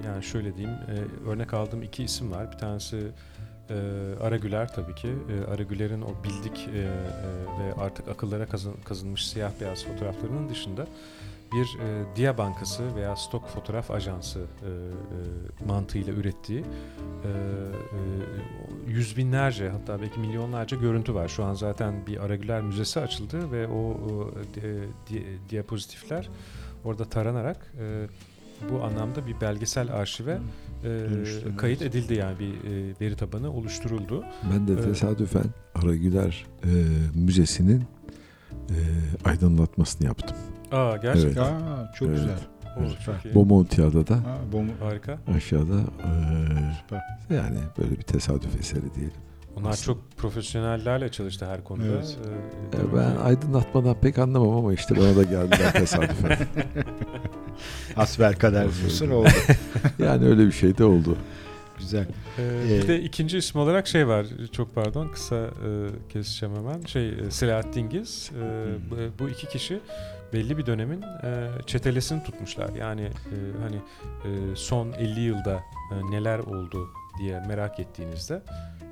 Yani şöyle diyeyim, örnek aldığım iki isim var. Bir tanesi e, Ara Güler tabii ki. E, Ara Güler'in o bildik e, e, ve artık akıllara kazın- kazınmış siyah beyaz fotoğraflarının dışında bir e, Dia Bankası veya stok fotoğraf ajansı e, e, mantığıyla ürettiği e, e, yüz binlerce hatta belki milyonlarca görüntü var. Şu an zaten bir Aragüler Müzesi açıldı ve o, o di- di- diapozitifler orada taranarak e, bu anlamda bir belgesel arşive e, kayıt evet. edildi yani bir e, veri tabanı oluşturuldu. Ben de Evet. tesadüfen Aragüler e, Müzesi'nin e, aydınlatmasını yaptım. Aa gerçekten. Evet. Aa, çok Evet. güzel. Çok iyi. Bomontiada'da Ha, bom Harika. aşağıda e, Süper. yani böyle bir tesadüf eseri diyelim. Onlar Aslında. çok profesyonellerle çalıştı her konuda. Evet. Ee, ben ki- aydınlatmadan pek anlamam ama işte bana da geldiler *laughs* tesadüfen. Asbel kadar diyorsun oldu. *laughs* yani öyle bir şey de oldu. Güzel. Ee, Ee, bir de ikinci isim olarak şey var. Çok pardon kısa e, keseceğim hemen. Şey e, Selahattin Giz. E, Hmm. bu, bu iki kişi belli bir dönemin e, çetelesini tutmuşlar. Yani e, hani e, son 50 yılda e, neler oldu diye merak ettiğinizde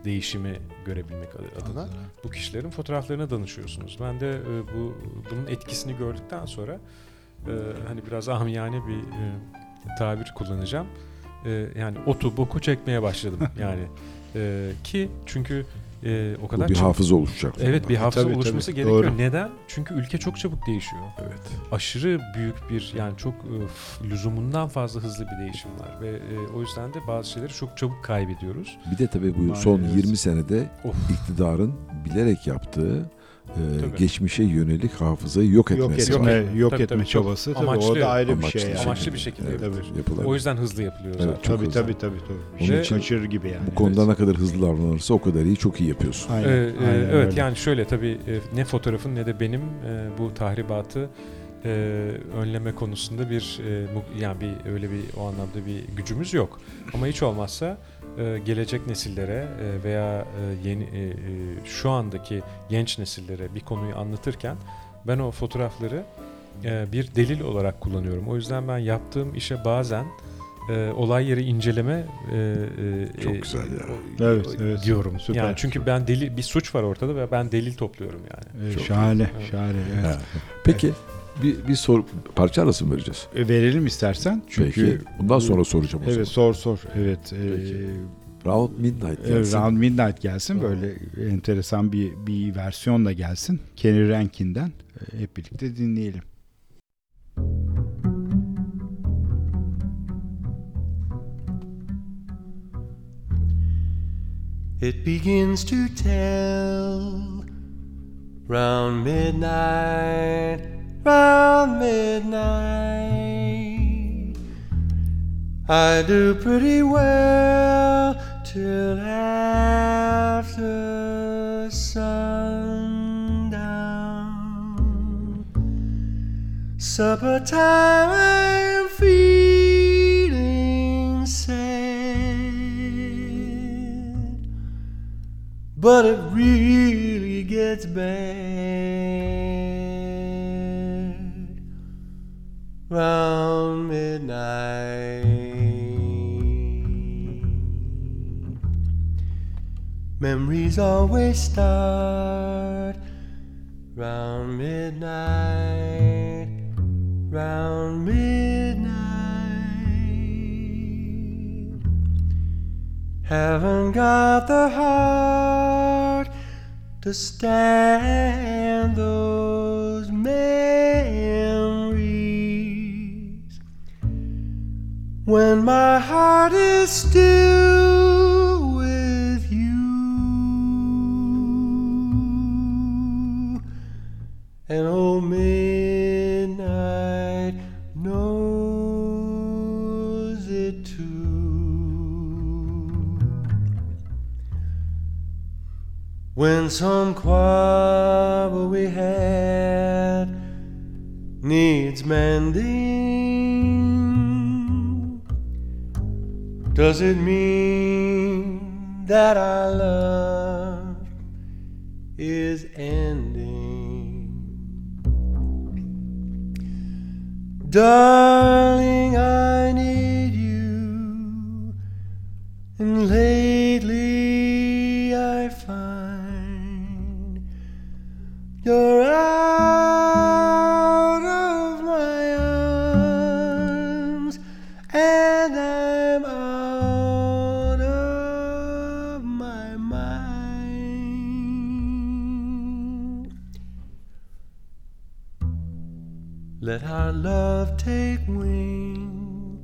değişimi görebilmek adına bu kişilerin fotoğraflarına danışıyorsunuz. Ben de e, bu bunun etkisini gördükten sonra e, hani biraz amiyane bir e, tabir kullanacağım. E, yani otu boku çekmeye başladım *laughs* yani E, ki çünkü e, o Bu kadar bir çabuk- hafıza oluşacak. Evet bir hafıza Tabii, oluşması tabii. gerekiyor. Doğru. Neden? Çünkü ülke çok çabuk değişiyor. Evet. Aşırı büyük bir yani çok e, lüzumundan fazla hızlı bir değişim var ve e, o yüzden de bazı şeyleri çok çabuk kaybediyoruz. Bir de tabii bu Maalesef. son 20 senede Of. iktidarın bilerek yaptığı Tabii. geçmişe yönelik hafızayı yok Yok etmesi etme, var. Tabii, yok tabii, etme tabii. çabası tabii Amaçlı- o da ayrı bir Amaçlı şey yani. Amaçlı bir şekilde Evet, yapılıyor. yapılabilir. O yüzden hızlı yapılıyor Evet, zaten. Tabii hızlı. tabii tabii tabii. Onun için kaçırır gibi yani. Bu konuda Evet. ne kadar hızlı davranırsa o kadar iyi, çok iyi yapıyorsun. Aynen, Ee, e, aynen evet öyle. yani şöyle tabii e, ne fotoğrafın ne de benim e, bu tahribatı e, önleme konusunda bir e, yani bir öyle bir o anlamda bir gücümüz yok. Ama hiç olmazsa gelecek nesillere e, veya e, yeni e, e, şu andaki genç nesillere bir konuyu anlatırken ben o fotoğrafları e, bir delil olarak kullanıyorum. O yüzden ben yaptığım işe bazen e, olay yeri inceleme e, e, Çok e, güzel ya. Evet, evet. diyorum. Süper. Yani çünkü ben delil bir suç var ortada ve ben delil topluyorum yani. Ee, Çok şahane, Evet. şahane. Evet. Peki bir, bir soru parça arası mı vereceğiz? E, Verelim istersen. Çünkü Peki. Bundan sonra soracağım o Evet zaman. sor sor. Evet. e, Peki. Round Midnight gelsin. Round Midnight gelsin. Tamam. Böyle enteresan bir bir versiyonla gelsin. Kenny Rankin'den E, hep birlikte dinleyelim. It begins to tell round midnight, round midnight. I do pretty well till after sundown. Supper time, I'm feeling sad. But it really gets bad round midnight. Memories always start round midnight, round midnight. Haven't got the heart to stand those memories when my heart is still with you. And old midnight knows it too. When some quarrel we had needs mending, does it mean that our love is ending? Darling, I need you, and lately I find you're out love take wing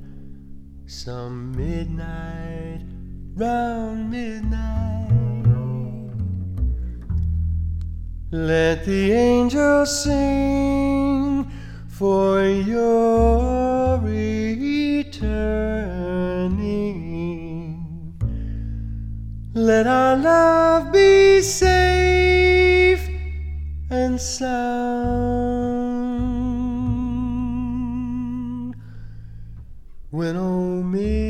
some midnight, round midnight. Let the angels sing for your returning. Let our love be safe and sound When old me.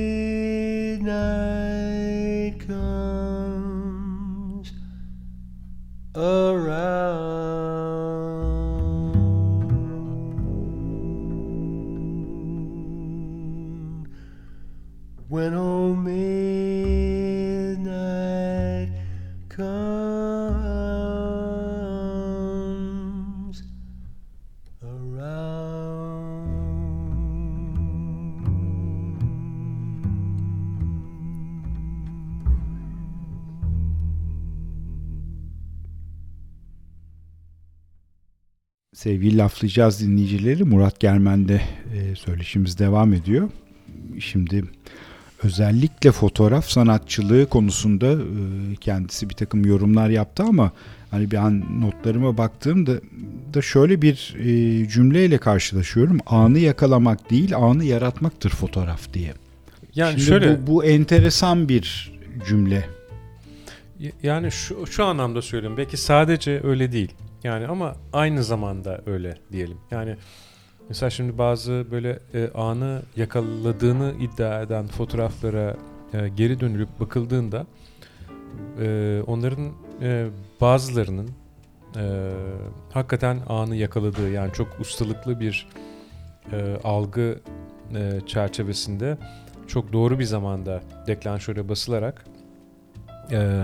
Sevgili laflayacağız dinleyicileri Murat Germen'de e, söyleşimiz devam ediyor. Şimdi özellikle fotoğraf sanatçılığı konusunda e, kendisi bir takım yorumlar yaptı ama hani bir an notlarıma baktığımda da şöyle bir e, cümleyle karşılaşıyorum. Anı yakalamak değil, anı yaratmaktır fotoğraf diye. Yani Şimdi şöyle bu, bu enteresan bir cümle. Yani şu, şu anlamda söylüyorum. Belki sadece öyle değil. Yani ama aynı zamanda öyle diyelim. Yani mesela şimdi bazı böyle e, anı yakaladığını iddia eden fotoğraflara e, geri dönülüp bakıldığında e, onların e, bazılarının e, hakikaten anı yakaladığı yani çok ustalıklı bir e, algı e, çerçevesinde çok doğru bir zamanda deklanşöre basılarak e,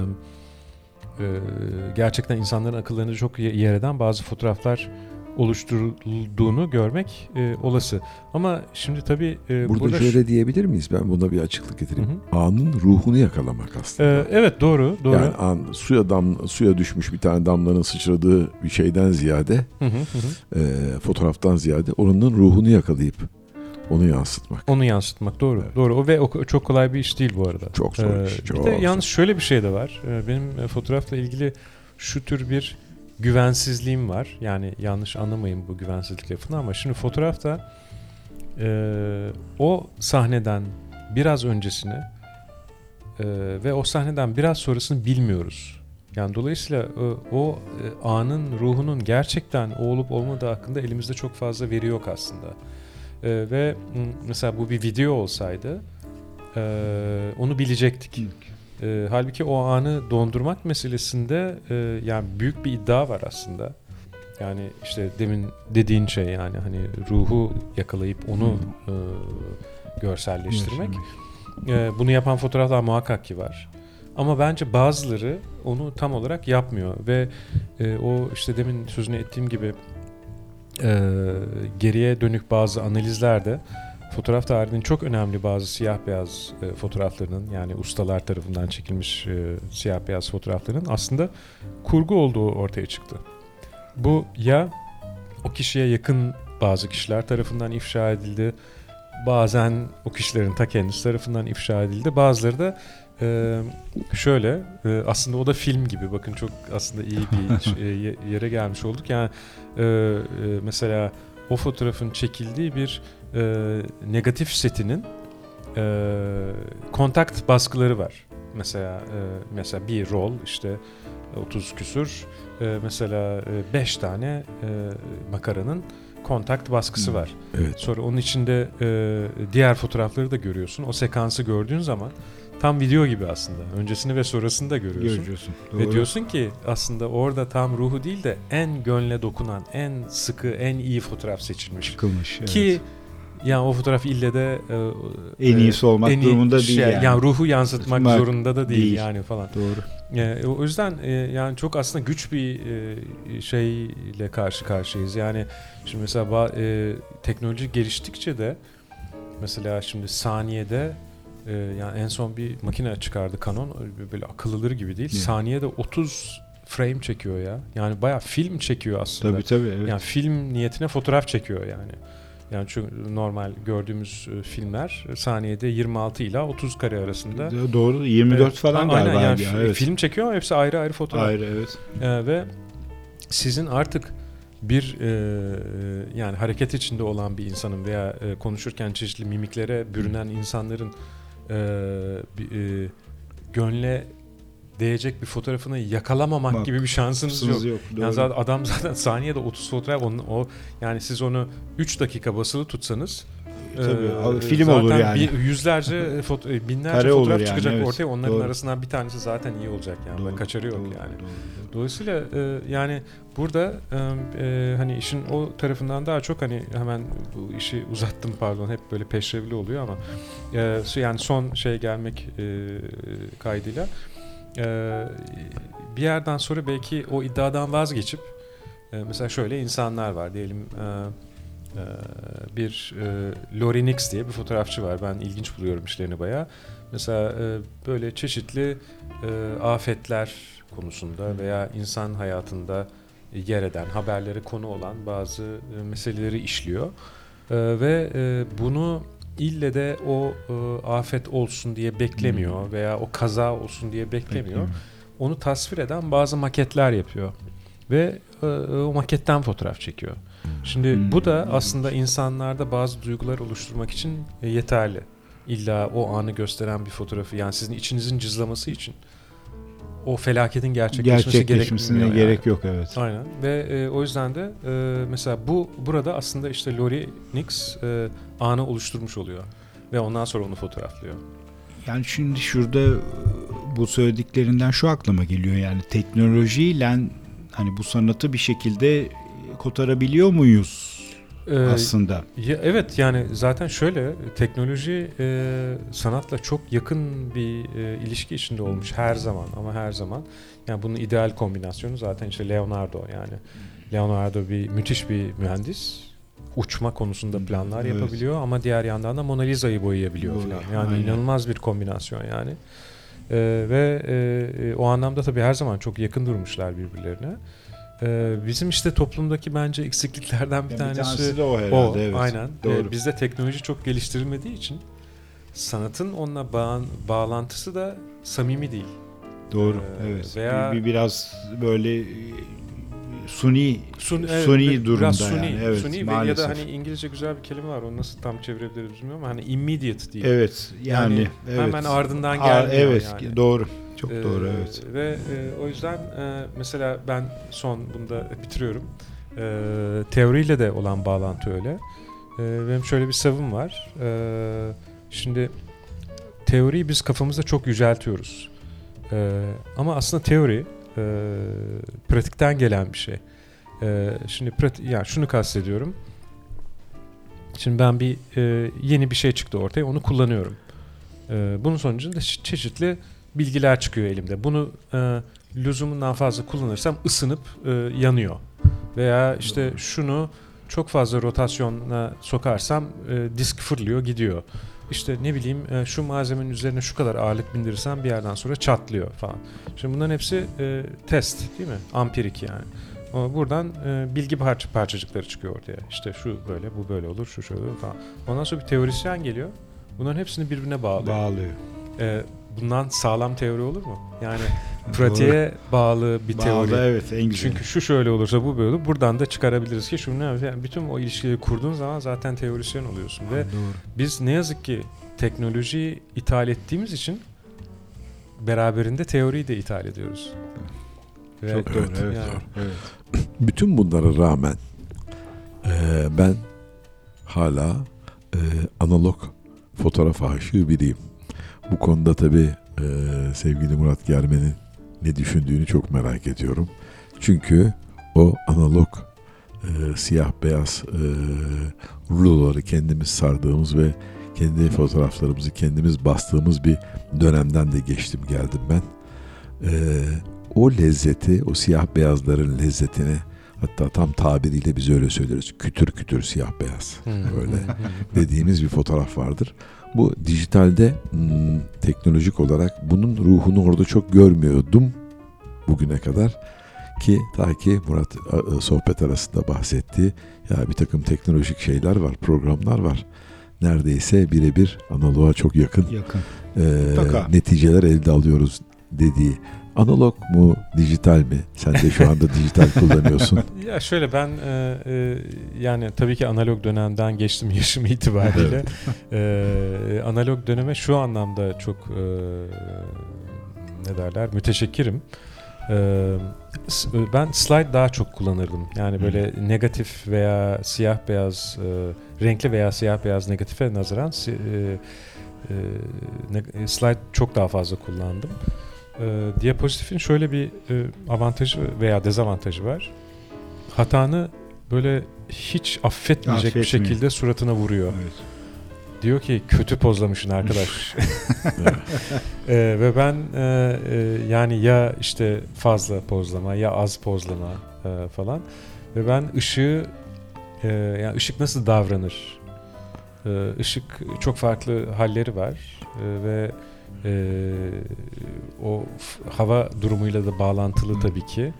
gerçekten insanların akıllarını çok ye- yer eden bazı fotoğraflar oluşturulduğunu görmek e, olası. Ama şimdi tabii e, Burada, burada, şöyle diyebilir miyiz? Ben buna bir açıklık getireyim. Hı Anın ruhunu yakalamak aslında. E, evet doğru doğru. Yani an, suya dam suya düşmüş bir tane damlanın sıçradığı bir şeyden ziyade, Hı hı hı hı. e, fotoğraftan ziyade onun ruhunu yakalayıp onu yansıtmak. Onu yansıtmak doğru. Evet. Doğru. O ve o çok kolay bir iş değil bu arada. Çok zor Ee, iş, bir çok de yalnız zor. şöyle bir şey de var. Ee, benim e, fotoğrafla ilgili şu tür bir güvensizliğim var. Yani yanlış anlamayın bu güvensizlik lafını ama şimdi fotoğrafta e, o sahneden biraz öncesini e, ve o sahneden biraz sonrasını bilmiyoruz. Yani dolayısıyla e, o e, anın ruhunun gerçekten o olup olmadığı hakkında elimizde çok fazla veri yok aslında. E, ve mesela bu bir video olsaydı e, onu bilecektik. E, halbuki o anı dondurmak meselesinde e, yani büyük bir iddia var aslında. Yani işte demin dediğin şey yani hani ruhu yakalayıp onu e, görselleştirmek. E, bunu yapan fotoğraflar muhakkak ki var. Ama bence bazıları onu tam olarak yapmıyor ve e, o işte demin sözünü ettiğim gibi e, geriye dönük bazı analizlerde fotoğraf tarihinin çok önemli bazı siyah beyaz e, fotoğraflarının yani ustalar tarafından çekilmiş e, siyah beyaz fotoğrafların aslında kurgu olduğu ortaya çıktı. Bu ya o kişiye yakın bazı kişiler tarafından ifşa edildi. Bazen o kişilerin ta kendisi tarafından ifşa edildi. Bazıları da e, şöyle e, aslında o da film gibi bakın çok aslında iyi bir *laughs* ş- e, ye- yere gelmiş olduk. Yani e, e, mesela o fotoğrafın çekildiği bir e, negatif setinin e, kontakt baskıları var. Mesela e, mesela bir rol işte 30 küsur e, mesela 5 tane e, makaranın kontakt baskısı var. Evet. Sonra onun içinde e, diğer fotoğrafları da görüyorsun. O sekansı gördüğün zaman tam video gibi aslında. Öncesini ve sonrasını da görüyorsun. Görüyorsun. Ve Doğru. diyorsun ki aslında orada tam ruhu değil de en gönle dokunan, en sıkı, en iyi fotoğraf seçilmiş. Çıkılmış. evet. Ki yani o fotoğraf ille de e, En e, iyisi olmak en iyi durumunda şey, değil yani. ruhu yansıtmak Yansıtmak zorunda da değil, değil. yani falan. Doğru. E, o yüzden e, yani çok aslında güç bir e, şeyle karşı karşıyayız. Yani şimdi mesela e, teknoloji geliştikçe de mesela şimdi saniyede e, yani en son bir makine çıkardı Canon öyle böyle akıllıları gibi değil. Evet. Saniyede 30 frame çekiyor ya. Yani bayağı film çekiyor aslında. Tabii tabii. Evet. Yani film niyetine fotoğraf çekiyor yani. Yani çünkü normal gördüğümüz e, filmler e, saniyede 26 ila 30 kare arasında. Doğru. 24 Evet. falan Aynen galiba. yani ya, evet. film çekiyor ama hepsi ayrı ayrı fotoğraf. Ayrı evet. Ee, ve sizin artık bir e, yani hareket içinde olan bir insanın veya e, konuşurken çeşitli mimiklere bürünen insanların e, bir, e, gönle değecek bir fotoğrafını yakalamamak Bak, gibi bir şansınız yok. Yok. Yani zaten adam zaten saniyede 30 fotoğraf onun, o yani siz onu 3 dakika basılı tutsanız Tabii, e, abi, film zaten olur yani. bir- yüzlerce foto, e, binlerce Kare fotoğraf yani, çıkacak evet. ortaya onların Doğru. arasından bir tanesi zaten iyi olacak yani Doğru, kaçarı yok doğru, yani. doğru, doğru. Dolayısıyla e, yani burada e, e, hani işin o tarafından daha çok hani hemen bu işi uzattım pardon hep böyle peşrevli oluyor ama e, yani son şey gelmek e, kaydıyla e, bir yerden sonra belki o iddiadan vazgeçip e, mesela şöyle insanlar var diyelim e, e, bir e, Lori Nix diye bir fotoğrafçı var ben ilginç buluyorum işlerini bayağı mesela e, böyle çeşitli e, afetler konusunda veya insan hayatında yer eden, haberlere konu olan bazı e, meseleleri işliyor. E, ve e, bunu ille de o e, afet olsun diye beklemiyor veya o kaza olsun diye beklemiyor. Bekliyorum. Onu tasvir eden bazı maketler yapıyor. Ve e, o maketten fotoğraf çekiyor. Şimdi Hmm. bu da aslında insanlarda bazı duygular oluşturmak için e, yeterli. İlla o anı gösteren bir fotoğrafı yani sizin içinizin cızlaması için o felaketin gerçekleşmesi Gerçekleşmesine gerekmiyor gerek yok evet. Aynen ve e, o yüzden de e, mesela bu burada aslında işte Lori Nix e, anı oluşturmuş oluyor ve ondan sonra onu fotoğraflıyor. Yani şimdi şurada e, bu söylediklerinden şu aklıma geliyor yani teknolojiyle hani bu sanatı bir şekilde kotarabiliyor muyuz Ee, aslında? Ya, evet yani zaten şöyle teknoloji e, sanatla çok yakın bir e, ilişki içinde olmuş her zaman ama her zaman. Yani bunun ideal kombinasyonu zaten işte Leonardo yani. Leonardo bir müthiş bir mühendis. Uçma konusunda planlar Evet. yapabiliyor ama diğer yandan da Mona Lisa'yı boyayabiliyor Doğru, falan. Yani aynen. inanılmaz bir kombinasyon yani. Ee, ve e, e, o anlamda tabii her zaman çok yakın durmuşlar birbirlerine. Ee, bizim işte toplumdaki bence eksikliklerden bir Yani tanesi de o herhalde. o evet. aynen. Doğru. Ee, bizde teknoloji çok geliştirilmediği için sanatın onunla bağın, bağlantısı da samimi değil. Doğru. Ee, evet. veya- Bir, bir biraz böyle e, suni Sun, Suni bir- durumda biraz suni, yani, evet, suni ve ya maalesef. da hani İngilizce güzel bir kelime var. Onu nasıl tam çevirebiliriz bilmiyorum ama hani immediate değil. evet yani, Yani evet. hemen ardından gelmiyor evet yani. doğru. Çok Ee, doğru evet. Ve e, o yüzden e, mesela ben son bunda bitiriyorum. E, teoriyle de olan bağlantı öyle. E, benim şöyle bir savım var. E, şimdi teoriyi biz kafamızda çok yüceltiyoruz. E, ama aslında teori e, pratikten gelen bir şey. E, şimdi prati yani şunu kastediyorum. Şimdi ben bir e, yeni bir şey çıktı ortaya, onu kullanıyorum. E, bunun sonucunda çe- çeşitli bilgiler çıkıyor elimde. Bunu e, lüzumundan fazla kullanırsam ısınıp e, yanıyor. Veya işte şunu çok fazla rotasyona sokarsam e, disk fırlıyor gidiyor. İşte ne bileyim e, şu malzemenin üzerine şu kadar ağırlık bindirirsem bir yerden sonra çatlıyor falan. Şimdi bunların hepsi e, test değil mi? Ampirik yani. Ama buradan e, bilgi parça parçacıkları çıkıyor ortaya. İşte şu böyle, bu böyle olur, şu şöyle olur falan. Ondan sonra bir teorisyen geliyor. Bunların hepsini birbirine bağlıyor. Bağlıyor. Ee, bundan sağlam teori olur mu? Yani pratiğe bağlı bir teori. Bağlı evet en güzel. Çünkü şu şöyle olursa bu böyle olur. Buradan da çıkarabiliriz ki şunu ne yani bütün o ilişkileri kurduğun zaman zaten teorisyen oluyorsun ve Doğru. biz ne yazık ki teknolojiyi ithal ettiğimiz için beraberinde teoriyi de ithal ediyoruz. Ve Çok doğru Evet, evet. yani- doğru, evet. *clears throat* Bütün bunlara rağmen e, ben hala e, analog fotoğraf aşığı biriyim. Bu konuda tabii e, sevgili Murat Germen'in ne düşündüğünü çok merak ediyorum. Çünkü o analog e, siyah beyaz e, ruloları kendimiz sardığımız ve kendi fotoğraflarımızı kendimiz bastığımız bir dönemden de geçtim geldim ben. E, o lezzeti, o siyah beyazların lezzetini hatta tam tabiriyle biz öyle söyleriz. Kütür kütür siyah beyaz. Hmm. Öyle *laughs* dediğimiz bir fotoğraf vardır. Bu dijitalde hmm, teknolojik olarak bunun ruhunu orada çok görmüyordum bugüne kadar. Ki ta ki Murat sohbet arasında bahsettiği ya bir takım teknolojik şeyler var, programlar var. Neredeyse birebir analoğa çok yakın Yakın. e, neticeler elde alıyoruz dediği. Analog mu, dijital mi? Sen de şu anda dijital kullanıyorsun. *laughs* Ya şöyle ben e, e, yani tabii ki analog dönemden geçtim yaşım itibariyle. *laughs* E, analog döneme şu anlamda çok e, ne derler müteşekkirim. E, s- ben slide daha çok kullanırdım. Yani böyle negatif veya siyah beyaz e, renkli veya siyah beyaz negatife nazaran e, e, e, slide çok daha fazla kullandım. E, diapozitifin şöyle bir e, avantajı veya dezavantajı var. Hatanı böyle hiç affetmeyecek bir şekilde suratına vuruyor. Evet. Diyor ki kötü pozlamışsın arkadaş. *laughs* *laughs* Ee, ve ben e, e, yani ya işte fazla pozlama ya az pozlama e, falan ve ben ışığı e, yani ışık nasıl davranır? E, ışık çok farklı halleri var e, ve e, o hava durumuyla da bağlantılı tabii ki.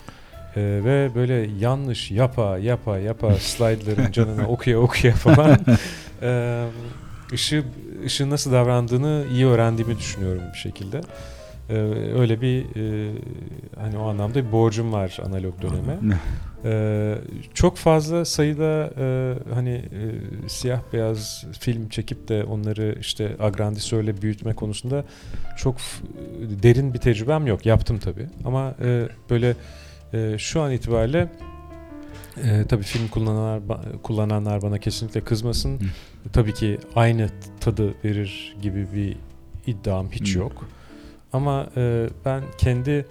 E, ve böyle yanlış yapa yapa yapa *laughs* slaytların canına okuya okuya falan *laughs* e, ışığı, ışığın nasıl davrandığını iyi öğrendiğimi düşünüyorum bir şekilde. E, öyle bir e, hani o anlamda bir borcum var analog döneme. Ee, çok fazla sayıda e, hani e, siyah beyaz film çekip de onları işte agrandisörle büyütme konusunda çok derin bir tecrübem yok. Yaptım tabii. Ama e, böyle e, şu an itibariyle e, tabii film kullananlar kullananlar bana kesinlikle kızmasın. Tabii ki aynı tadı verir gibi bir iddiam hiç Hı. yok. Ama e, ben kendi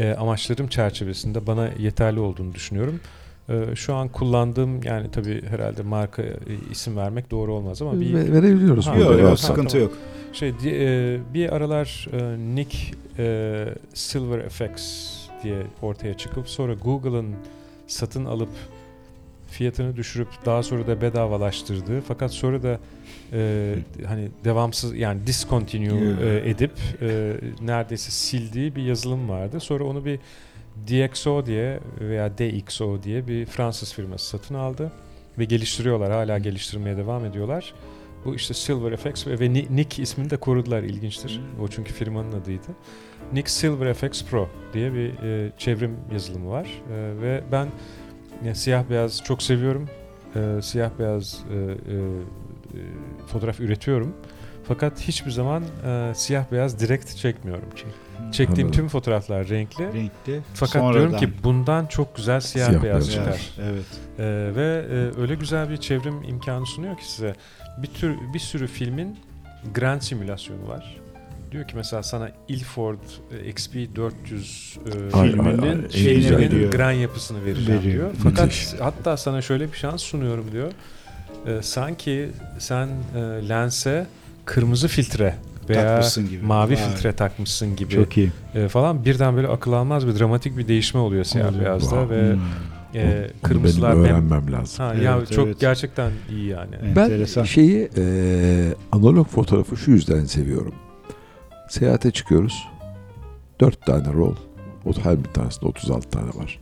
e, amaçlarım çerçevesinde bana yeterli olduğunu düşünüyorum. E, şu an kullandığım yani tabii herhalde marka e, isim vermek doğru olmaz ama bir Ve- verebiliyoruz. Ha, burada. Yok yok sıkıntı yok. şey e, bir aralar e, Nick e, Silver FX diye ortaya çıkıp sonra Google'ın satın alıp fiyatını düşürüp daha sonra da bedavalaştırdığı fakat sonra da e, hani devamsız yani discontinue e, edip e, neredeyse sildiği bir yazılım vardı. Sonra onu bir DxO diye veya DxO diye bir Fransız firması satın aldı ve geliştiriyorlar. Hala geliştirmeye devam ediyorlar. Bu işte Silver FX ve, ve Ni- Nick ismini de korudular ilginçtir. O çünkü firmanın adıydı. Nick Silver FX Pro diye bir e, çevrim yazılımı var E, ve ben yani siyah beyaz çok seviyorum. E, siyah beyaz e, e, e, fotoğraf üretiyorum. Fakat hiçbir zaman e, siyah beyaz direkt çekmiyorum. Çektiğim Anladım. tüm fotoğraflar renkli. Renkli. Fakat Sonradan. diyorum ki bundan çok güzel siyah, Siyah beyaz beyaz çıkar. Evet. Ee, ve e, öyle güzel bir çevrim imkanı sunuyor ki size. Bir tür bir sürü filmin grand simülasyonu var. Diyor ki mesela sana Ilford e, XP 400 e, Ay, Filminin ay, ay, en şeyini güzel veriyor. filmin gran yapısını vereceğim Veriyor. diyor. Fakat Müthiş. hatta sana şöyle bir şans sunuyorum diyor. Ee, sanki sen e, lense kırmızı filtre veya Takmışsın gibi. mavi Vay. filtre takmışsın gibi Çok iyi. e, falan birden böyle akıl almaz bir dramatik bir değişme oluyor siyah beyazda Wow. ve Hmm. e, Onu kırmızılar benim hem öğrenmem lazım. Ha, Evet, ya çok evet. gerçekten iyi yani. Ben Enteresan. şeyi e, analog fotoğrafı şu yüzden seviyorum. Seyahate çıkıyoruz. Dört tane rol. Her bir tanesinde 36 tane var.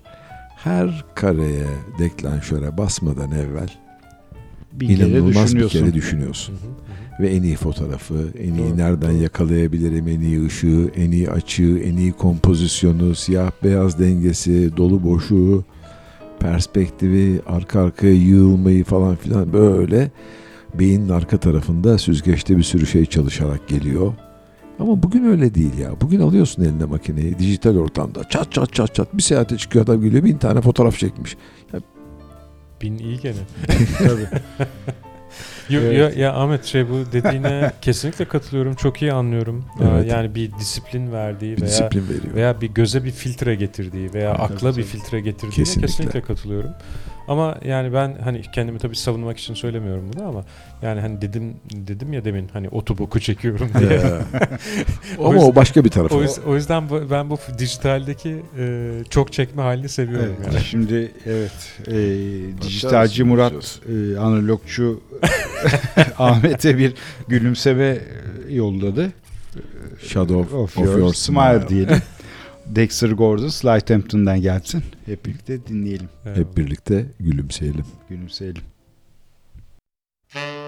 Her kareye, deklanşöre basmadan evvel Bir inanılmaz bir düşünüyorsun. kere düşünüyorsun. Hı hı, hı. Ve en iyi fotoğrafı, en iyi Doğru, nereden doğru. yakalayabilirim, en iyi ışığı, en iyi açığı, en iyi kompozisyonu, siyah beyaz dengesi, dolu boşluğu, perspektifi, arka arkaya yığılmayı falan filan böyle beynin arka tarafında süzgeçte bir sürü şey çalışarak geliyor. Ama bugün öyle değil ya. Bugün alıyorsun eline makineyi dijital ortamda çat çat çat çat bir seyahate çıkıyor adam geliyor bin tane fotoğraf çekmiş. Bin iyi gene. *laughs* Tabii. *laughs* Yo- Evet. ya, ya Ahmet şey bu dediğine *laughs* kesinlikle katılıyorum. Çok iyi anlıyorum. Ee, Evet. Yani bir disiplin verdiği Bir veya disiplin veriyor. veya bir göze bir filtre getirdiği veya Evet, akla bir filtre getirdiğine Kesinlikle. kesinlikle. katılıyorum. Ama yani ben hani kendimi tabii savunmak için söylemiyorum bunu ama yani hani dedim dedim ya demin hani otoboku çekiyorum diye. Ya. *laughs* O Ama yüzden- o başka bir tarafı. o, yüzden, o yüzden ben bu dijitaldeki e, çok çekme halini seviyorum Evet, yani. Şimdi evet e, dijitalci Murat e, analogçu *laughs* Ahmet'e bir gülümseme e, yolladı. Shadow of, of your, your smile, smile. diyelim. *laughs* Dexter Gordon Slighthampton'dan gelsin. Hep birlikte dinleyelim, Hep birlikte gülümseyelim. gülümseyelim. Murat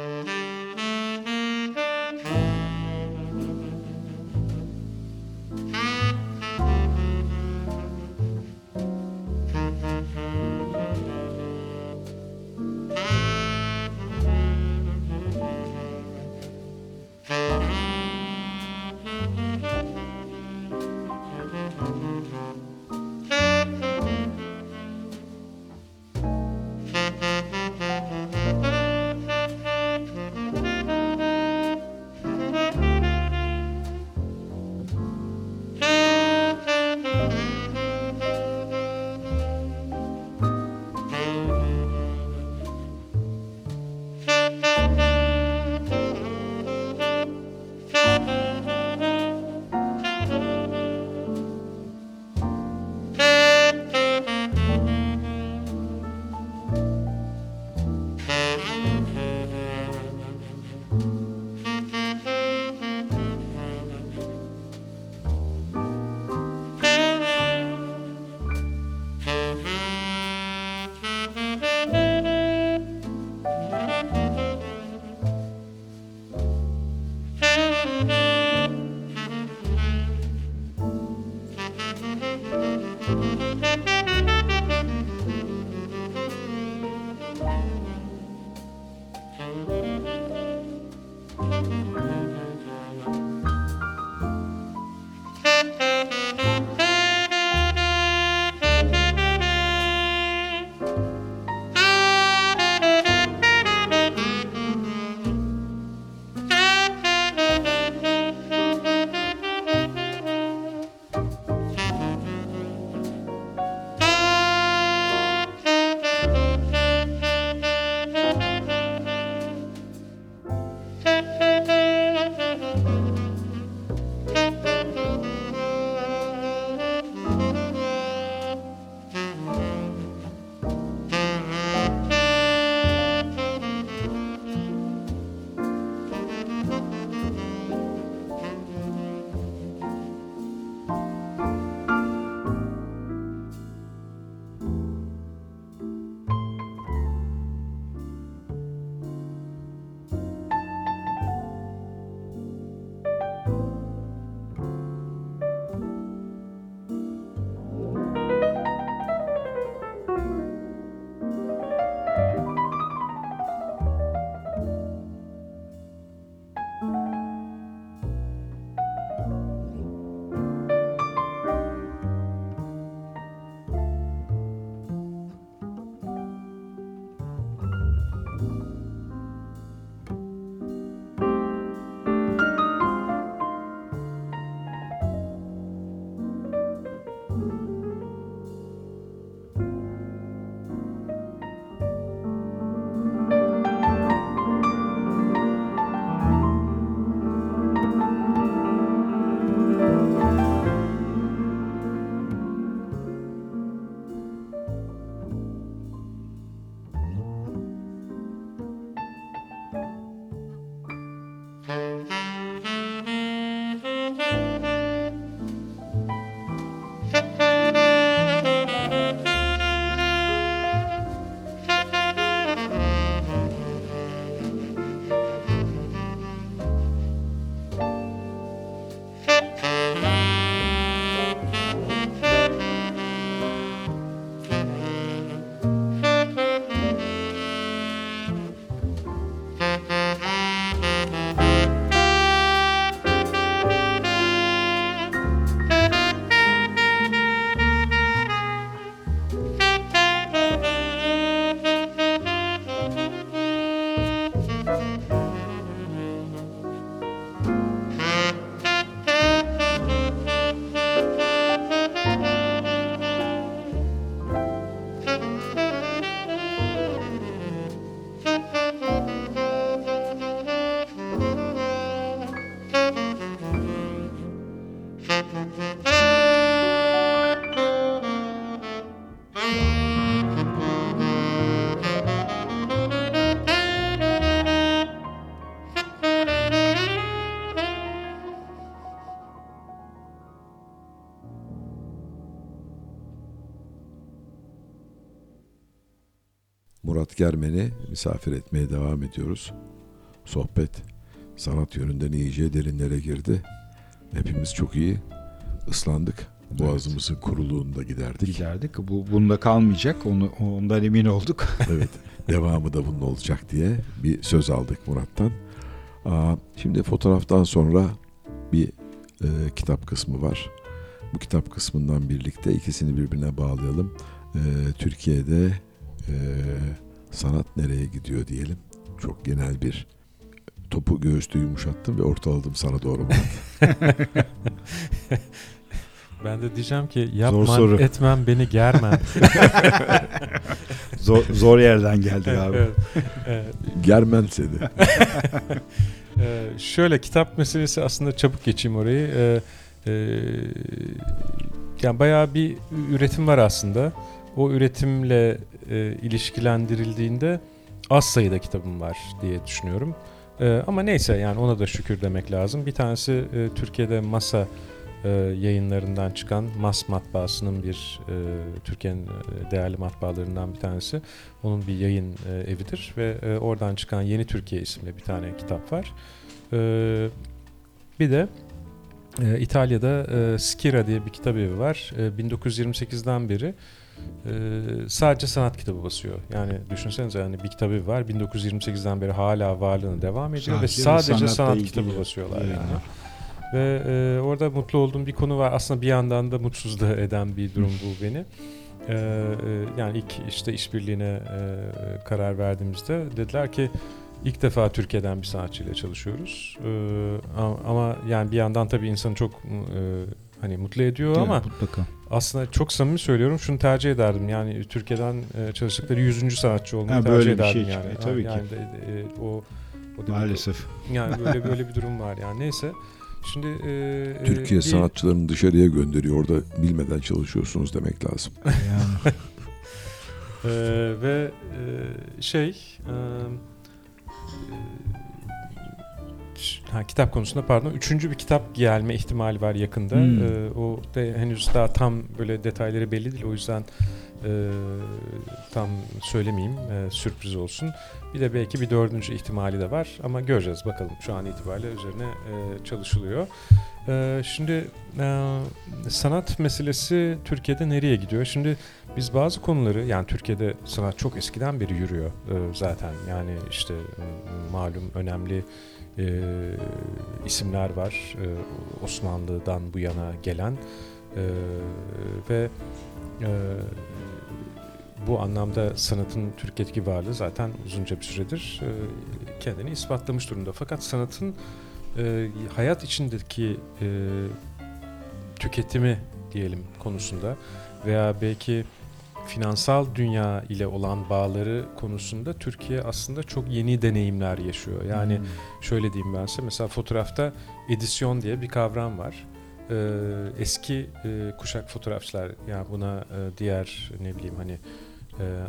Germen'i misafir etmeye devam ediyoruz. Sohbet sanat yönünden iyice derinlere girdi. Hepimiz çok iyi ıslandık. Boğazımızın kuruluğunu da giderdik. Giderdik. Bu bunda kalmayacak. Onu ondan emin olduk. *laughs* evet. Devamı da bunun olacak diye bir söz aldık Murat'tan. Aa, şimdi fotoğraftan sonra bir e, kitap kısmı var. Bu kitap kısmından birlikte ikisini birbirine bağlayalım. E, Türkiye'de e, sanat nereye gidiyor diyelim. Çok genel bir topu göğüste yumuşattım ve ortaladım sana doğru Murat. *laughs* Ben de diyeceğim ki yapman etmem beni germen. *laughs* Zor, zor yerden geldi abi. evet. Evet. Germen seni. *laughs* Ee, şöyle kitap meselesi aslında çabuk geçeyim orayı. Ee, e, yani bayağı bir üretim var aslında. O üretimle e, ilişkilendirildiğinde az sayıda kitabım var diye düşünüyorum. Ee, ama neyse yani ona da şükür demek lazım. Bir tanesi e, Türkiye'de Masa e, yayınlarından çıkan Mas matbaasının bir e, Türkiye'nin e, değerli matbaalarından bir tanesi. Onun bir yayın e, evidir ve e, oradan çıkan Yeni Türkiye isimli bir tane kitap var. E, bir de e, İtalya'da e, Skira diye bir kitap evi var. E, 1928'den beri e, sadece sanat kitabı basıyor. Yani düşünsenize yani bir kitap evi var. 1928'den beri hala varlığına devam ediyor ve Sadece sadece sanatla sanat ilgili kitabı basıyorlar yani. yayınlar. Ve e, orada mutlu olduğum bir konu var. Aslında bir yandan da mutsuz da eden bir durum bu beni. E, e, yani ilk işte işbirliğine e, karar verdiğimizde dediler ki ilk defa Türkiye'den bir sanatçıyla çalışıyoruz. E, ama, ama yani bir yandan tabii insanı çok e, hani mutlu ediyor mi? ama mutlaka. aslında çok samimi söylüyorum şunu tercih ederdim. Yani Türkiye'den e, çalıştıkları 100. sanatçı olmayı Ha, tercih böyle bir ederdim şey yani. çıkıyor, tabii ki. yani de- e, o, o da- Maalesef. yani böyle *laughs* böyle bir durum var yani neyse. Şimdi e, e, Türkiye bir- sanatçılarını dışarıya gönderiyor. Orada bilmeden çalışıyorsunuz demek lazım. Yani. *laughs* e, ve e, şey e, e, ha, kitap konusunda pardon üçüncü bir kitap gelme ihtimali var yakında. Hmm. E, o da henüz daha tam böyle detayları belli değil o yüzden e, tam söylemeyeyim e, sürpriz olsun. Bir de belki bir dördüncü ihtimali de var ama göreceğiz bakalım şu an itibariyle üzerine e, çalışılıyor. E, şimdi e, sanat meselesi Türkiye'de nereye gidiyor? Şimdi biz bazı konuları yani Türkiye'de sanat çok eskiden beri yürüyor e, zaten yani işte malum önemli e, isimler var e, Osmanlı'dan bu yana gelen e, ve e, bu anlamda sanatın Türkiye'deki varlığı zaten uzunca bir süredir e, kendini ispatlamış durumda. Fakat sanatın e, hayat içindeki e, tüketimi diyelim konusunda veya belki finansal dünya ile olan bağları konusunda Türkiye aslında çok yeni deneyimler yaşıyor. Yani Hmm. şöyle diyeyim ben size mesela fotoğrafta edisyon diye bir kavram var. Ee, eski e, kuşak fotoğrafçılar yani buna e, diğer ne bileyim hani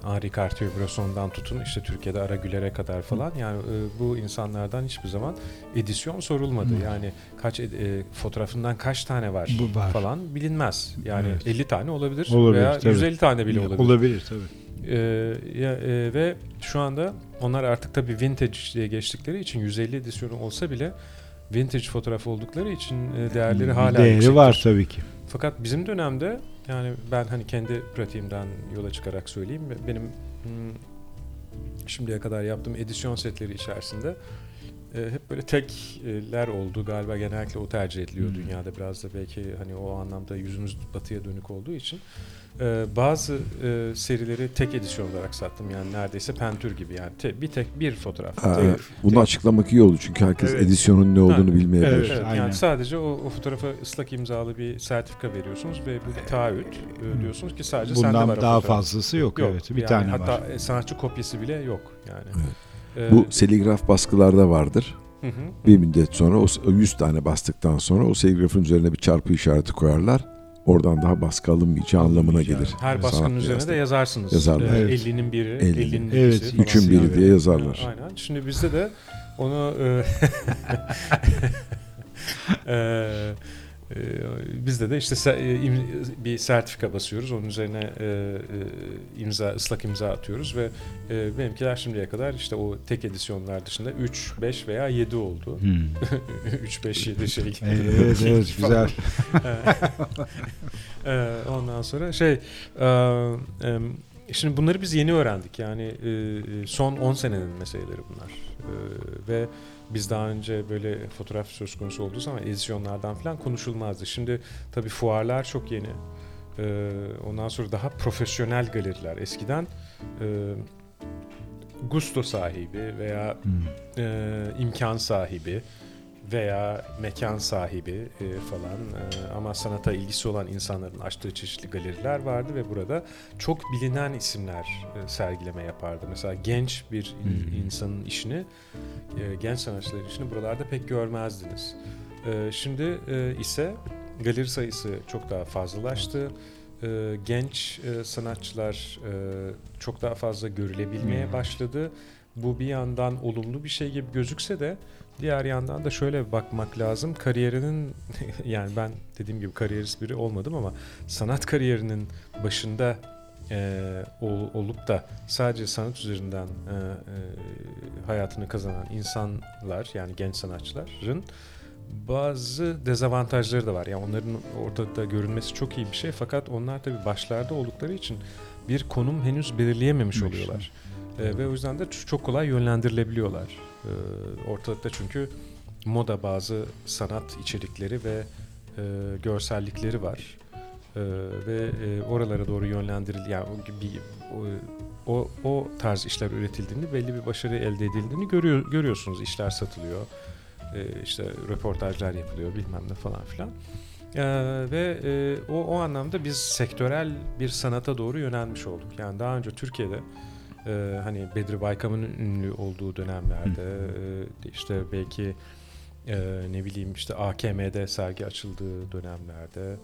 Henri Cartier-Bresson'dan tutun işte Türkiye'de Ara Güler'e kadar falan yani e, bu insanlardan hiçbir zaman edisyon sorulmadı. Hı. Yani kaç e, fotoğrafından kaç tane var, Bu var. falan bilinmez. Yani Evet. 50 tane olabilir, Olabilir, veya tabii. 150 tane bile olabilir. Olabilir tabii. Ee, ya, e, ve şu anda onlar artık tabii vintage diye geçtikleri için 150 edisyonu olsa bile vintage fotoğraf oldukları için e, değerleri hala Değeri yüksektir. var tabii ki. Fakat bizim dönemde yani ben hani kendi pratiğimden yola çıkarak söyleyeyim. Benim hmm, şimdiye kadar yaptığım edisyon setleri içerisinde e, hep böyle tekler oldu. Galiba genellikle o tercih ediliyor Hmm. dünyada. Biraz da belki hani o anlamda yüzümüz batıya dönük olduğu için. E, bazı e, serileri tek edisyon olarak sattım. Yani neredeyse pentür gibi yani. Te- bir tek bir fotoğraf. Ha, Tek- evet. Bunu açıklamak iyi oldu çünkü herkes Evet. edisyonun ne olduğunu Ha, bilmeyebilir. evet. Evet, Aynen. yani sadece o, o fotoğrafa ıslak imzalı bir sertifika veriyorsunuz ve bu bir taahhüt e, diyorsunuz ki sadece sende var Bundan daha fotoğraf. fazlası yok, evet. Bir yani tane hatta var. e, sanatçı kopyası bile yok yani. Evet. Ee, Bu serigraf baskılarda vardır. hı hı. Bir müddet sonra o o 100 tane bastıktan sonra o serigrafın üzerine bir çarpı işareti koyarlar. Oradan daha baskı alınmayacağı anlamına gelir. her baskının üzerine dünyasında. de yazarsınız. Yazarlar. Evet. 50'nin biri, 50'nin. 50'nin Evet, ikisi falan. üçün biri diye yazarlar. Aynen. Şimdi bizde de onu e, *laughs* e, bizde de işte e, bir sertifika basıyoruz. Onun üzerine e, e, imza, ıslak imza atıyoruz ve benimkiler şimdiye kadar işte o tek edisyonlar dışında 3, 5 veya 7 oldu. Hmm. 3, 5, 7 şey. *laughs* Evet, evet güzel. *laughs* Ee, ondan sonra şey şimdi bunları biz yeni öğrendik yani son 10 senenin meseleleri bunlar E, ve biz daha önce böyle fotoğraf söz konusu olduğu zaman edisyonlardan falan konuşulmazdı. Şimdi tabii fuarlar çok yeni. E, ondan sonra daha profesyonel galeriler. Eskiden e, gusto sahibi veya Hmm. e, imkan sahibi veya mekan sahibi e, falan e, ama sanata ilgisi olan insanların açtığı çeşitli galeriler vardı ve burada çok bilinen isimler e, sergileme yapardı. Mesela genç bir in- insanın işini, e, genç sanatçıların işini buralarda pek görmezdiniz. E, şimdi e, ise galeri sayısı çok daha fazlalaştı. E, genç e, sanatçılar e, çok daha fazla görülebilmeye başladı. Bu bir yandan olumlu bir şey gibi gözükse de diğer yandan da şöyle bakmak lazım. Kariyerinin *laughs* yani ben dediğim gibi kariyerist biri olmadım ama sanat kariyerinin başında e, ol- olup da sadece sanat üzerinden e, e, hayatını kazanan insanlar yani genç sanatçıların bazı dezavantajları da var. Yani onların ortada görünmesi çok iyi bir şey fakat onlar tabii başlarda oldukları için bir konum henüz belirleyememiş oluyorlar. Ee, ve o yüzden de çok kolay yönlendirilebiliyorlar. Ee, ortalıkta çünkü moda bazı sanat içerikleri ve e, görsellikleri var. Ee, ve e, oralara doğru yönlendiril yani gibi o, o, tarz işler üretildiğinde belli bir başarı elde edildiğini görüyor, görüyorsunuz. İşler satılıyor. Ee, işte röportajlar yapılıyor bilmem ne falan filan. Ee, ve e, o, o anlamda biz sektörel bir sanata doğru yönelmiş olduk. Yani daha önce Türkiye'de e, hani Bedri Baykam'ın ünlü olduğu dönemlerde e, işte belki e, ne bileyim işte AKM'de sergi açıldığı dönemlerde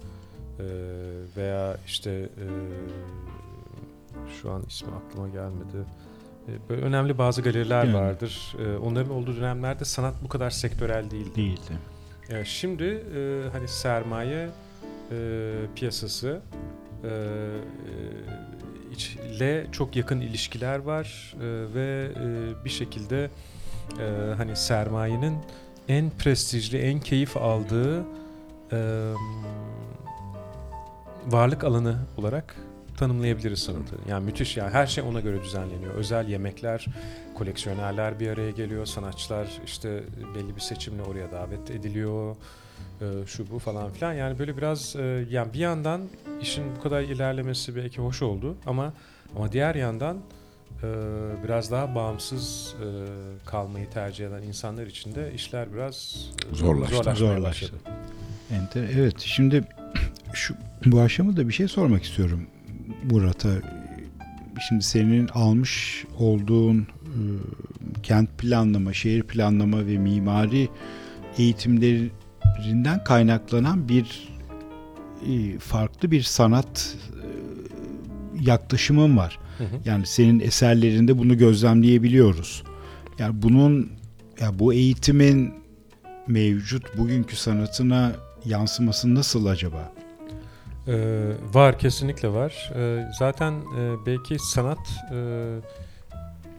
e, veya işte e, şu an ismi aklıma gelmedi. E, Böyle önemli bazı galeriler Yani. vardır. E, Onların olduğu dönemlerde sanat bu kadar sektörel değildi. Değildi. Ya şimdi e, hani sermaye e, piyasası e, e, içle çok yakın ilişkiler var e, ve e, bir şekilde e, hani sermayenin en prestijli, en keyif aldığı e, varlık alanı olarak tanımlayabiliriz sanatı. Yani müthiş yani her şey ona göre düzenleniyor. Özel yemekler, koleksiyonerler bir araya geliyor, sanatçılar işte belli bir seçimle oraya davet ediliyor. E, şu bu falan filan. Yani böyle biraz e, yani bir yandan işin bu kadar ilerlemesi belki hoş oldu ama ama diğer yandan e, biraz daha bağımsız e, kalmayı tercih eden insanlar için de işler biraz e, Zorlaştı. zorlaşmaya Zorlaştı. başladı. Enter. Evet şimdi *clears throat* şu bu aşamada bir şey sormak istiyorum Murat'a. Şimdi senin almış olduğun e, kent planlama, şehir planlama ve mimari eğitimlerinden kaynaklanan bir e, farklı bir sanat e, yaklaşımın var. Hı hı. Yani senin eserlerinde bunu gözlemleyebiliyoruz. Yani bunun ya bu eğitimin mevcut bugünkü sanatına yansıması nasıl acaba? Ee, var kesinlikle var. Ee, zaten e, belki sanat e,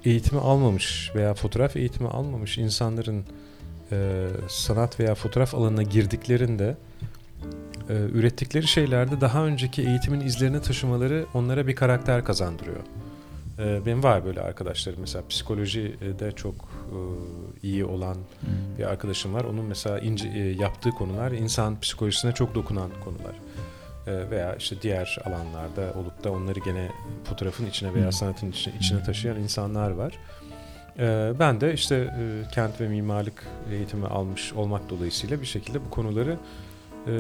eğitimi almamış veya fotoğraf eğitimi almamış insanların e, sanat veya fotoğraf alanına girdiklerinde e, ürettikleri şeylerde daha önceki eğitimin izlerini taşımaları onlara bir karakter kazandırıyor. E, benim var böyle arkadaşlarım mesela psikolojide çok e, iyi olan bir arkadaşım var. Onun mesela ince, e, yaptığı konular insan psikolojisine çok dokunan konular. E, veya işte diğer alanlarda olup da onları gene fotoğrafın içine veya Hı. sanatın içine, içine taşıyan insanlar var. E, ben de işte e, kent ve mimarlık eğitimi almış olmak dolayısıyla bir şekilde bu konuları e,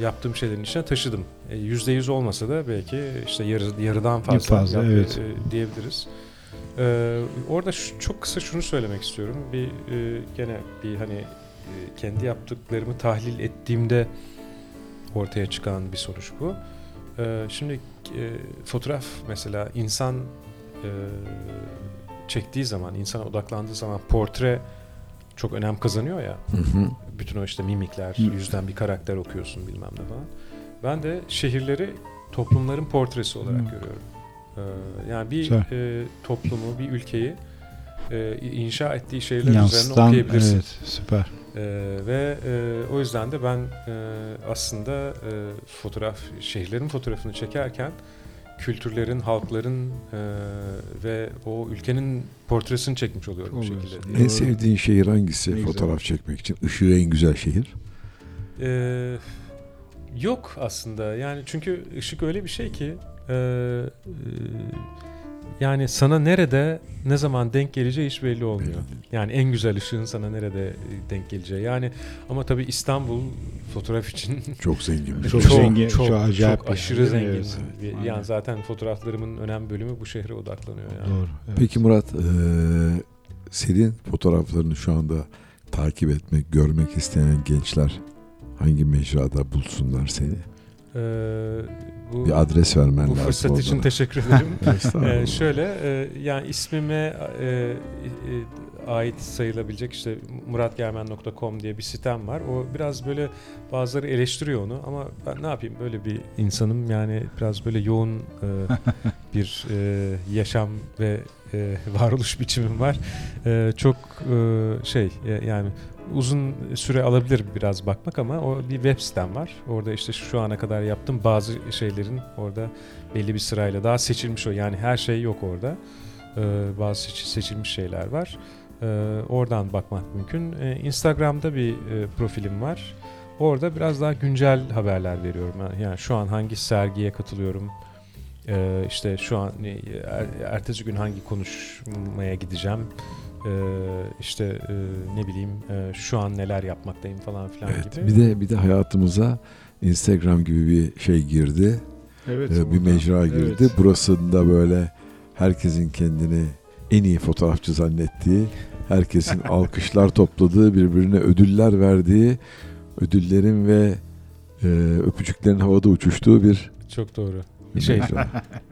yaptığım şeylerin içine taşıdım. E, Yüzde yüz olmasa da belki işte yarı, yarıdan fazla, Fazla, yap- evet. diyebiliriz. Orada şu- çok kısa şunu söylemek istiyorum. Bir gene bir hani kendi yaptıklarımı tahlil ettiğimde ortaya çıkan bir sonuç bu. Şimdi fotoğraf mesela insan çektiği zaman, insana odaklandığı zaman portre çok önem kazanıyor ya. Hı hı. Bütün o işte mimikler, Hı. yüzden bir karakter okuyorsun bilmem ne falan. Ben de şehirleri toplumların portresi olarak Hı. görüyorum. Ee, yani bir Güzel. e, toplumu, bir ülkeyi e, inşa ettiği şeyler üzerine Yansıtan okuyabilirsin. evet süper. Ee, ve e, o yüzden de ben e, aslında e, fotoğraf, şehirlerin fotoğrafını çekerken kültürlerin, halkların e, ve o ülkenin portresini çekmiş oluyorum bu Oluyorsun. şekilde. Doğru. En sevdiğin şehir hangisi Ne güzel. fotoğraf çekmek için? Işığı en güzel şehir. Ee, yok aslında yani çünkü ışık öyle bir şey ki e, e, yani sana nerede ne zaman denk geleceği hiç belli olmuyor. Yani en güzel ışığın sana nerede e, denk geleceği. Yani ama tabii İstanbul fotoğraf için *laughs* Çok zengin bir Çok şehir. zengin, çok, çok acayip çok aşırı yer, zengin. evet. Aynen. Yani zaten fotoğraflarımın önemli bölümü bu şehre odaklanıyor yani. Doğru. evet. Peki Murat, eee, senin fotoğraflarını şu anda takip etmek, görmek isteyen gençler hangi mecrada bulsunlar seni? Ee, bu Bir adres vermen bu lazım. fırsat için onlara. teşekkür *laughs* ederim. Ee, şöyle e, yani ismime e, e, ait sayılabilecek işte muratgermen.com diye bir sitem var. O biraz böyle bazıları eleştiriyor onu ama ben ne yapayım böyle bir insanım yani biraz böyle yoğun e, *laughs* bir e, yaşam ve e, *laughs* varoluş biçimim var. E, çok e, şey e, yani uzun süre alabilir biraz bakmak ama o bir web sitem var. Orada işte şu ana kadar yaptığım bazı şeylerin orada belli bir sırayla daha seçilmiş o. Yani her şey yok orada. Ee, bazı seç- seçilmiş şeyler var. Ee, oradan bakmak mümkün. Ee, Instagram'da bir e, profilim var. Orada biraz daha güncel haberler veriyorum. Yani- Yani şu an hangi sergiye katılıyorum. Ee, işte şu an e, er- ertesi gün hangi konuşmaya gideceğim. Ee, işte e, ne bileyim e, şu an neler yapmaktayım falan filan Evet, gibi. bir de bir de hayatımıza Instagram gibi bir şey girdi. Evet, Ee, bir orada. mecra girdi. Evet. Burasında böyle herkesin kendini en iyi fotoğrafçı zannettiği, herkesin *laughs* alkışlar topladığı, birbirine ödüller verdiği, ödüllerin ve e, öpücüklerin havada uçuştuğu bir, Çok doğru. Bir Şey, mecra.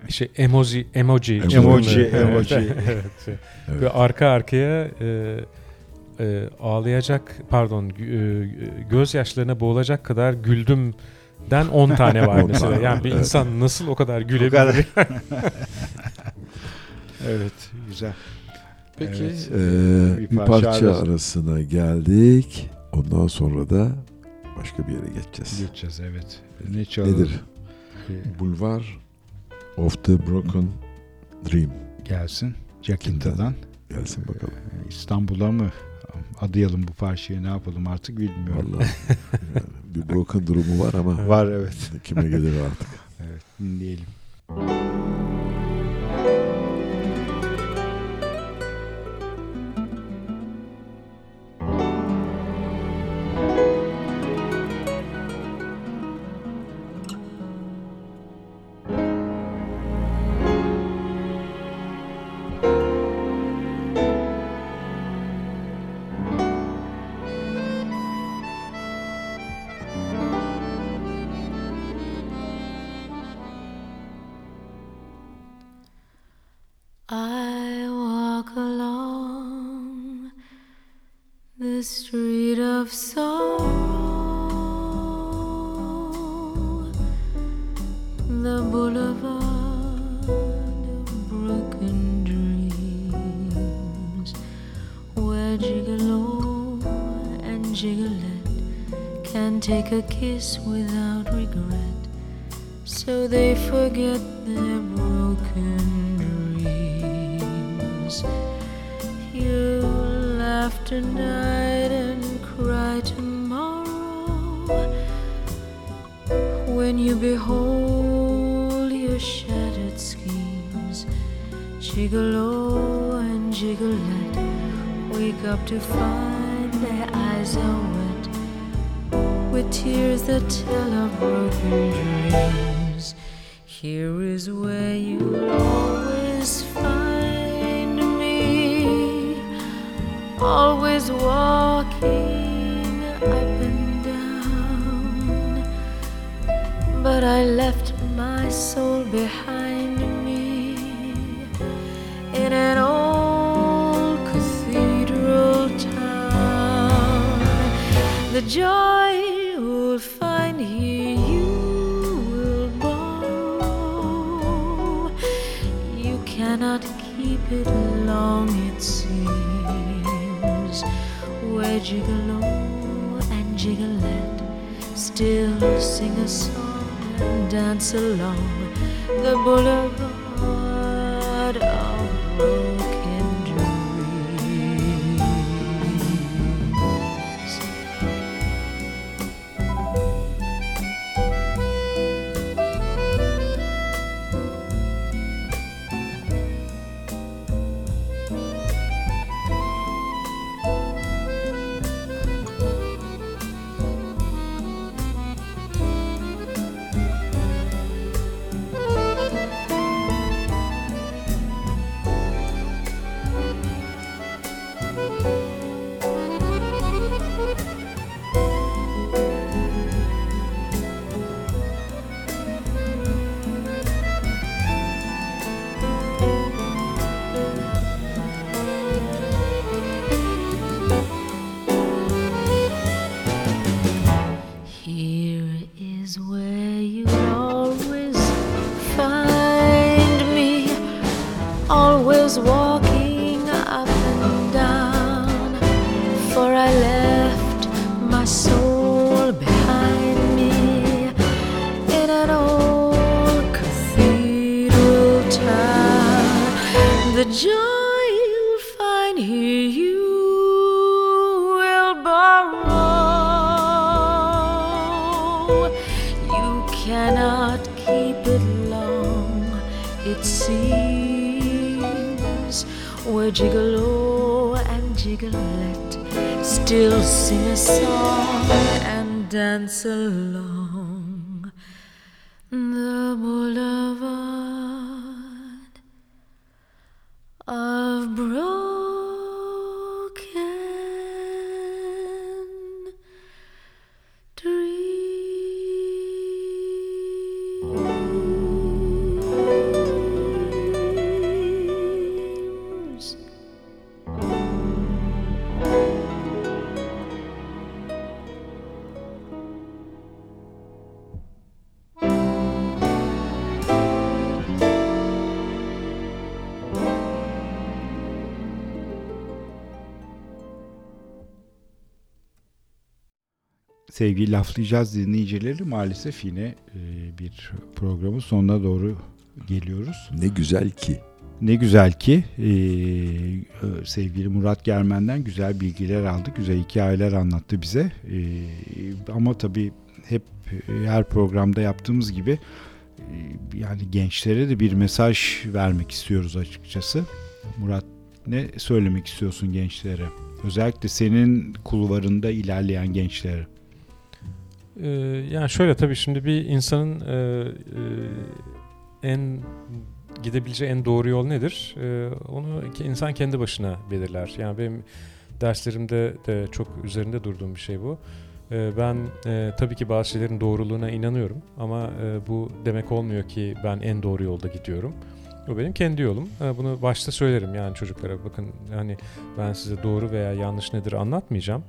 Şey emoji emoji Emoji, Emoji, Evet, emoji. evet. Evet. Ve arka arkaya e, e, ağlayacak pardon e, gözyaşlarına boğulacak kadar güldümden 10 tane var *laughs* 10 mesela. Yani bir evet. insan nasıl o kadar gülebilir? kadar. *laughs* evet, güzel. Peki Evet. e, Bir bir parça parça arası. arasına geldik. Ondan sonra da başka bir yere geçeceğiz. Geçeceğiz evet. Ne çalalım? Nedir? Bulvar of the Broken Dream. Gelsin. Jackinta'dan. Gelsin bakalım. İstanbul'a mı adayalım bu parçayı ne yapalım artık bilmiyorum. Vallahi yani bir broken durumu var ama Var evet. kime gelir artık. Evet dinleyelim. Street of sorrow, the boulevard of broken dreams, where gigolo and gigolette can take a kiss without regret, so they forget their laugh tonight and cry tomorrow when you behold your shattered schemes. Gigolo and gigolette wake up to find their eyes are wet with tears that tell of broken dreams. Here is where you'll always walking up and down. But I left my soul behind me in an old cathedral town. The joy along the boulevard Sevgili laflayacağız dinleyicileri maalesef yine e, bir programın sonuna doğru geliyoruz. Ne güzel ki. Ne güzel ki e, sevgili Murat Germen'den güzel bilgiler aldık, güzel hikayeler anlattı bize. E, ama tabii hep e, her programda yaptığımız gibi e, yani gençlere de bir mesaj vermek istiyoruz açıkçası. Murat ne söylemek istiyorsun gençlere? Özellikle senin kulvarında ilerleyen gençlere. Ee, yani şöyle tabii şimdi bir insanın e, e, en gidebileceği en doğru yol nedir? Ee, onu insan kendi başına belirler. Yani benim derslerimde de çok üzerinde durduğum bir şey bu. Ee, ben e, tabii ki bazı şeylerin doğruluğuna inanıyorum ama e, bu demek olmuyor ki ben en doğru yolda gidiyorum. O benim kendi yolum. E, Bunu başta söylerim yani çocuklara bakın hani ben size doğru veya yanlış nedir anlatmayacağım.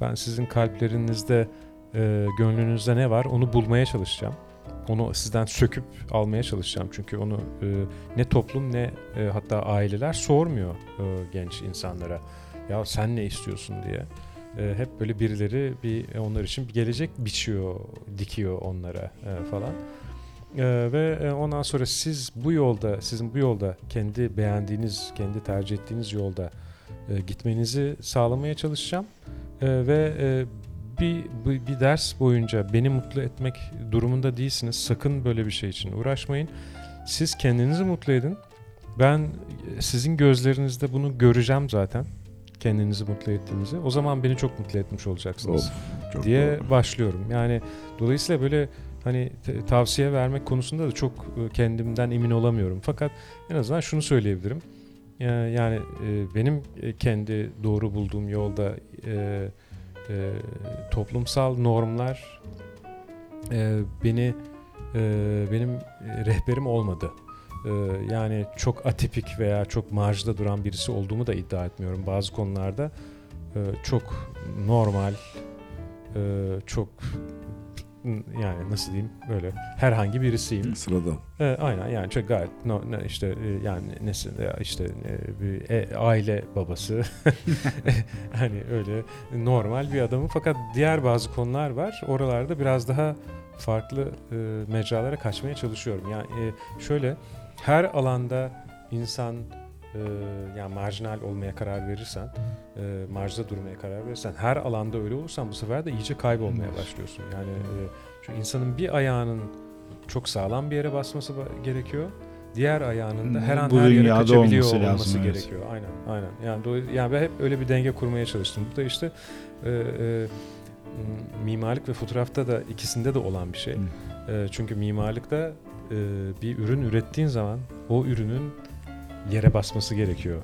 Ben sizin kalplerinizde, e, gönlünüzde ne var onu bulmaya çalışacağım. Onu sizden söküp almaya çalışacağım. Çünkü onu e, ne toplum ne e, hatta aileler sormuyor e, genç insanlara. Ya sen ne istiyorsun diye. E, hep böyle birileri bir onlar için bir gelecek biçiyor, dikiyor onlara e, falan. E, ve e, ondan sonra siz bu yolda, sizin bu yolda kendi beğendiğiniz, kendi tercih ettiğiniz yolda e, gitmenizi sağlamaya çalışacağım. E, ve e, bir, bir bir ders boyunca beni mutlu etmek durumunda değilsiniz. Sakın böyle bir şey için uğraşmayın. Siz kendinizi mutlu edin. Ben e, sizin gözlerinizde bunu göreceğim zaten. Kendinizi mutlu ettiğinizi. O zaman beni çok mutlu etmiş olacaksınız Of, diye doğru. başlıyorum. Yani dolayısıyla böyle hani tavsiye vermek konusunda da çok e, kendimden emin olamıyorum. Fakat en azından şunu söyleyebilirim. E, Yani benim kendi doğru bulduğum yolda e, toplumsal normlar e, beni e, benim e, rehberim olmadı. E, yani çok atipik veya çok marjda duran birisi olduğumu da iddia etmiyorum. Bazı konularda e, çok normal, e, çok yani nasıl diyeyim böyle herhangi birisiyim. Sıradan. E, aynen yani çok gayet no, ne, işte e, yani nesin ya işte e, bir e, aile babası *laughs* *laughs* hani öyle normal bir adamım fakat diğer bazı konular var oralarda biraz daha farklı e, mecralara kaçmaya çalışıyorum yani e, şöyle her alanda insan e, yani marjinal olmaya karar verirsen e, marjda durmaya karar verirsen her alanda öyle olursan bu sefer de iyice kaybolmaya başlıyorsun yani e, çünkü insanın bir ayağının çok sağlam bir yere basması ba- gerekiyor. Diğer ayağının da her an Bu her yere kaçabiliyor olması olması, lazım, evet. gerekiyor. Aynen, aynen. Yani yani ben hep öyle bir denge kurmaya çalıştım. Bu da işte e, e, mimarlık ve fotoğrafta da ikisinde de olan bir şey. E, çünkü mimarlıkta e, bir ürün ürettiğin zaman o ürünün yere basması gerekiyor.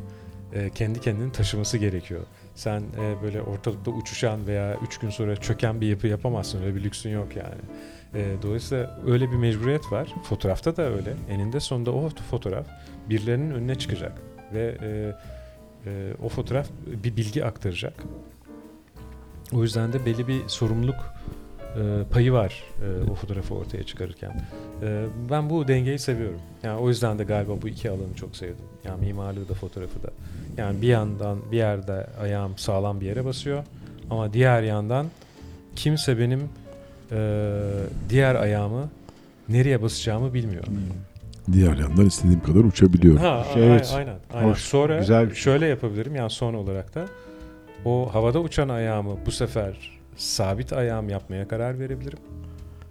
E, kendi kendini taşıması gerekiyor. Sen e, böyle ortalıkta uçuşan veya üç gün sonra çöken bir yapı yapamazsın. Öyle bir lüksün yok yani. E, dolayısıyla öyle bir mecburiyet var. Fotoğrafta da öyle. Eninde sonunda o fotoğraf birilerinin önüne çıkacak. Ve e, e, o fotoğraf bir bilgi aktaracak. O yüzden de belli bir sorumluluk payı var e, o fotoğrafı ortaya çıkarırken. E, ben bu dengeyi seviyorum. Yani o yüzden de galiba bu iki alanı çok sevdim. Yani mimarlığı da fotoğrafı da. Yani bir yandan bir yerde ayağım sağlam bir yere basıyor ama diğer yandan kimse benim e, diğer ayağımı nereye basacağımı bilmiyor. Diğer yandan istediğim kadar uçabiliyorum. Ha, Şey, evet. aynen. aynen. Hoş, Sonra güzel bir şey. şöyle yapabilirim yani son olarak da o havada uçan ayağımı bu sefer sabit ayağım yapmaya karar verebilirim.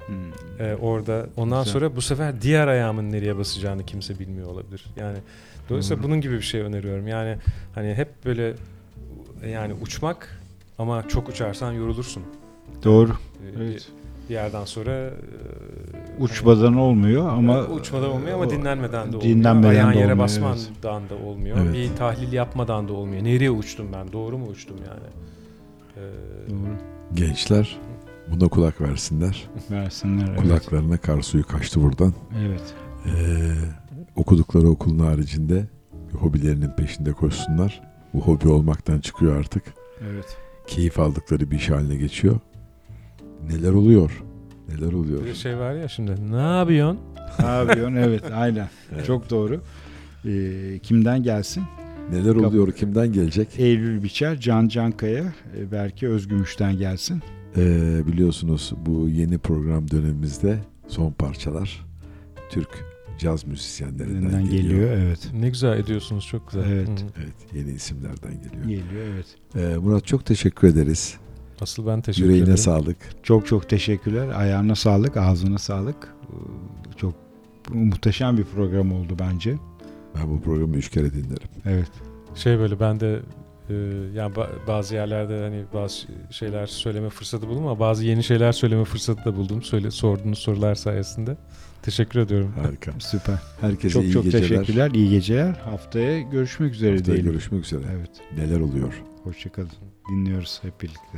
Hmm. Ee, orada ondan Güzel. sonra bu sefer diğer ayağımın nereye basacağını kimse bilmiyor olabilir. Yani dolayısıyla Doğru. bunun gibi bir şey öneriyorum. Yani hani hep böyle yani uçmak ama çok uçarsan yorulursun. Doğru. Ee, Evet. Bir yerden sonra e, Uçmadan olmuyor ama hani, uçmadan olmuyor ama dinlenmeden de olmuyor. dinlenmeden Ayağın de yere olmuyor, basmandan da olmuyor. Evet. Bir tahlil yapmadan da olmuyor. Nereye uçtum ben? Doğru mu uçtum yani? Ee, Doğru. Gençler buna kulak versinler. Versinler. Evet. Kulaklarına kar suyu kaçtı buradan. Evet. Ee, okudukları okulun haricinde hobilerinin peşinde koşsunlar. Bu hobi olmaktan çıkıyor artık. Evet. Keyif aldıkları bir iş haline geçiyor. Neler oluyor? Neler oluyor? bir şey var ya şimdi ne yapıyorsun? Ne yapıyorsun? evet. Aynen. Çok doğru. Ee, kimden gelsin? Neler oluyor? Kimden gelecek? Eylül Biçer, Can Cankaya, e, belki Özgümüş'ten gelsin. Ee, biliyorsunuz bu yeni program dönemimizde son parçalar Türk caz müzisyenlerinden Elinden geliyor. geliyor. Evet. Ne güzel ediyorsunuz çok güzel. Evet. Hı. Evet, yeni isimlerden geliyor. Geliyor evet. Ee, Murat çok teşekkür ederiz. Asıl ben teşekkür Yüreğine ederim. sağlık. Çok çok teşekkürler. Ayağına sağlık, ağzına sağlık. Ee, Çok muhteşem bir program oldu bence. Ben bu programı üç kere dinlerim. Evet. Şey böyle ben de e, yani ba- bazı yerlerde hani bazı şeyler söyleme fırsatı buldum ama bazı yeni şeyler söyleme fırsatı da buldum. Söyle sorduğunuz sorular sayesinde. Teşekkür ediyorum. Harika. *laughs* Süper. Herkese çok iyi çok geceler. teşekkürler. İyi geceler. Haftaya görüşmek üzere Haftaya diyelim. görüşmek üzere. Evet. Neler oluyor? Hoşçakalın. Dinliyoruz hep birlikte.